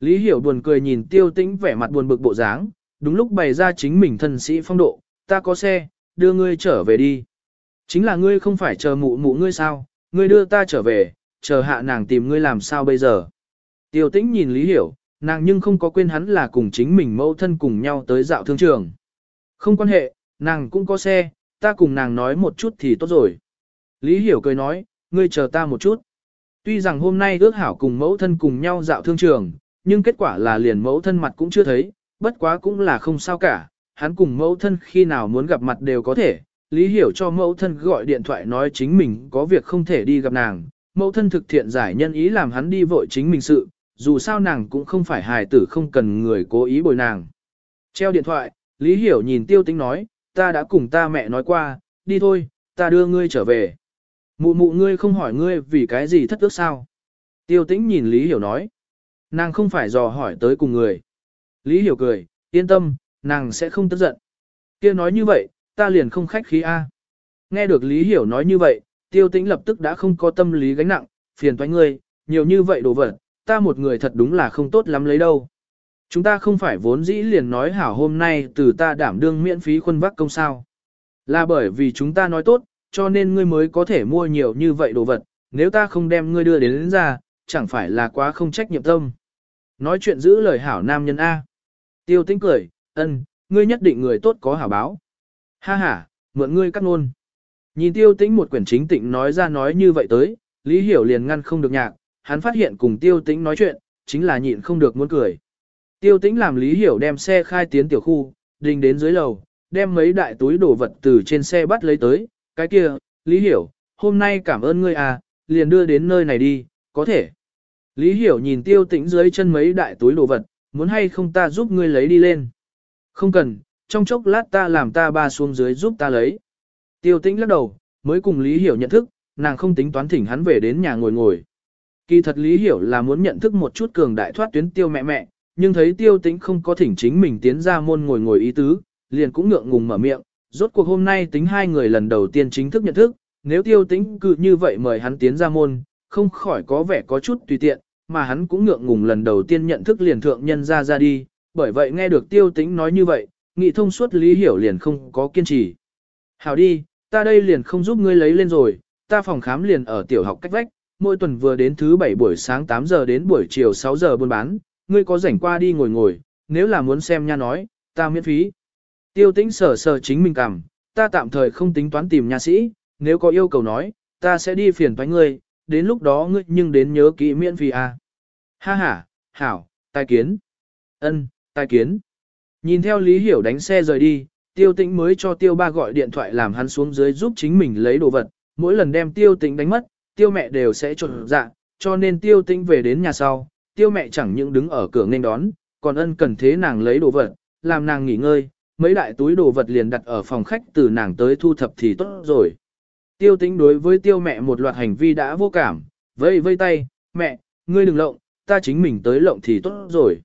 S1: Lý Hiểu buồn cười nhìn tiêu tĩnh vẻ mặt buồn bực bộ dáng, đúng lúc bày ra chính mình thân sĩ phong độ, ta có xe, đưa ngươi trở về đi. Chính là ngươi không phải chờ mụ mụ ngươi sao, ngươi đưa ta trở về, chờ hạ nàng tìm ngươi làm sao bây giờ. Tiêu tĩnh nhìn Lý Hiểu, nàng nhưng không có quên hắn là cùng chính mình mẫu thân cùng nhau tới dạo thương trường. Không quan hệ, nàng cũng có xe, ta cùng nàng nói một chút thì tốt rồi. Lý Hiểu cười nói, ngươi chờ ta một chút. Tuy rằng hôm nay ước hảo cùng mẫu thân cùng nhau dạo thương trường, nhưng kết quả là liền mẫu thân mặt cũng chưa thấy, bất quá cũng là không sao cả, hắn cùng mẫu thân khi nào muốn gặp mặt đều có thể. Lý Hiểu cho mẫu thân gọi điện thoại nói chính mình có việc không thể đi gặp nàng, mẫu thân thực thiện giải nhân ý làm hắn đi vội chính mình sự, dù sao nàng cũng không phải hài tử không cần người cố ý bồi nàng. Treo điện thoại, Lý Hiểu nhìn tiêu tĩnh nói, ta đã cùng ta mẹ nói qua, đi thôi, ta đưa ngươi trở về. Mụ mụ ngươi không hỏi ngươi vì cái gì thất ước sao. Tiêu tĩnh nhìn Lý Hiểu nói, nàng không phải dò hỏi tới cùng người. Lý Hiểu cười, yên tâm, nàng sẽ không tức giận. kia nói như vậy, ta liền không khách khí A. Nghe được Lý Hiểu nói như vậy, tiêu tĩnh lập tức đã không có tâm lý gánh nặng, phiền toái ngươi, nhiều như vậy đồ vật, ta một người thật đúng là không tốt lắm lấy đâu. Chúng ta không phải vốn dĩ liền nói hảo hôm nay từ ta đảm đương miễn phí khuân vác công sao. Là bởi vì chúng ta nói tốt, cho nên ngươi mới có thể mua nhiều như vậy đồ vật, nếu ta không đem ngươi đưa đến, đến ra, chẳng phải là quá không trách nhiệm tâm. Nói chuyện giữ lời hảo nam nhân A. Tiêu tinh cười, ân, ngươi nhất định người tốt có hảo báo. Ha ha, mượn ngươi cắt ngôn. Nhìn tiêu tĩnh một quyển chính tịnh nói ra nói như vậy tới, Lý Hiểu liền ngăn không được nhạc, hắn phát hiện cùng tiêu tĩnh nói chuyện, chính là nhịn không được muốn cười. Tiêu tĩnh làm Lý Hiểu đem xe khai tiến tiểu khu, đình đến dưới lầu, đem mấy đại túi đồ vật từ trên xe bắt lấy tới, cái kia, Lý Hiểu, hôm nay cảm ơn ngươi à, liền đưa đến nơi này đi, có thể. Lý Hiểu nhìn tiêu tĩnh dưới chân mấy đại túi đồ vật, muốn hay không ta giúp ngươi lấy đi lên. Không cần, trong chốc lát ta làm ta ba xuống dưới giúp ta lấy. Tiêu tĩnh lắc đầu, mới cùng Lý Hiểu nhận thức, nàng không tính toán thỉnh hắn về đến nhà ngồi ngồi. Kỳ thật Lý Hiểu là muốn nhận thức một chút cường đại thoát tuyến tiêu mẹ mẹ, nhưng thấy tiêu tĩnh không có thỉnh chính mình tiến ra môn ngồi ngồi ý tứ, liền cũng ngượng ngùng mở miệng, rốt cuộc hôm nay tính hai người lần đầu tiên chính thức nhận thức, nếu tiêu tĩnh cứ như vậy mời hắn tiến ra môn, không khỏi có vẻ có chút tùy tiện, mà hắn cũng ngượng ngùng lần đầu tiên nhận thức liền thượng nhân ra ra đi, bởi vậy nghe được tiêu tĩnh nói như vậy, nghị thông suốt lý hiểu liền không có kiên trì. Hảo đi, ta đây liền không giúp ngươi lấy lên rồi, ta phòng khám liền ở tiểu học cách vách, mỗi tuần vừa đến thứ bảy buổi sáng 8 giờ đến buổi chiều 6 giờ buôn bán, ngươi có rảnh qua đi ngồi ngồi, nếu là muốn xem nha nói, ta miễn phí. Tiêu tĩnh sở sở chính mình cảm, ta tạm thời không tính toán tìm nha sĩ, nếu có yêu cầu nói, ta sẽ đi phiền toái ngươi, đến lúc đó ngươi nhưng đến nhớ kỹ miễn phí à. Ha ha, hảo, tai kiến. Ân, tai kiến. Nhìn theo Lý Hiểu đánh xe rời đi, tiêu tĩnh mới cho tiêu ba gọi điện thoại làm hắn xuống dưới giúp chính mình lấy đồ vật, mỗi lần đem tiêu tĩnh đánh mất, tiêu mẹ đều sẽ trộn dạ, cho nên tiêu tĩnh về đến nhà sau, tiêu mẹ chẳng những đứng ở cửa nghênh đón, còn ân cần thế nàng lấy đồ vật, làm nàng nghỉ ngơi, mấy đại túi đồ vật liền đặt ở phòng khách từ nàng tới thu thập thì tốt rồi. Tiêu tĩnh đối với tiêu mẹ một loạt hành vi đã vô cảm, vây vây tay, mẹ, ngươi đừng lộng, ta chính mình tới lộng thì tốt rồi.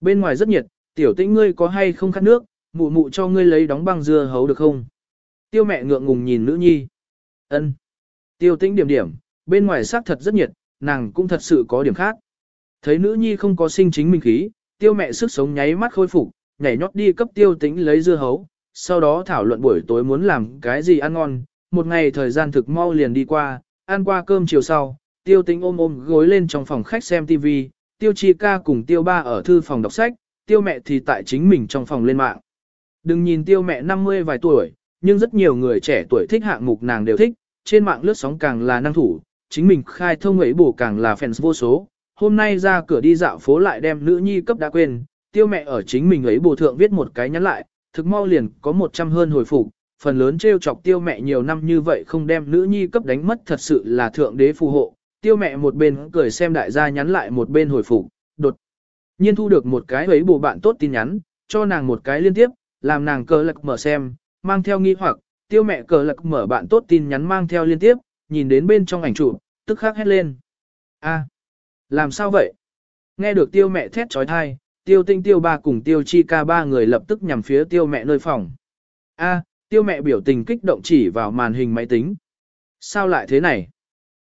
S1: Bên ngoài rất nhiệt, tiểu tĩnh ngươi có hay không khát nước, mụ mụ cho ngươi lấy đóng băng dưa hấu được không? Tiêu mẹ ngượng ngùng nhìn nữ nhi. ân Tiêu tĩnh điểm điểm, bên ngoài xác thật rất nhiệt, nàng cũng thật sự có điểm khác. Thấy nữ nhi không có sinh chính mình khí, tiêu mẹ sức sống nháy mắt khôi phục, nhảy nhót đi cấp tiêu tĩnh lấy dưa hấu, sau đó thảo luận buổi tối muốn làm cái gì ăn ngon. Một ngày thời gian thực mau liền đi qua, ăn qua cơm chiều sau, tiêu tĩnh ôm ôm gối lên trong phòng khách xem TV, tiêu chi ca cùng tiêu ba ở thư phòng đọc sách, tiêu mẹ thì tại chính mình trong phòng lên mạng. Đừng nhìn tiêu mẹ 50 vài tuổi, nhưng rất nhiều người trẻ tuổi thích hạng mục nàng đều thích, trên mạng lướt sóng càng là năng thủ, chính mình khai thông ấy bổ càng là fans vô số. Hôm nay ra cửa đi dạo phố lại đem nữ nhi cấp đã quên, tiêu mẹ ở chính mình ấy bổ thượng viết một cái nhắn lại, thực mau liền có 100 hơn hồi phục, phần lớn trêu chọc tiêu mẹ nhiều năm như vậy không đem nữ nhi cấp đánh mất thật sự là thượng đế phù hộ. Tiêu mẹ một bên cười xem đại gia nhắn lại một bên hồi phục, đột nhiên thu được một cái ấy bổ bạn tốt tin nhắn, cho nàng một cái liên tiếp, làm nàng cơ lật mở xem, mang theo nghi hoặc, tiêu mẹ cờ lạc mở bạn tốt tin nhắn mang theo liên tiếp, nhìn đến bên trong ảnh chụp, tức khắc hét lên. a làm sao vậy? Nghe được tiêu mẹ thét trói thai, tiêu tinh tiêu ba cùng tiêu chi ca ba người lập tức nhằm phía tiêu mẹ nơi phòng. a tiêu mẹ biểu tình kích động chỉ vào màn hình máy tính. Sao lại thế này?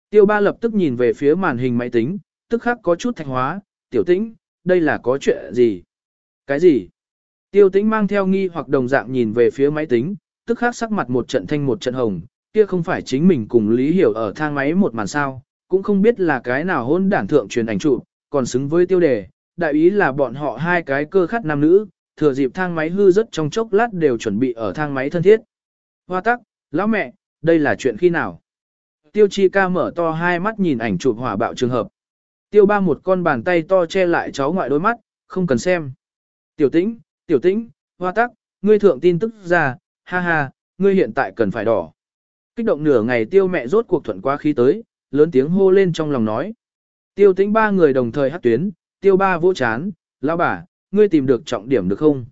S1: Tiêu ba lập tức nhìn về phía màn hình máy tính, tức khắc có chút thạch hóa, tiểu tĩnh, đây là có chuyện gì? Cái gì? Tiêu tĩnh mang theo nghi hoặc đồng dạng nhìn về phía máy tính, tức khắc sắc mặt một trận thanh một trận hồng, kia không phải chính mình cùng Lý Hiểu ở thang máy một màn sao, cũng không biết là cái nào hôn đản thượng truyền ảnh trụ, còn xứng với tiêu đề, đại ý là bọn họ hai cái cơ khát nam nữ, thừa dịp thang máy hư rất trong chốc lát đều chuẩn bị ở thang máy thân thiết. Hoa tắc, lão mẹ, đây là chuyện khi nào? Tiêu chi ca mở to hai mắt nhìn ảnh chụp hỏa bạo trường hợp. Tiêu ba một con bàn tay to che lại cháu ngoại đôi mắt, không cần xem. Tiểu tĩnh, tiểu tĩnh, hoa tắc, ngươi thượng tin tức ra, ha ha, ngươi hiện tại cần phải đỏ. Kích động nửa ngày tiêu mẹ rốt cuộc thuận qua khí tới, lớn tiếng hô lên trong lòng nói. Tiêu tĩnh ba người đồng thời hát tuyến, tiêu ba vỗ chán, lão bà, ngươi tìm được trọng điểm được không?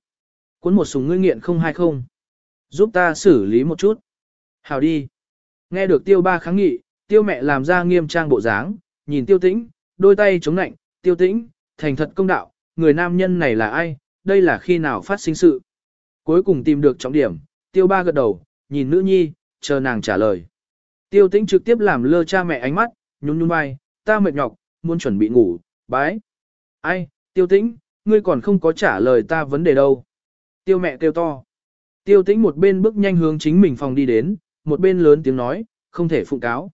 S1: cuốn một súng ngươi nghiện không hay không. Giúp ta xử lý một chút. Hào đi. Nghe được tiêu ba kháng nghị, tiêu mẹ làm ra nghiêm trang bộ dáng, nhìn tiêu tĩnh, đôi tay chống nạnh, tiêu tĩnh, thành thật công đạo, người nam nhân này là ai, đây là khi nào phát sinh sự. Cuối cùng tìm được trọng điểm, tiêu ba gật đầu, nhìn nữ nhi, chờ nàng trả lời. Tiêu tĩnh trực tiếp làm lơ cha mẹ ánh mắt, nhún nhún vai, ta mệt nhọc, muốn chuẩn bị ngủ, bái. Ai, tiêu tĩnh, ngươi còn không có trả lời ta vấn đề đâu. Tiêu mẹ kêu to. Tiêu tĩnh một bên bước nhanh hướng chính mình phòng đi đến, một bên lớn tiếng nói, không thể phụ cáo.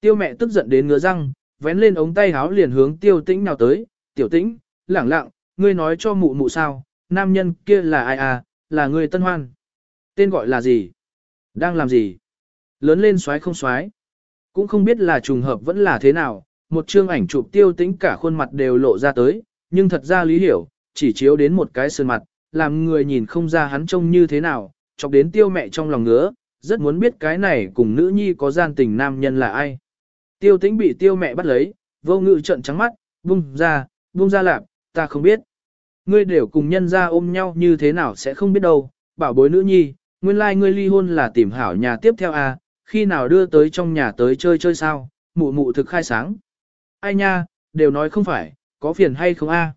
S1: Tiêu mẹ tức giận đến ngứa răng, vén lên ống tay háo liền hướng tiêu tĩnh nào tới, tiểu tĩnh, lẳng lặng, ngươi nói cho mụ mụ sao, nam nhân kia là ai à, là người tân hoan. Tên gọi là gì? Đang làm gì? Lớn lên xoái không xoái. Cũng không biết là trùng hợp vẫn là thế nào, một chương ảnh chụp tiêu tĩnh cả khuôn mặt đều lộ ra tới, nhưng thật ra lý hiểu, chỉ chiếu đến một cái sơn mặt, làm người nhìn không ra hắn trông như thế nào, chọc đến tiêu mẹ trong lòng ngứa, rất muốn biết cái này cùng nữ nhi có gian tình nam nhân là ai. Tiêu tĩnh bị tiêu mẹ bắt lấy, vô ngự trận trắng mắt, bung ra, bung ra lạp, ta không biết. Ngươi đều cùng nhân ra ôm nhau như thế nào sẽ không biết đâu, bảo bối nữ nhi, nguyên lai like ngươi ly hôn là tìm hảo nhà tiếp theo à, khi nào đưa tới trong nhà tới chơi chơi sao, mụ mụ thực khai sáng. Ai nha, đều nói không phải, có phiền hay không a?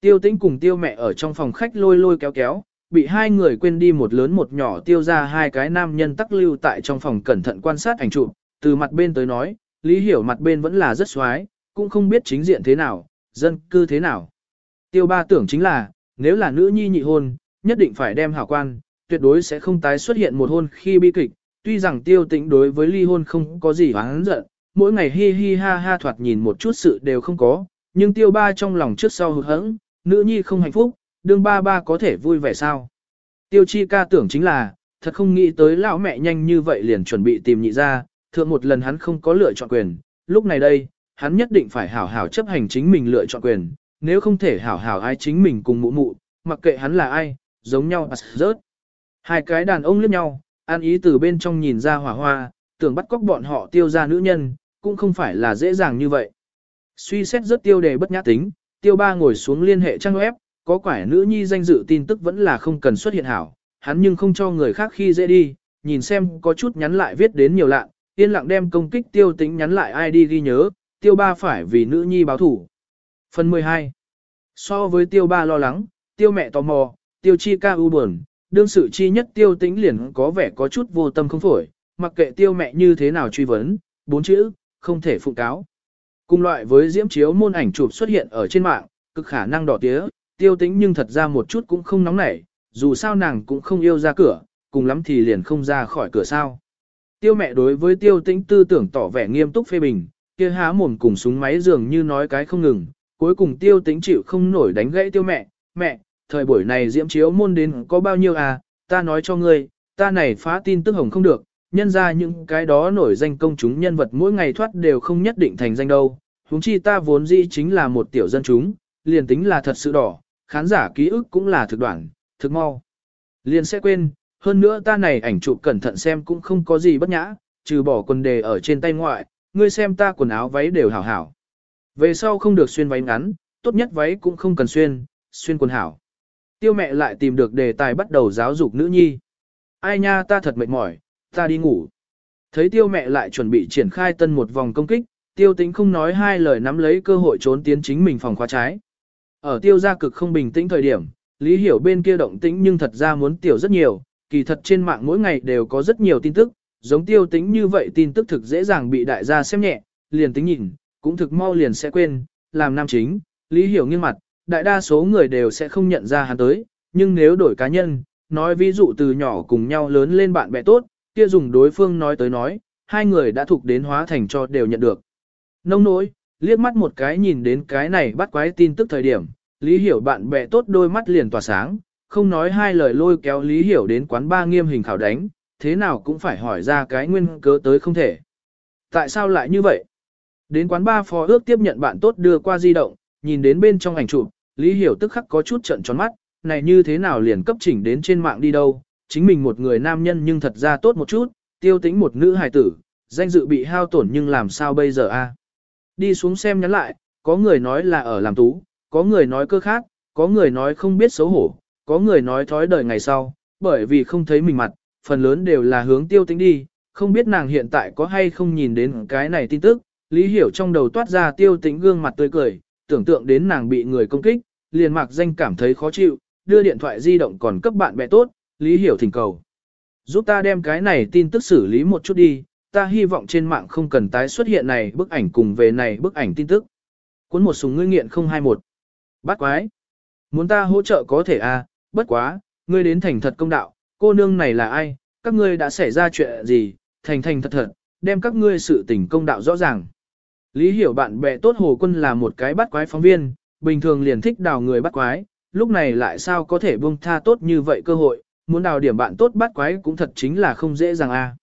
S1: Tiêu tĩnh cùng tiêu mẹ ở trong phòng khách lôi lôi kéo kéo, bị hai người quên đi một lớn một nhỏ tiêu ra hai cái nam nhân tắc lưu tại trong phòng cẩn thận quan sát ảnh chụp, từ mặt bên tới nói, Lý Hiểu mặt bên vẫn là rất xoái, cũng không biết chính diện thế nào, dân cư thế nào. Tiêu ba tưởng chính là, nếu là nữ nhi nhị hôn, nhất định phải đem hảo quan, tuyệt đối sẽ không tái xuất hiện một hôn khi bi kịch, tuy rằng tiêu tĩnh đối với ly hôn không có gì hoáng giận, mỗi ngày hi hi ha ha thoạt nhìn một chút sự đều không có, nhưng tiêu ba trong lòng trước sau hụt hẫng, nữ nhi không hạnh phúc, đương ba ba có thể vui vẻ sao. Tiêu chi ca tưởng chính là, thật không nghĩ tới lão mẹ nhanh như vậy liền chuẩn bị tìm nhị ra, thượng một lần hắn không có lựa chọn quyền, lúc này đây, hắn nhất định phải hảo hảo chấp hành chính mình lựa chọn quyền, nếu không thể hảo hảo ai chính mình cùng mụ mụ, mặc kệ hắn là ai, giống nhau à rớt. Hai cái đàn ông liếc nhau, an ý từ bên trong nhìn ra hỏa hoa, tưởng bắt cóc bọn họ tiêu ra nữ nhân, cũng không phải là dễ dàng như vậy. Suy xét rất tiêu đề bất nhã tính, tiêu ba ngồi xuống liên hệ trang web, có quải nữ nhi danh dự tin tức vẫn là không cần xuất hiện hảo, hắn nhưng không cho người khác khi dễ đi, nhìn xem có chút nhắn lại viết đến nhiều lạ, yên lặng đem công kích tiêu tính nhắn lại ID ghi nhớ, tiêu ba phải vì nữ nhi báo thủ. Phần 12 So với tiêu ba lo lắng, tiêu mẹ tò mò, tiêu chi ca u buồn, đương sự chi nhất tiêu tĩnh liền có vẻ có chút vô tâm không phổi, mặc kệ tiêu mẹ như thế nào truy vấn, bốn chữ, không thể phụ cáo. Cùng loại với diễm chiếu môn ảnh chụp xuất hiện ở trên mạng, cực khả năng đỏ tía, tiêu tĩnh nhưng thật ra một chút cũng không nóng nảy, dù sao nàng cũng không yêu ra cửa, cùng lắm thì liền không ra khỏi cửa sao. Tiêu mẹ đối với tiêu tĩnh tư tưởng tỏ vẻ nghiêm túc phê bình, kia há mồm cùng súng máy dường như nói cái không ngừng, cuối cùng tiêu tĩnh chịu không nổi đánh gãy tiêu mẹ, mẹ, thời buổi này diễm chiếu môn đến có bao nhiêu à, ta nói cho ngươi, ta này phá tin tức hồng không được, nhân ra những cái đó nổi danh công chúng nhân vật mỗi ngày thoát đều không nhất định thành danh đâu, huống chi ta vốn dĩ chính là một tiểu dân chúng, liền tính là thật sự đỏ, khán giả ký ức cũng là thực đoạn, thực mau. Liền sẽ quên, hơn nữa ta này ảnh chụp cẩn thận xem cũng không có gì bất nhã, trừ bỏ quần đề ở trên tay ngoại, ngươi xem ta quần áo váy đều hảo hảo. Về sau không được xuyên váy ngắn, tốt nhất váy cũng không cần xuyên, xuyên quần hảo. Tiêu mẹ lại tìm được đề tài bắt đầu giáo dục nữ nhi. Ai nha ta thật mệt mỏi, ta đi ngủ. Thấy tiêu mẹ lại chuẩn bị triển khai tân một vòng công kích, tiêu tính không nói hai lời nắm lấy cơ hội trốn tiến chính mình phòng khóa trái. Ở tiêu gia cực không bình tĩnh thời điểm, Lý Hiểu bên kia động tĩnh nhưng thật ra muốn tiểu rất nhiều, kỳ thật trên mạng mỗi ngày đều có rất nhiều tin tức, giống tiêu tính như vậy tin tức thực dễ dàng bị đại gia xem nhẹ, liền tính nhìn, cũng thực mau liền sẽ quên, làm nam chính, Lý Hiểu nghiêng mặt, đại đa số người đều sẽ không nhận ra hắn tới, nhưng nếu đổi cá nhân, nói ví dụ từ nhỏ cùng nhau lớn lên bạn bè tốt, kia dùng đối phương nói tới nói, hai người đã thuộc đến hóa thành cho đều nhận được. Nông nỗi, liếc mắt một cái nhìn đến cái này bắt quái tin tức thời điểm, Lý Hiểu bạn bè tốt đôi mắt liền tỏa sáng, không nói hai lời lôi kéo Lý Hiểu đến quán ba nghiêm hình khảo đánh, thế nào cũng phải hỏi ra cái nguyên cớ tới không thể. Tại sao lại như vậy? Đến quán ba phó ước tiếp nhận bạn tốt đưa qua di động, nhìn đến bên trong ảnh chụp, Lý Hiểu tức khắc có chút trận tròn mắt, này như thế nào liền cấp chỉnh đến trên mạng đi đâu, chính mình một người nam nhân nhưng thật ra tốt một chút, tiêu tính một nữ hài tử, danh dự bị hao tổn nhưng làm sao bây giờ a? À? Đi xuống xem nhắn lại, có người nói là ở làm tú, có người nói cơ khác, có người nói không biết xấu hổ, có người nói thói đời ngày sau, bởi vì không thấy mình mặt, phần lớn đều là hướng tiêu tính đi, không biết nàng hiện tại có hay không nhìn đến cái này tin tức, Lý Hiểu trong đầu toát ra tiêu tính gương mặt tươi cười, tưởng tượng đến nàng bị người công kích, liền mạc danh cảm thấy khó chịu, đưa điện thoại di động còn cấp bạn bè tốt, Lý Hiểu thỉnh cầu. Giúp ta đem cái này tin tức xử lý một chút đi, ta hy vọng trên mạng không cần tái xuất hiện này bức ảnh cùng về này bức ảnh tin tức. Cuốn một súng ngươi nghiện 021. Bắt quái. Muốn ta hỗ trợ có thể à, bất quá, ngươi đến thành thật công đạo, cô nương này là ai, các ngươi đã xảy ra chuyện gì, thành thành thật thật, đem các ngươi sự tình công đạo rõ ràng. Lý hiểu bạn bè tốt Hồ Quân là một cái bắt quái phóng viên, bình thường liền thích đào người bắt quái, lúc này lại sao có thể buông tha tốt như vậy cơ hội, muốn đào điểm bạn tốt bắt quái cũng thật chính là không dễ dàng a.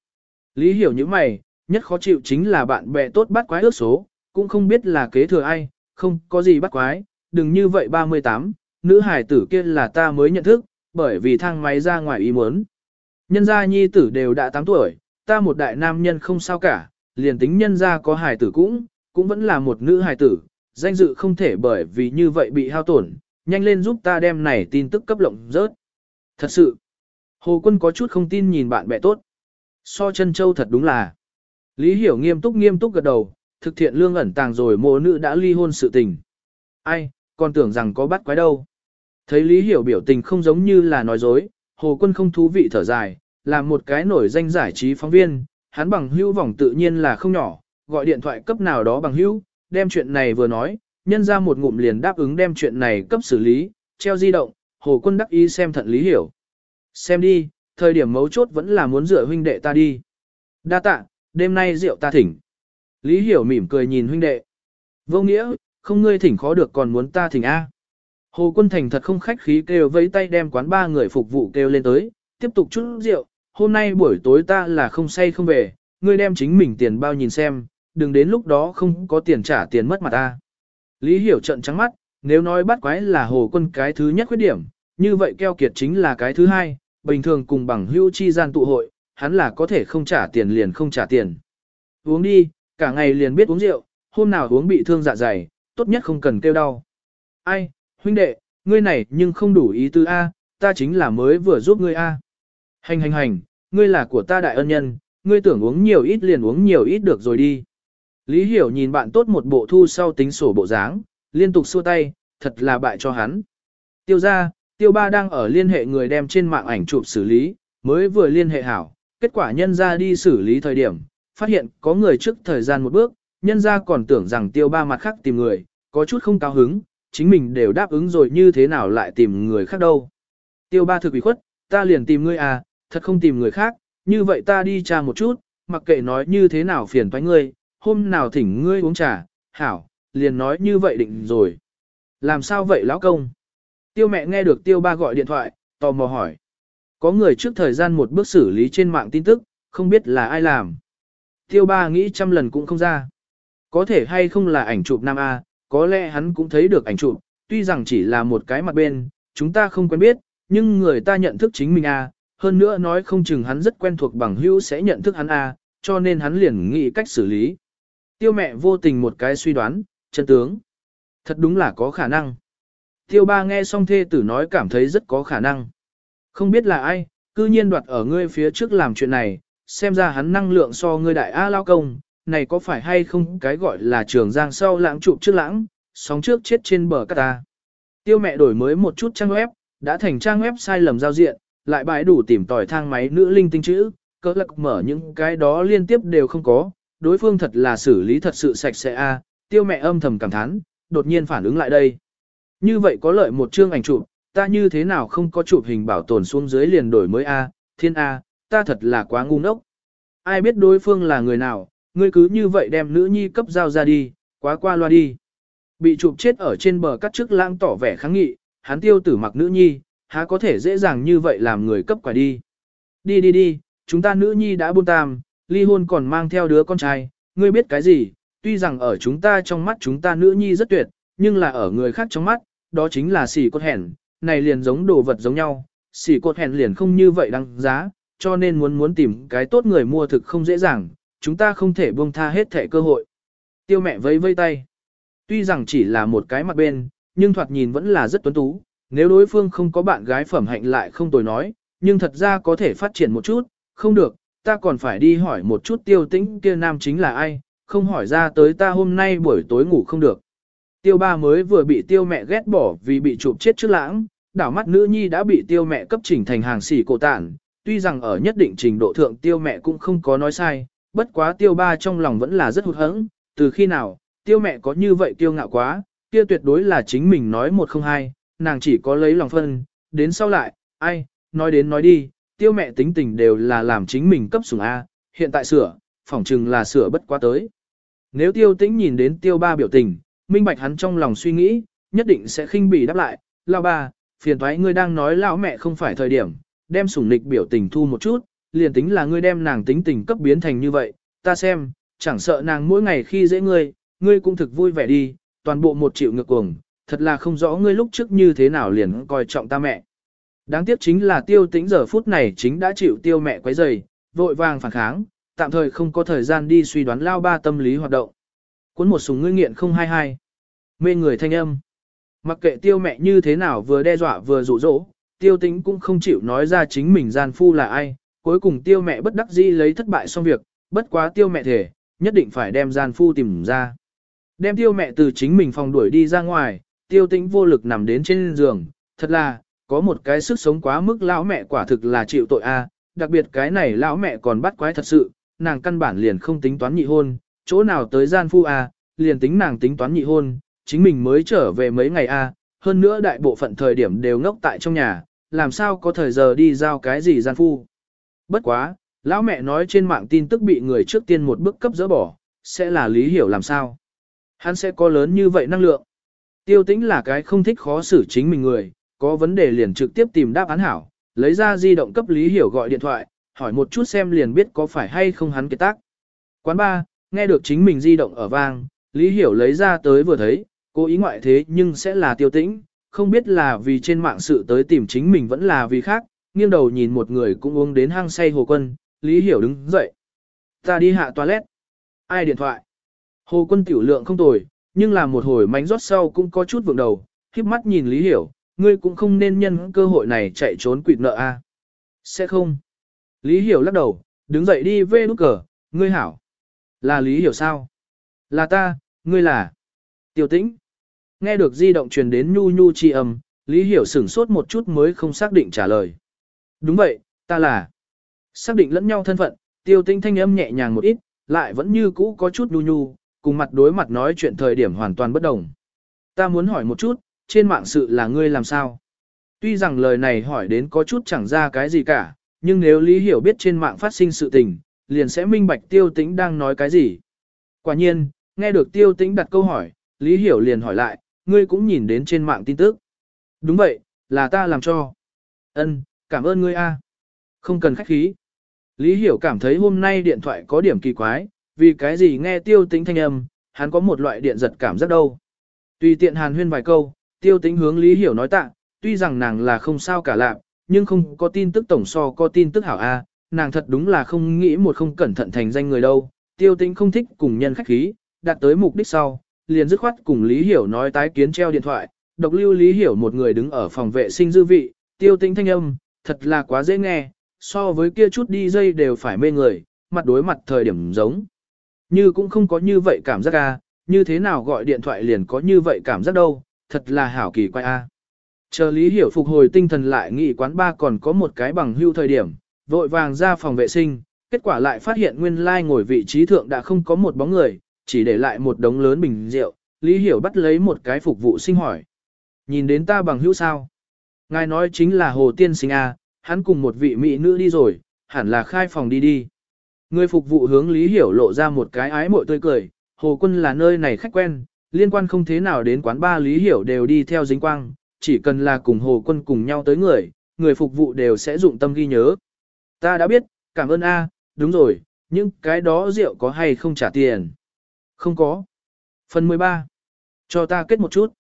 S1: Lý hiểu như mày, nhất khó chịu chính là bạn bè tốt bắt quái ước số, cũng không biết là kế thừa ai, không có gì bắt quái, đừng như vậy 38, nữ hải tử kia là ta mới nhận thức, bởi vì thang máy ra ngoài ý muốn. Nhân gia nhi tử đều đã 8 tuổi, ta một đại nam nhân không sao cả, liền tính nhân gia có hải tử cũng, cũng vẫn là một nữ hải tử, danh dự không thể bởi vì như vậy bị hao tổn, nhanh lên giúp ta đem này tin tức cấp lộng rớt. Thật sự, Hồ Quân có chút không tin nhìn bạn bè tốt. So chân châu thật đúng là. Lý Hiểu nghiêm túc nghiêm túc gật đầu, thực thiện lương ẩn tàng rồi mộ nữ đã ly hôn sự tình. Ai, còn tưởng rằng có bắt quái đâu. Thấy Lý Hiểu biểu tình không giống như là nói dối, Hồ Quân không thú vị thở dài, làm một cái nổi danh giải trí phóng viên, hắn bằng hữu vòng tự nhiên là không nhỏ, gọi điện thoại cấp nào đó bằng hữu, đem chuyện này vừa nói, nhân ra một ngụm liền đáp ứng đem chuyện này cấp xử lý, treo di động, Hồ Quân đắc ý xem thận Lý Hiểu. Xem đi, thời điểm mấu chốt vẫn là muốn rửa huynh đệ ta đi. Đa tạ, đêm nay rượu ta thỉnh. Lý Hiểu mỉm cười nhìn huynh đệ. Vô nghĩa, không ngươi thỉnh khó được còn muốn ta thỉnh A. Hồ Quân Thành thật không khách khí kêu vẫy tay đem quán ba người phục vụ kêu lên tới, tiếp tục chút rượu, hôm nay buổi tối ta là không say không về, ngươi đem chính mình tiền bao nhìn xem, đừng đến lúc đó không có tiền trả tiền mất mặt ta. Lý Hiểu trận trắng mắt, nếu nói bắt quái là Hồ Quân cái thứ nhất khuyết điểm, như vậy keo kiệt chính là cái thứ hai, bình thường cùng bằng hữu chi gian tụ hội, hắn là có thể không trả tiền liền không trả tiền. Uống đi, cả ngày liền biết uống rượu, hôm nào uống bị thương dạ dày, tốt nhất không cần kêu đau. Ai, huynh đệ, ngươi này nhưng không đủ ý tứ A, ta chính là mới vừa giúp ngươi A. Hành hành hành, ngươi là của ta đại ân nhân, ngươi tưởng uống nhiều ít liền uống nhiều ít được rồi đi. Lý Hiểu nhìn bạn tốt một bộ thu sau tính sổ bộ dáng, liên tục xua tay, thật là bại cho hắn. Tiêu ra, tiêu ba đang ở liên hệ người đem trên mạng ảnh chụp xử lý, mới vừa liên hệ hảo, kết quả nhân ra đi xử lý thời điểm, phát hiện có người trước thời gian một bước, nhân ra còn tưởng rằng tiêu ba mặt khác tìm người, có chút không cao hứng, chính mình đều đáp ứng rồi như thế nào lại tìm người khác đâu. Tiêu ba thực ủy khuất, ta liền tìm ngươi à, thật không tìm người khác, như vậy ta đi tra một chút, mặc kệ nói như thế nào phiền toái ngươi, hôm nào thỉnh ngươi uống trà, hảo, liền nói như vậy định rồi. Làm sao vậy lão công? Tiêu mẹ nghe được tiêu ba gọi điện thoại, tò mò hỏi. Có người trước thời gian một bước xử lý trên mạng tin tức, không biết là ai làm. Tiêu ba nghĩ trăm lần cũng không ra. Có thể hay không là ảnh chụp nam A, có lẽ hắn cũng thấy được ảnh chụp, tuy rằng chỉ là một cái mặt bên, chúng ta không quen biết, nhưng người ta nhận thức chính mình A, hơn nữa nói không chừng hắn rất quen thuộc bằng hữu sẽ nhận thức hắn A, cho nên hắn liền nghĩ cách xử lý. Tiêu mẹ vô tình một cái suy đoán, chân tướng. Thật đúng là có khả năng. Tiêu ba nghe xong thê tử nói cảm thấy rất có khả năng. Không biết là ai, cư nhiên đoạt ở ngươi phía trước làm chuyện này, xem ra hắn năng lượng so ngươi đại A lao công, này có phải hay không cái gọi là trường giang sau lãng trụ trước lãng, sóng trước chết trên bờ cát ta. Tiêu mẹ đổi mới một chút trang web, đã thành trang web sai lầm giao diện, lại bãi đủ tìm tòi thang máy nữ linh tinh chữ, cỡ lạc mở những cái đó liên tiếp đều không có, đối phương thật là xử lý thật sự sạch sẽ a. À. tiêu mẹ âm thầm cảm thán, đột nhiên phản ứng lại đây. Như vậy có lợi một chương ảnh chụp, ta như thế nào không có chụp hình bảo tồn xuống dưới liền đổi mới a, thiên a, ta thật là quá ngu ngốc. Ai biết đối phương là người nào, ngươi cứ như vậy đem nữ nhi cấp giao ra đi, quá qua loa đi. Bị chụp chết ở trên bờ cắt trước lãng tỏ vẻ kháng nghị, hắn tiêu tử mặc nữ nhi, há có thể dễ dàng như vậy làm người cấp quả đi. Đi đi đi, chúng ta nữ nhi đã buôn tam, ly hôn còn mang theo đứa con trai, ngươi biết cái gì, tuy rằng ở chúng ta trong mắt chúng ta nữ nhi rất tuyệt, nhưng là ở người khác trong mắt, đó chính là xỉ cốt hèn, này liền giống đồ vật giống nhau, xỉ cốt hèn liền không như vậy đăng giá, cho nên muốn muốn tìm cái tốt người mua thực không dễ dàng, chúng ta không thể buông tha hết thể cơ hội. Tiêu mẹ vây vây tay. Tuy rằng chỉ là một cái mặt bên, nhưng thoạt nhìn vẫn là rất tuấn tú, nếu đối phương không có bạn gái phẩm hạnh lại không tồi nói, nhưng thật ra có thể phát triển một chút, không được, ta còn phải đi hỏi một chút tiêu tĩnh kia nam chính là ai, không hỏi ra tới ta hôm nay buổi tối ngủ không được. Tiêu ba mới vừa bị tiêu mẹ ghét bỏ vì bị chụp chết trước lãng, đảo mắt nữ nhi đã bị tiêu mẹ cấp chỉnh thành hàng xỉ cổ tản, tuy rằng ở nhất định trình độ thượng tiêu mẹ cũng không có nói sai, bất quá tiêu ba trong lòng vẫn là rất hụt hẫng, từ khi nào, tiêu mẹ có như vậy tiêu ngạo quá, kia tuyệt đối là chính mình nói một không hai, nàng chỉ có lấy lòng phân, đến sau lại, ai, nói đến nói đi, tiêu mẹ tính tình đều là làm chính mình cấp sủng A, hiện tại sửa, phỏng chừng là sửa bất quá tới. Nếu tiêu tĩnh nhìn đến tiêu ba biểu tình, minh bạch hắn trong lòng suy nghĩ, nhất định sẽ khinh bỉ đáp lại, lao ba, phiền thoái ngươi đang nói lão mẹ không phải thời điểm, đem sủng nịch biểu tình thu một chút, liền tính là ngươi đem nàng tính tình cấp biến thành như vậy, ta xem, chẳng sợ nàng mỗi ngày khi dễ ngươi, ngươi cũng thực vui vẻ đi, toàn bộ một triệu ngược cuồng, thật là không rõ ngươi lúc trước như thế nào liền coi trọng ta mẹ. Đáng tiếc chính là tiêu tĩnh giờ phút này chính đã chịu tiêu mẹ quấy rầy, vội vàng phản kháng, tạm thời không có thời gian đi suy đoán lao ba tâm lý hoạt động. Cuốn một súng ngươi nghiện 022. Mê người thanh âm. Mặc kệ tiêu mẹ như thế nào vừa đe dọa vừa dụ dỗ, tiêu tĩnh cũng không chịu nói ra chính mình gian phu là ai, cuối cùng tiêu mẹ bất đắc dĩ lấy thất bại xong việc, bất quá tiêu mẹ thể, nhất định phải đem gian phu tìm ra. Đem tiêu mẹ từ chính mình phòng đuổi đi ra ngoài, tiêu tĩnh vô lực nằm đến trên giường, thật là, có một cái sức sống quá mức lão mẹ quả thực là chịu tội a, đặc biệt cái này lão mẹ còn bắt quái thật sự, nàng căn bản liền không tính toán nhị hôn, chỗ nào tới gian phu a, liền tính nàng tính toán nhị hôn, chính mình mới trở về mấy ngày a, hơn nữa đại bộ phận thời điểm đều ngốc tại trong nhà, làm sao có thời giờ đi giao cái gì gian phu. Bất quá, lão mẹ nói trên mạng tin tức bị người trước tiên một bước cấp dỡ bỏ, sẽ là lý hiểu làm sao. Hắn sẽ có lớn như vậy năng lượng. Tiêu tĩnh là cái không thích khó xử chính mình người, có vấn đề liền trực tiếp tìm đáp án hảo, lấy ra di động cấp lý hiểu gọi điện thoại, hỏi một chút xem liền biết có phải hay không hắn kết tác. Quán ba, nghe được chính mình di động ở vang, lý hiểu lấy ra tới vừa thấy, cố ý ngoại thế nhưng sẽ là tiêu tĩnh, không biết là vì trên mạng sự tới tìm chính mình vẫn là vì khác, nghiêng đầu nhìn một người cũng uống đến hang say hồ quân, lý hiểu đứng dậy. Ta đi hạ toilet. Ai điện thoại? Hồ quân tiểu lượng không tồi, nhưng là một hồi mánh rót sau cũng có chút vượng đầu, khiếp mắt nhìn lý hiểu, ngươi cũng không nên nhân cơ hội này chạy trốn quỵt nợ a. Sẽ không. Lý hiểu lắc đầu, đứng dậy đi về nút cờ, ngươi hảo. Là lý hiểu sao? Là ta, ngươi là. Tiêu tĩnh. Nghe được di động truyền đến nhu nhu chi âm, Lý Hiểu sửng sốt một chút mới không xác định trả lời. Đúng vậy, ta là. Xác định lẫn nhau thân phận, tiêu tinh thanh âm nhẹ nhàng một ít, lại vẫn như cũ có chút nhu nhu, cùng mặt đối mặt nói chuyện thời điểm hoàn toàn bất đồng. Ta muốn hỏi một chút, trên mạng sự là ngươi làm sao? Tuy rằng lời này hỏi đến có chút chẳng ra cái gì cả, nhưng nếu Lý Hiểu biết trên mạng phát sinh sự tình, liền sẽ minh bạch tiêu tĩnh đang nói cái gì. Quả nhiên, nghe được tiêu tĩnh đặt câu hỏi, Lý Hiểu liền hỏi lại, ngươi cũng nhìn đến trên mạng tin tức. Đúng vậy, là ta làm cho. Ân, cảm ơn ngươi a. Không cần khách khí. Lý Hiểu cảm thấy hôm nay điện thoại có điểm kỳ quái, vì cái gì nghe tiêu tĩnh thanh âm, hắn có một loại điện giật cảm rất đâu. Tùy tiện hàn huyên vài câu, tiêu tính hướng Lý Hiểu nói tạ, tuy rằng nàng là không sao cả lạc, nhưng không có tin tức tổng so có tin tức hảo A, nàng thật đúng là không nghĩ một không cẩn thận thành danh người đâu. Tiêu tính không thích cùng nhân khách khí, đạt tới mục đích sau, liền dứt khoát cùng Lý Hiểu nói tái kiến treo điện thoại, độc lưu Lý Hiểu một người đứng ở phòng vệ sinh dư vị, tiêu tính thanh âm, thật là quá dễ nghe, so với kia chút đi dây đều phải mê người, mặt đối mặt thời điểm giống. Như cũng không có như vậy cảm giác a, như thế nào gọi điện thoại liền có như vậy cảm giác đâu, thật là hảo kỳ quay a. Chờ Lý Hiểu phục hồi tinh thần lại nghĩ quán ba còn có một cái bằng hưu thời điểm, vội vàng ra phòng vệ sinh, kết quả lại phát hiện nguyên lai like ngồi vị trí thượng đã không có một bóng người, chỉ để lại một đống lớn bình rượu, Lý Hiểu bắt lấy một cái phục vụ sinh hỏi. Nhìn đến ta bằng hữu sao? Ngài nói chính là Hồ Tiên Sinh A, hắn cùng một vị mỹ nữ đi rồi, hẳn là khai phòng đi đi. Người phục vụ hướng Lý Hiểu lộ ra một cái ái mội tươi cười, Hồ Quân là nơi này khách quen, liên quan không thế nào đến quán ba Lý Hiểu đều đi theo dính quang, chỉ cần là cùng Hồ Quân cùng nhau tới người, người phục vụ đều sẽ dụng tâm ghi nhớ. Ta đã biết, cảm ơn A, đúng rồi, nhưng cái đó rượu có hay không trả tiền? Không có. Phần 13. Cho ta kết một chút.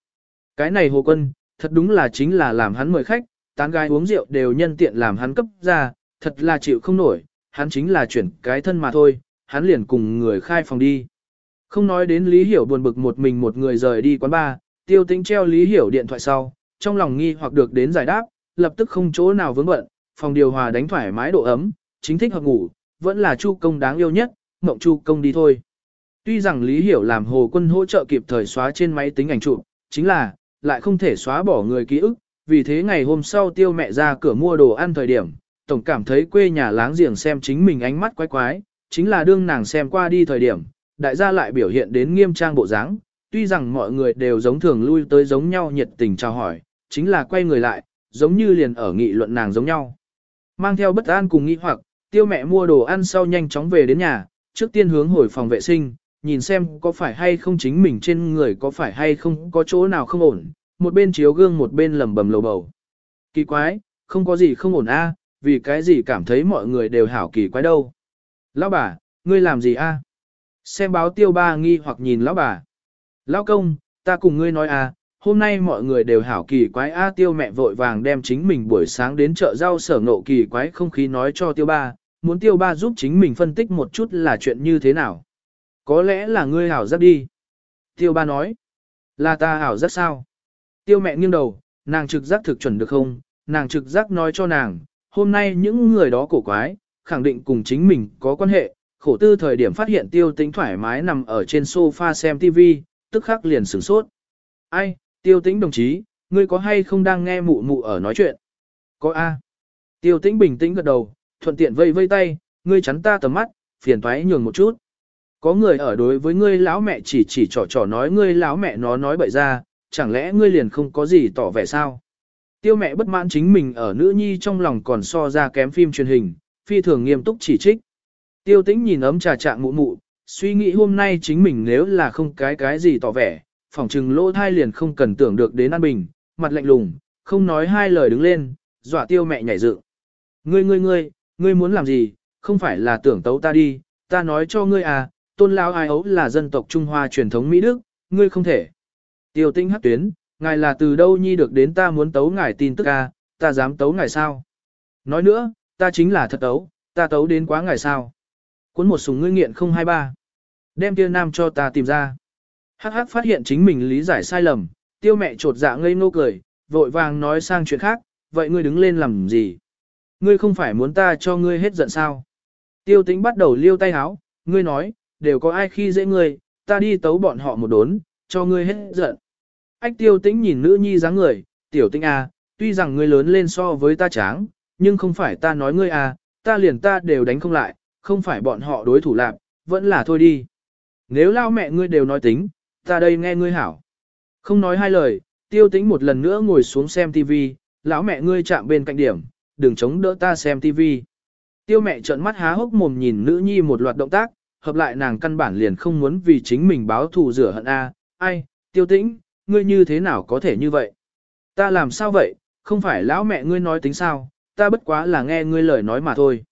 S1: Cái này Hồ Quân, thật đúng là chính là làm hắn mời khách, tán gái uống rượu đều nhân tiện làm hắn cấp ra, thật là chịu không nổi, hắn chính là chuyển cái thân mà thôi, hắn liền cùng người khai phòng đi. Không nói đến Lý Hiểu buồn bực một mình một người rời đi quán bar, tiêu tính treo Lý Hiểu điện thoại sau, trong lòng nghi hoặc được đến giải đáp, lập tức không chỗ nào vướng bận, phòng điều hòa đánh thoải mái độ ấm, chính thích hợp ngủ, vẫn là Chu công đáng yêu nhất, mộng Chu công đi thôi. Tuy rằng Lý Hiểu làm Hồ Quân hỗ trợ kịp thời xóa trên máy tính ảnh chụp, chính là lại không thể xóa bỏ người ký ức, vì thế ngày hôm sau tiêu mẹ ra cửa mua đồ ăn thời điểm, tổng cảm thấy quê nhà láng giềng xem chính mình ánh mắt quái quái, chính là đương nàng xem qua đi thời điểm, đại gia lại biểu hiện đến nghiêm trang bộ dáng, tuy rằng mọi người đều giống thường lui tới giống nhau nhiệt tình chào hỏi, chính là quay người lại, giống như liền ở nghị luận nàng giống nhau. Mang theo bất an cùng nghĩ hoặc, tiêu mẹ mua đồ ăn sau nhanh chóng về đến nhà, trước tiên hướng hồi phòng vệ sinh, nhìn xem có phải hay không chính mình trên người có phải hay không có chỗ nào không ổn, một bên chiếu gương một bên lầm bầm lầu bầu. Kỳ quái, không có gì không ổn a, vì cái gì cảm thấy mọi người đều hảo kỳ quái đâu. Lão bà, ngươi làm gì a? Xem báo tiêu ba nghi hoặc nhìn lão bà. Lão công, ta cùng ngươi nói à, hôm nay mọi người đều hảo kỳ quái a tiêu mẹ vội vàng đem chính mình buổi sáng đến chợ rau sở ngộ kỳ quái không khí nói cho tiêu ba, muốn tiêu ba giúp chính mình phân tích một chút là chuyện như thế nào. Có lẽ là ngươi hảo rất đi. Tiêu ba nói, là ta hảo rất sao? Tiêu mẹ nghiêng đầu, nàng trực giác thực chuẩn được không? Nàng trực giác nói cho nàng, hôm nay những người đó cổ quái, khẳng định cùng chính mình có quan hệ, khổ tư thời điểm phát hiện tiêu tính thoải mái nằm ở trên sofa xem TV, tức khắc liền sửng sốt. Ai, tiêu tĩnh đồng chí, ngươi có hay không đang nghe mụ mụ ở nói chuyện? Có A. Tiêu tĩnh bình tĩnh gật đầu, thuận tiện vây vây tay, ngươi chắn ta tầm mắt, phiền thoái nhường một chút. Có người ở đối với ngươi lão mẹ chỉ chỉ trò trò nói ngươi lão mẹ nó nói bậy ra, chẳng lẽ ngươi liền không có gì tỏ vẻ sao? Tiêu mẹ bất mãn chính mình ở nữ nhi trong lòng còn so ra kém phim truyền hình, phi thường nghiêm túc chỉ trích. Tiêu tĩnh nhìn ấm trà trạng mụ mụ, suy nghĩ hôm nay chính mình nếu là không cái cái gì tỏ vẻ, phỏng chừng lỗ thai liền không cần tưởng được đến an bình, mặt lạnh lùng, không nói hai lời đứng lên, dọa tiêu mẹ nhảy dựng. Ngươi ngươi ngươi, ngươi muốn làm gì, không phải là tưởng tấu ta đi, ta nói cho ngươi à, tôn lao ai ấu là dân tộc Trung Hoa truyền thống Mỹ Đức, ngươi không thể. Tiêu Tĩnh hắc tuyến, ngài là từ đâu nhi được đến ta muốn tấu ngài tin tức à, ta dám tấu ngài sao? Nói nữa, ta chính là thật tấu, ta tấu đến quá ngài sao? Cuốn một súng ngươi nghiện 023. Đem kia nam cho ta tìm ra. Hắc hắc phát hiện chính mình lý giải sai lầm, tiêu mẹ trột dạ ngây ngô cười, vội vàng nói sang chuyện khác, vậy ngươi đứng lên làm gì? Ngươi không phải muốn ta cho ngươi hết giận sao? Tiêu tính bắt đầu liêu tay háo, ngươi nói, đều có ai khi dễ ngươi, ta đi tấu bọn họ một đốn, cho ngươi hết giận. Ách tiêu tĩnh nhìn nữ nhi dáng người, tiểu tĩnh à, tuy rằng ngươi lớn lên so với ta tráng, nhưng không phải ta nói ngươi à, ta liền ta đều đánh không lại, không phải bọn họ đối thủ lạc, vẫn là thôi đi. Nếu lao mẹ ngươi đều nói tính, ta đây nghe ngươi hảo. Không nói hai lời, tiêu tĩnh một lần nữa ngồi xuống xem TV, lão mẹ ngươi chạm bên cạnh điểm, đừng chống đỡ ta xem TV. Tiêu mẹ trợn mắt há hốc mồm nhìn nữ nhi một loạt động tác, hợp lại nàng căn bản liền không muốn vì chính mình báo thù rửa hận a. ai, tiêu tĩnh, ngươi như thế nào có thể như vậy? Ta làm sao vậy, không phải lão mẹ ngươi nói tính sao, ta bất quá là nghe ngươi lời nói mà thôi.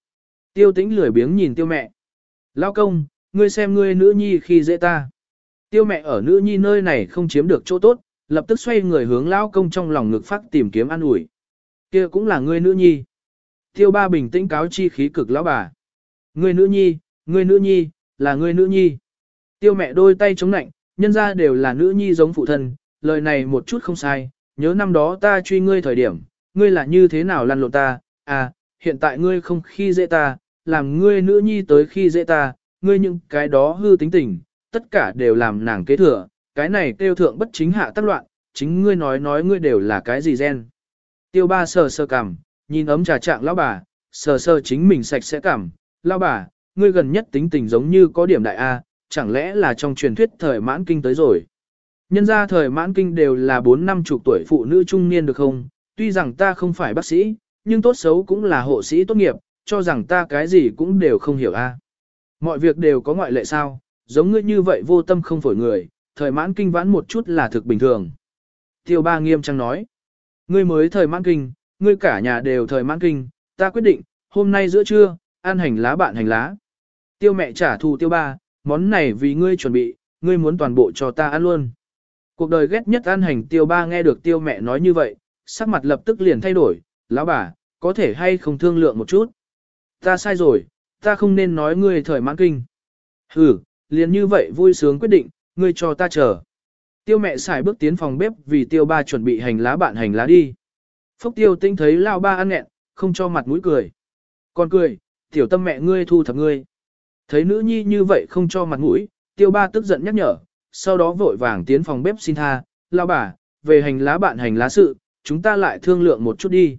S1: Tiêu tĩnh lười biếng nhìn tiêu mẹ. Lão công, ngươi xem ngươi nữ nhi khi dễ ta. Tiêu mẹ ở nữ nhi nơi này không chiếm được chỗ tốt, lập tức xoay người hướng lão công trong lòng ngực phát tìm kiếm an ủi. Kia cũng là ngươi nữ nhi. Tiêu ba bình tĩnh cáo chi khí cực lão bà. Ngươi nữ nhi, ngươi nữ nhi, là ngươi nữ nhi. Tiêu mẹ đôi tay chống nạnh, nhân ra đều là nữ nhi giống phụ thân, lời này một chút không sai, nhớ năm đó ta truy ngươi thời điểm, ngươi là như thế nào lăn lộn ta, à, hiện tại ngươi không khi dễ ta, làm ngươi nữ nhi tới khi dễ ta, ngươi những cái đó hư tính tình, tất cả đều làm nàng kế thừa, cái này tiêu thượng bất chính hạ tác loạn, chính ngươi nói nói ngươi đều là cái gì gen. Tiêu ba sờ sờ cảm, nhìn ấm trà trạng lão bà, sờ sờ chính mình sạch sẽ cảm, lão bà, ngươi gần nhất tính tình giống như có điểm đại A, chẳng lẽ là trong truyền thuyết thời mãn kinh tới rồi. Nhân ra thời mãn kinh đều là 4 năm chục tuổi phụ nữ trung niên được không, tuy rằng ta không phải bác sĩ, nhưng tốt xấu cũng là hộ sĩ tốt nghiệp, cho rằng ta cái gì cũng đều không hiểu a. À? Mọi việc đều có ngoại lệ sao, giống ngươi như vậy vô tâm không phổi người, thời mãn kinh vãn một chút là thực bình thường. Tiêu ba nghiêm trang nói, ngươi mới thời mãn kinh, ngươi cả nhà đều thời mãn kinh, ta quyết định, hôm nay giữa trưa, ăn hành lá bạn hành lá. Tiêu mẹ trả thù tiêu ba, món này vì ngươi chuẩn bị, ngươi muốn toàn bộ cho ta ăn luôn. Cuộc đời ghét nhất ăn hành tiêu ba nghe được tiêu mẹ nói như vậy, sắc mặt lập tức liền thay đổi, lão bà, có thể hay không thương lượng một chút. Ta sai rồi, ta không nên nói ngươi thời mãn kinh. Ừ, liền như vậy vui sướng quyết định, ngươi cho ta chờ. Tiêu mẹ xài bước tiến phòng bếp vì tiêu ba chuẩn bị hành lá bạn hành lá đi. Phúc tiêu tinh thấy lao ba ăn nghẹn, không cho mặt mũi cười. Còn cười, tiểu tâm mẹ ngươi thu thập ngươi. Thấy nữ nhi như vậy không cho mặt mũi, tiêu ba tức giận nhắc nhở, sau đó vội vàng tiến phòng bếp xin tha, lao bà, về hành lá bạn hành lá sự, chúng ta lại thương lượng một chút đi.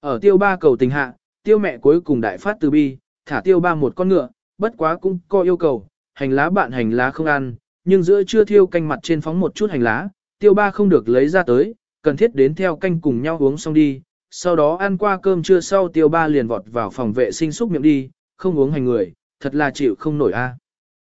S1: Ở tiêu ba cầu tình hạ, tiêu mẹ cuối cùng đại phát từ bi, thả tiêu ba một con ngựa, bất quá cũng có yêu cầu, hành lá bạn hành lá không ăn, nhưng giữa trưa thiêu canh mặt trên phóng một chút hành lá, tiêu ba không được lấy ra tới, cần thiết đến theo canh cùng nhau uống xong đi, sau đó ăn qua cơm trưa sau tiêu ba liền vọt vào phòng vệ sinh xúc miệng đi, không uống hành người, thật là chịu không nổi a.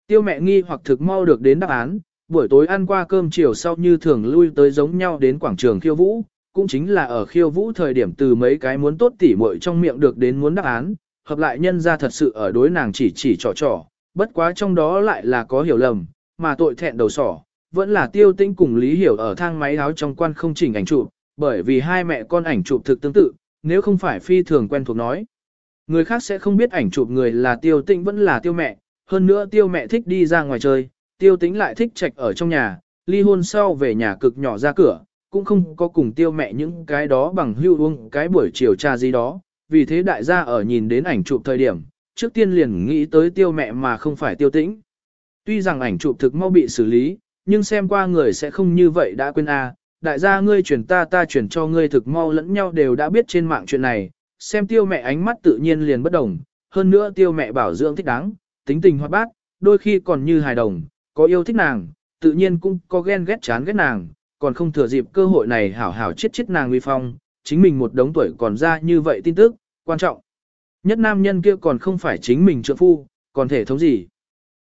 S1: Tiêu mẹ nghi hoặc thực mau được đến đáp án, buổi tối ăn qua cơm chiều sau như thường lui tới giống nhau đến quảng trường khiêu vũ, cũng chính là ở khiêu vũ thời điểm từ mấy cái muốn tốt tỉ muội trong miệng được đến muốn đáp án, hợp lại nhân ra thật sự ở đối nàng chỉ chỉ trò trò, bất quá trong đó lại là có hiểu lầm, mà tội thẹn đầu sỏ, vẫn là tiêu tinh cùng Lý Hiểu ở thang máy áo trong quan không chỉnh ảnh chụp, bởi vì hai mẹ con ảnh chụp thực tương tự, nếu không phải phi thường quen thuộc nói. Người khác sẽ không biết ảnh chụp người là tiêu tĩnh vẫn là tiêu mẹ, hơn nữa tiêu mẹ thích đi ra ngoài chơi, tiêu tĩnh lại thích trạch ở trong nhà, ly hôn sau về nhà cực nhỏ ra cửa, cũng không có cùng tiêu mẹ những cái đó bằng hưu uống cái buổi chiều trà gì đó, vì thế đại gia ở nhìn đến ảnh chụp thời điểm, trước tiên liền nghĩ tới tiêu mẹ mà không phải tiêu tĩnh. Tuy rằng ảnh chụp thực mau bị xử lý, nhưng xem qua người sẽ không như vậy đã quên a. À. đại gia ngươi chuyển ta ta chuyển cho ngươi thực mau lẫn nhau đều đã biết trên mạng chuyện này, xem tiêu mẹ ánh mắt tự nhiên liền bất đồng, hơn nữa tiêu mẹ bảo dưỡng thích đáng, tính tình hoạt bát, đôi khi còn như hài đồng, có yêu thích nàng, tự nhiên cũng có ghen ghét chán ghét nàng, còn không thừa dịp cơ hội này hảo hảo chết chết nàng uy phong, chính mình một đống tuổi còn ra như vậy tin tức, quan trọng. Nhất nam nhân kia còn không phải chính mình trượng phu, còn thể thống gì.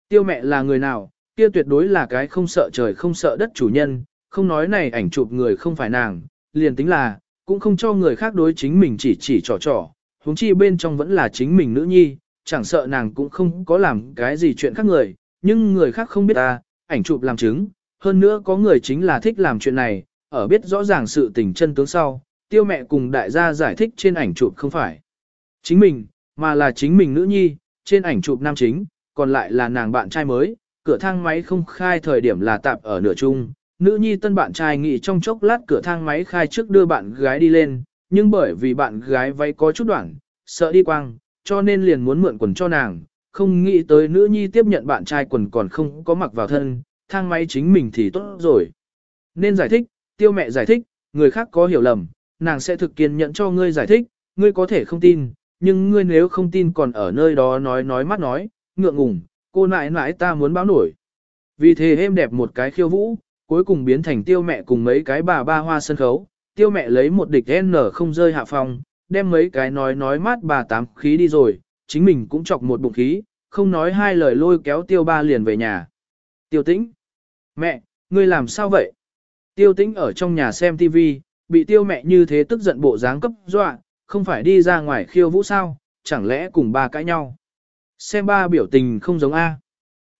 S1: Tiêu mẹ là người nào, kia tuyệt đối là cái không sợ trời không sợ đất chủ nhân, không nói này ảnh chụp người không phải nàng, liền tính là, cũng không cho người khác đối chính mình chỉ chỉ trò trò, huống chi bên trong vẫn là chính mình nữ nhi, chẳng sợ nàng cũng không có làm cái gì chuyện khác người, nhưng người khác không biết ta, ảnh chụp làm chứng, hơn nữa có người chính là thích làm chuyện này, ở biết rõ ràng sự tình chân tướng sau, tiêu mẹ cùng đại gia giải thích trên ảnh chụp không phải chính mình, mà là chính mình nữ nhi, trên ảnh chụp nam chính, còn lại là nàng bạn trai mới, cửa thang máy không khai thời điểm là tạp ở nửa chung, nữ nhi tân bạn trai nghỉ trong chốc lát cửa thang máy khai trước đưa bạn gái đi lên, nhưng bởi vì bạn gái váy có chút đoạn, sợ đi quang, cho nên liền muốn mượn quần cho nàng, không nghĩ tới nữ nhi tiếp nhận bạn trai quần còn không có mặc vào thân, thang máy chính mình thì tốt rồi. Nên giải thích, tiêu mẹ giải thích, người khác có hiểu lầm, nàng sẽ thực kiên nhận cho ngươi giải thích, ngươi có thể không tin, nhưng ngươi nếu không tin còn ở nơi đó nói nói mắt nói, ngượng ngùng, cô nãi nãi ta muốn báo nổi. Vì thế êm đẹp một cái khiêu vũ, cuối cùng biến thành tiêu mẹ cùng mấy cái bà ba hoa sân khấu, tiêu mẹ lấy một địch N không rơi hạ phòng, đem mấy cái nói nói mát bà tám khí đi rồi, chính mình cũng chọc một bụng khí, không nói hai lời lôi kéo tiêu ba liền về nhà. Tiêu tĩnh. Mẹ, ngươi làm sao vậy? Tiêu tĩnh ở trong nhà xem TV, bị tiêu mẹ như thế tức giận bộ dáng cấp dọa, không phải đi ra ngoài khiêu vũ sao, chẳng lẽ cùng ba cãi nhau. Xem ba biểu tình không giống A.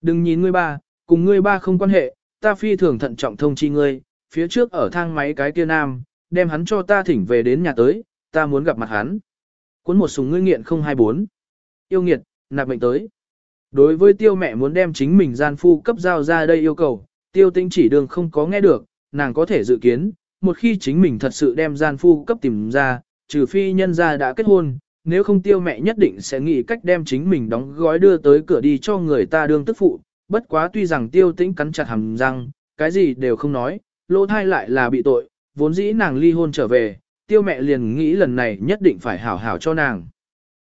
S1: Đừng nhìn ngươi ba, cùng ngươi ba không quan hệ, ta phi thường thận trọng thông chi ngươi, phía trước ở thang máy cái kia nam, đem hắn cho ta thỉnh về đến nhà tới, ta muốn gặp mặt hắn. Cuốn một súng ngươi nghiện 024. Yêu nghiệt, nạp mệnh tới. Đối với tiêu mẹ muốn đem chính mình gian phu cấp giao ra đây yêu cầu, tiêu tinh chỉ đường không có nghe được, nàng có thể dự kiến, một khi chính mình thật sự đem gian phu cấp tìm ra, trừ phi nhân gia đã kết hôn, nếu không tiêu mẹ nhất định sẽ nghĩ cách đem chính mình đóng gói đưa tới cửa đi cho người ta đương tức phụ, bất quá tuy rằng tiêu tĩnh cắn chặt hàm răng, cái gì đều không nói, lỗ thai lại là bị tội, vốn dĩ nàng ly hôn trở về, tiêu mẹ liền nghĩ lần này nhất định phải hảo hảo cho nàng.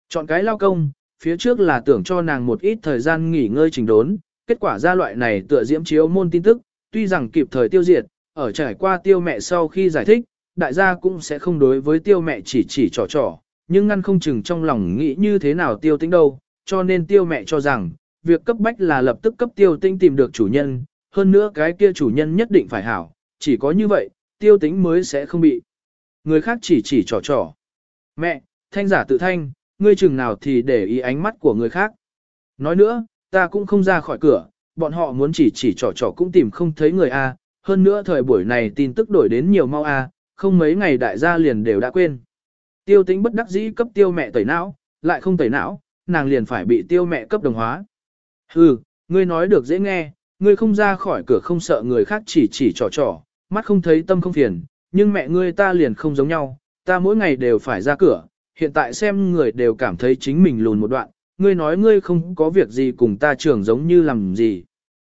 S1: Chọn cái lao công, phía trước là tưởng cho nàng một ít thời gian nghỉ ngơi trình đốn, kết quả ra loại này tựa diễm chiếu môn tin tức, tuy rằng kịp thời tiêu diệt, ở trải qua tiêu mẹ sau khi giải thích, đại gia cũng sẽ không đối với tiêu mẹ chỉ chỉ trò trò, nhưng ngăn không chừng trong lòng nghĩ như thế nào tiêu tính đâu, cho nên tiêu mẹ cho rằng, việc cấp bách là lập tức cấp tiêu tinh tìm được chủ nhân, hơn nữa cái kia chủ nhân nhất định phải hảo, chỉ có như vậy, tiêu tính mới sẽ không bị. Người khác chỉ chỉ trò trò. Mẹ, thanh giả tự thanh, ngươi chừng nào thì để ý ánh mắt của người khác. Nói nữa, ta cũng không ra khỏi cửa, bọn họ muốn chỉ chỉ trò trò cũng tìm không thấy người A, hơn nữa thời buổi này tin tức đổi đến nhiều mau A, không mấy ngày đại gia liền đều đã quên. Tiêu tính bất đắc dĩ cấp tiêu mẹ tẩy não, lại không tẩy não, nàng liền phải bị tiêu mẹ cấp đồng hóa. Hừ, ngươi nói được dễ nghe, Ngươi không ra khỏi cửa không sợ người khác chỉ chỉ trò trò, mắt không thấy tâm không phiền, nhưng mẹ ngươi ta liền không giống nhau, ta mỗi ngày đều phải ra cửa, hiện tại xem người đều cảm thấy chính mình lùn một đoạn, ngươi nói ngươi không có việc gì cùng ta trưởng giống như làm gì.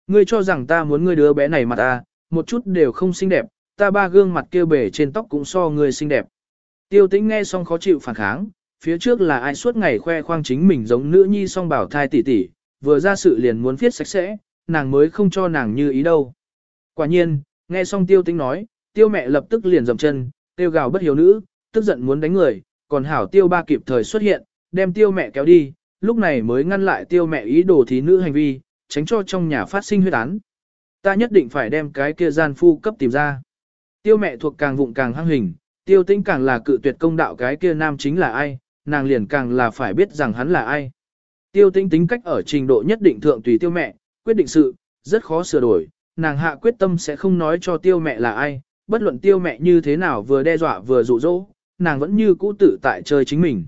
S1: Ngươi cho rằng ta muốn ngươi đứa bé này mặt ta, một chút đều không xinh đẹp, ta ba gương mặt kêu bể trên tóc cũng so ngươi xinh đẹp. Tiêu tĩnh nghe xong khó chịu phản kháng, phía trước là ai suốt ngày khoe khoang chính mình giống nữ nhi song bảo thai tỷ tỷ, vừa ra sự liền muốn viết sạch sẽ, nàng mới không cho nàng như ý đâu. Quả nhiên, nghe xong tiêu tĩnh nói, tiêu mẹ lập tức liền dầm chân, tiêu gào bất hiếu nữ, tức giận muốn đánh người, còn hảo tiêu ba kịp thời xuất hiện, đem tiêu mẹ kéo đi, lúc này mới ngăn lại tiêu mẹ ý đồ thí nữ hành vi, tránh cho trong nhà phát sinh huyết án. Ta nhất định phải đem cái kia gian phu cấp tìm ra. Tiêu mẹ thuộc càng vụng càng hăng hình, tiêu tĩnh càng là cự tuyệt công đạo cái kia nam chính là ai, nàng liền càng là phải biết rằng hắn là ai. Tiêu tĩnh tính cách ở trình độ nhất định thượng tùy tiêu mẹ, quyết định sự, rất khó sửa đổi, nàng hạ quyết tâm sẽ không nói cho tiêu mẹ là ai, bất luận tiêu mẹ như thế nào vừa đe dọa vừa dụ dỗ, nàng vẫn như cũ tự tại chơi chính mình.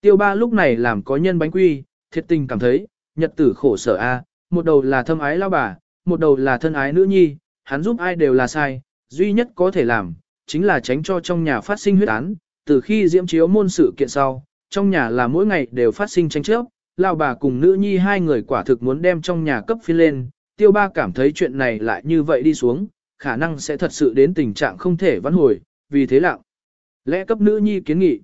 S1: Tiêu ba lúc này làm có nhân bánh quy, thiệt tình cảm thấy, nhật tử khổ sở a, một đầu là thâm ái lao bà, một đầu là thân ái nữ nhi, hắn giúp ai đều là sai, duy nhất có thể làm, chính là tránh cho trong nhà phát sinh huyết án, từ khi diễm chiếu môn sự kiện sau, trong nhà là mỗi ngày đều phát sinh tranh chấp, lao bà cùng nữ nhi hai người quả thực muốn đem trong nhà cấp phi lên, tiêu ba cảm thấy chuyện này lại như vậy đi xuống, khả năng sẽ thật sự đến tình trạng không thể vãn hồi, vì thế lặng. Lẽ cấp nữ nhi kiến nghị.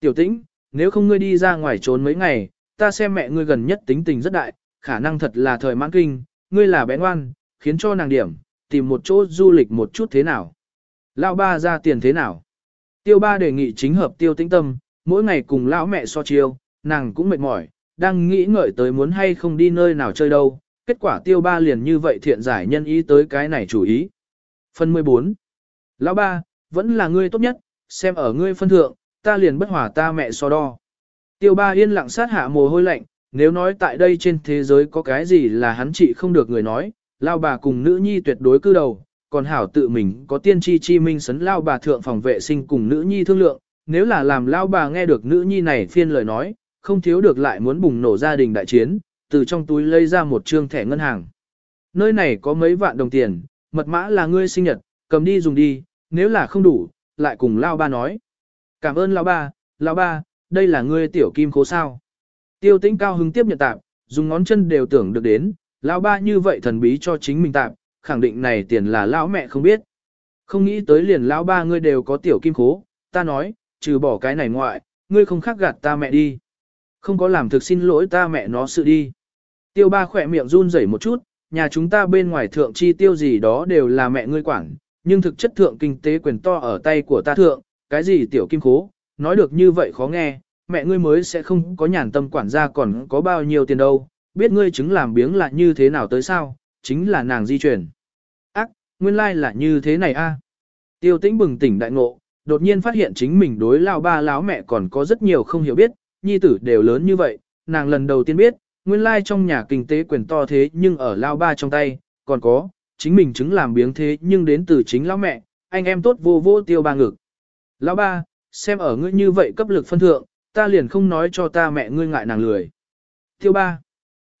S1: Tiểu tĩnh, nếu không ngươi đi ra ngoài trốn mấy ngày, ta xem mẹ ngươi gần nhất tính tình rất đại, khả năng thật là thời mãn kinh, ngươi là bé ngoan, khiến cho nàng điểm, tìm một chỗ du lịch một chút thế nào. Lão ba ra tiền thế nào. Tiêu ba đề nghị chính hợp tiêu tĩnh tâm, mỗi ngày cùng lão mẹ so chiêu, nàng cũng mệt mỏi, đang nghĩ ngợi tới muốn hay không đi nơi nào chơi đâu. Kết quả tiêu ba liền như vậy thiện giải nhân ý tới cái này chủ ý. Phần 14. Lão ba, vẫn là ngươi tốt nhất, xem ở ngươi phân thượng, ta liền bất hòa ta mẹ so đo. Tiêu ba yên lặng sát hạ mồ hôi lạnh, nếu nói tại đây trên thế giới có cái gì là hắn chị không được người nói, lao bà cùng nữ nhi tuyệt đối cư đầu, còn hảo tự mình có tiên tri chi minh sấn lao bà thượng phòng vệ sinh cùng nữ nhi thương lượng, nếu là làm lao bà nghe được nữ nhi này phiên lời nói, không thiếu được lại muốn bùng nổ gia đình đại chiến, từ trong túi lấy ra một trương thẻ ngân hàng. Nơi này có mấy vạn đồng tiền, mật mã là ngươi sinh nhật, cầm đi dùng đi, nếu là không đủ, lại cùng lao ba nói. Cảm ơn lao ba, lao ba, đây là ngươi tiểu kim khố sao. Tiêu tĩnh cao hứng tiếp nhận tạm, dùng ngón chân đều tưởng được đến, lao ba như vậy thần bí cho chính mình tạm, khẳng định này tiền là lão mẹ không biết. Không nghĩ tới liền lão ba ngươi đều có tiểu kim khố, ta nói, trừ bỏ cái này ngoại, ngươi không khác gạt ta mẹ đi. Không có làm thực xin lỗi ta mẹ nó sự đi. Tiêu ba khỏe miệng run rẩy một chút, nhà chúng ta bên ngoài thượng chi tiêu gì đó đều là mẹ ngươi quản, nhưng thực chất thượng kinh tế quyền to ở tay của ta thượng, cái gì tiểu kim khố, nói được như vậy khó nghe, mẹ ngươi mới sẽ không có nhàn tâm quản gia còn có bao nhiêu tiền đâu, biết ngươi chứng làm biếng là như thế nào tới sao, chính là nàng di chuyển. Ác, nguyên lai là như thế này a. Tiêu tĩnh bừng tỉnh đại ngộ, đột nhiên phát hiện chính mình đối lao ba láo mẹ còn có rất nhiều không hiểu biết, nhi tử đều lớn như vậy, nàng lần đầu tiên biết, nguyên lai trong nhà kinh tế quyền to thế nhưng ở lao ba trong tay, còn có, chính mình chứng làm biếng thế nhưng đến từ chính lão mẹ, anh em tốt vô vô tiêu ba ngực. Lão ba, xem ở ngươi như vậy cấp lực phân thượng, ta liền không nói cho ta mẹ ngươi ngại nàng lười. Tiêu ba,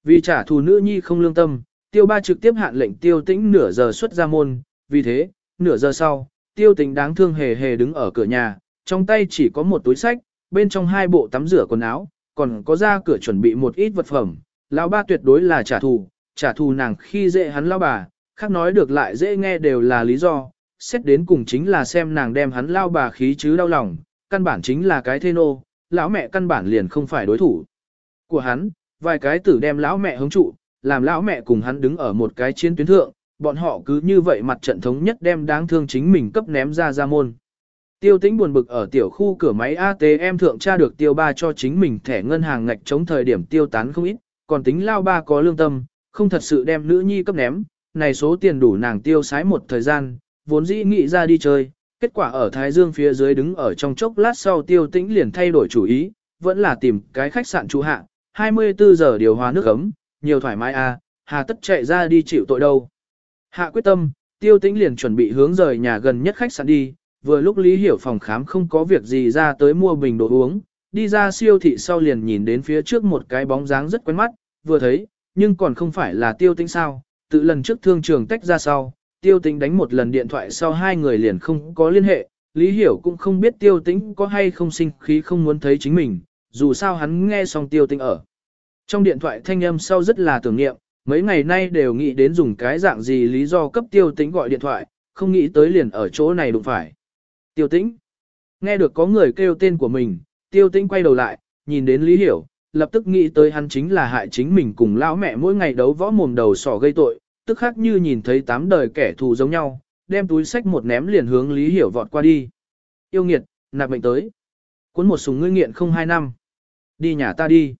S1: vì trả thù nữ nhi không lương tâm, tiêu ba trực tiếp hạn lệnh tiêu tĩnh nửa giờ xuất ra môn, vì thế, nửa giờ sau, tiêu tĩnh đáng thương hề hề đứng ở cửa nhà, trong tay chỉ có một túi sách, bên trong hai bộ tắm rửa quần áo, còn có ra cửa chuẩn bị một ít vật phẩm. Lão ba tuyệt đối là trả thù, trả thù nàng khi dễ hắn lão bà, khác nói được lại dễ nghe đều là lý do, xét đến cùng chính là xem nàng đem hắn lao bà khí chứ đau lòng, căn bản chính là cái thê nô, lão mẹ căn bản liền không phải đối thủ của hắn, vài cái tử đem lão mẹ hứng trụ, làm lão mẹ cùng hắn đứng ở một cái chiến tuyến thượng, bọn họ cứ như vậy mặt trận thống nhất đem đáng thương chính mình cấp ném ra ra môn. Tiêu tĩnh buồn bực ở tiểu khu cửa máy ATM thượng tra được tiêu ba cho chính mình thẻ ngân hàng ngạch chống thời điểm tiêu tán không ít, còn tính lao ba có lương tâm, không thật sự đem nữ nhi cấp ném, này số tiền đủ nàng tiêu sái một thời gian, vốn dĩ nghĩ ra đi chơi, kết quả ở Thái Dương phía dưới đứng ở trong chốc lát sau tiêu tĩnh liền thay đổi chủ ý, vẫn là tìm cái khách sạn trụ hạ, 24 giờ điều hòa nước ấm, nhiều thoải mái à, hà tất chạy ra đi chịu tội đâu. Hạ quyết tâm, tiêu tĩnh liền chuẩn bị hướng rời nhà gần nhất khách sạn đi, vừa lúc Lý Hiểu phòng khám không có việc gì ra tới mua bình đồ uống, đi ra siêu thị sau liền nhìn đến phía trước một cái bóng dáng rất quen mắt, vừa thấy, nhưng còn không phải là tiêu tĩnh sao, tự lần trước thương trường tách ra sau, tiêu tính đánh một lần điện thoại sau hai người liền không có liên hệ, Lý Hiểu cũng không biết tiêu tính có hay không sinh khí không muốn thấy chính mình, dù sao hắn nghe xong tiêu tính ở. Trong điện thoại thanh âm sau rất là tưởng niệm, mấy ngày nay đều nghĩ đến dùng cái dạng gì lý do cấp tiêu tính gọi điện thoại, không nghĩ tới liền ở chỗ này đụng phải. Tiêu tính. Nghe được có người kêu tên của mình, tiêu tính quay đầu lại, nhìn đến Lý Hiểu, lập tức nghĩ tới hắn chính là hại chính mình cùng lão mẹ mỗi ngày đấu võ mồm đầu sỏ gây tội, tức khác như nhìn thấy tám đời kẻ thù giống nhau, đem túi sách một ném liền hướng Lý Hiểu vọt qua đi. Yêu nghiệt, nạp mệnh tới. Cuốn một súng ngươi nghiện không hai năm. Đi nhà ta đi.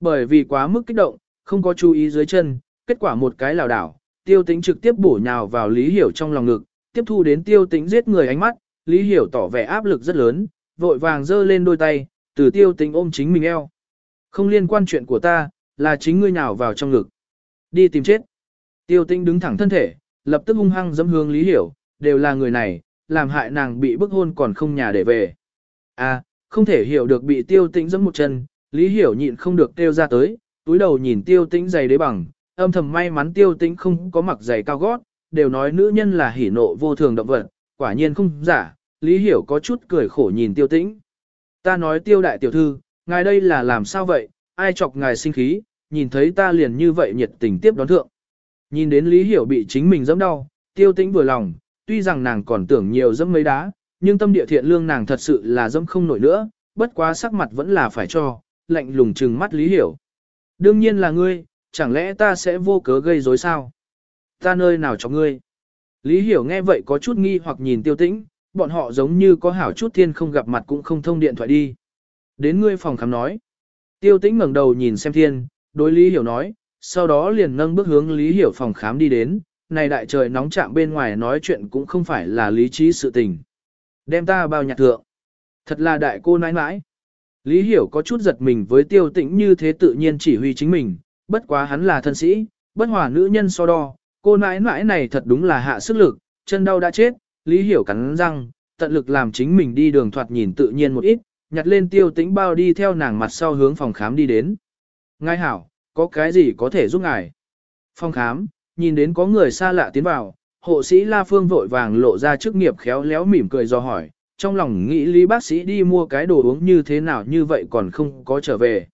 S1: Bởi vì quá mức kích động, không có chú ý dưới chân, kết quả một cái lảo đảo, tiêu tính trực tiếp bổ nhào vào Lý Hiểu trong lòng ngực, tiếp thu đến tiêu tính giết người ánh mắt, Lý Hiểu tỏ vẻ áp lực rất lớn, vội vàng giơ lên đôi tay, từ tiêu tính ôm chính mình eo. Không liên quan chuyện của ta, là chính ngươi nhào vào trong ngực. Đi tìm chết. Tiêu tinh đứng thẳng thân thể, lập tức hung hăng dẫm hướng Lý Hiểu, đều là người này, làm hại nàng bị bức hôn còn không nhà để về. À, không thể hiểu được bị tiêu tĩnh dẫm một chân, Lý Hiểu nhịn không được kêu ra tới, túi đầu nhìn tiêu tĩnh giày đế bằng, âm thầm may mắn tiêu tĩnh không có mặc giày cao gót, đều nói nữ nhân là hỉ nộ vô thường động vật, quả nhiên không giả, Lý Hiểu có chút cười khổ nhìn tiêu tĩnh. Ta nói tiêu đại tiểu thư, ngài đây là làm sao vậy, ai chọc ngài sinh khí, nhìn thấy ta liền như vậy nhiệt tình tiếp đón thượng. Nhìn đến Lý Hiểu bị chính mình dẫm đau, tiêu tĩnh vừa lòng, tuy rằng nàng còn tưởng nhiều dẫm mấy đá, nhưng tâm địa thiện lương nàng thật sự là dẫm không nổi nữa, bất quá sắc mặt vẫn là phải cho, lạnh lùng trừng mắt Lý Hiểu. Đương nhiên là ngươi, chẳng lẽ ta sẽ vô cớ gây rối sao? Ta nơi nào cho ngươi? Lý Hiểu nghe vậy có chút nghi hoặc nhìn tiêu tĩnh, bọn họ giống như có hảo chút thiên không gặp mặt cũng không thông điện thoại đi. Đến ngươi phòng khám nói. Tiêu tĩnh ngẩng đầu nhìn xem thiên, đối Lý Hiểu nói, sau đó liền nâng bước hướng Lý Hiểu phòng khám đi đến, này đại trời nóng chạm bên ngoài nói chuyện cũng không phải là lý trí sự tình. Đem ta bao nhạc thượng. Thật là đại cô nãi nãi. Lý Hiểu có chút giật mình với tiêu tĩnh như thế tự nhiên chỉ huy chính mình, bất quá hắn là thân sĩ, bất hòa nữ nhân so đo, cô nãi nãi này thật đúng là hạ sức lực, chân đau đã chết, Lý Hiểu cắn răng, tận lực làm chính mình đi đường thoạt nhìn tự nhiên một ít, nhặt lên tiêu tĩnh bao đi theo nàng mặt sau hướng phòng khám đi đến. Ngài hảo, có cái gì có thể giúp ngài? Phòng khám, nhìn đến có người xa lạ tiến vào, hộ sĩ La Phương vội vàng lộ ra chức nghiệp khéo léo mỉm cười do hỏi, trong lòng nghĩ lý bác sĩ đi mua cái đồ uống như thế nào như vậy còn không có trở về.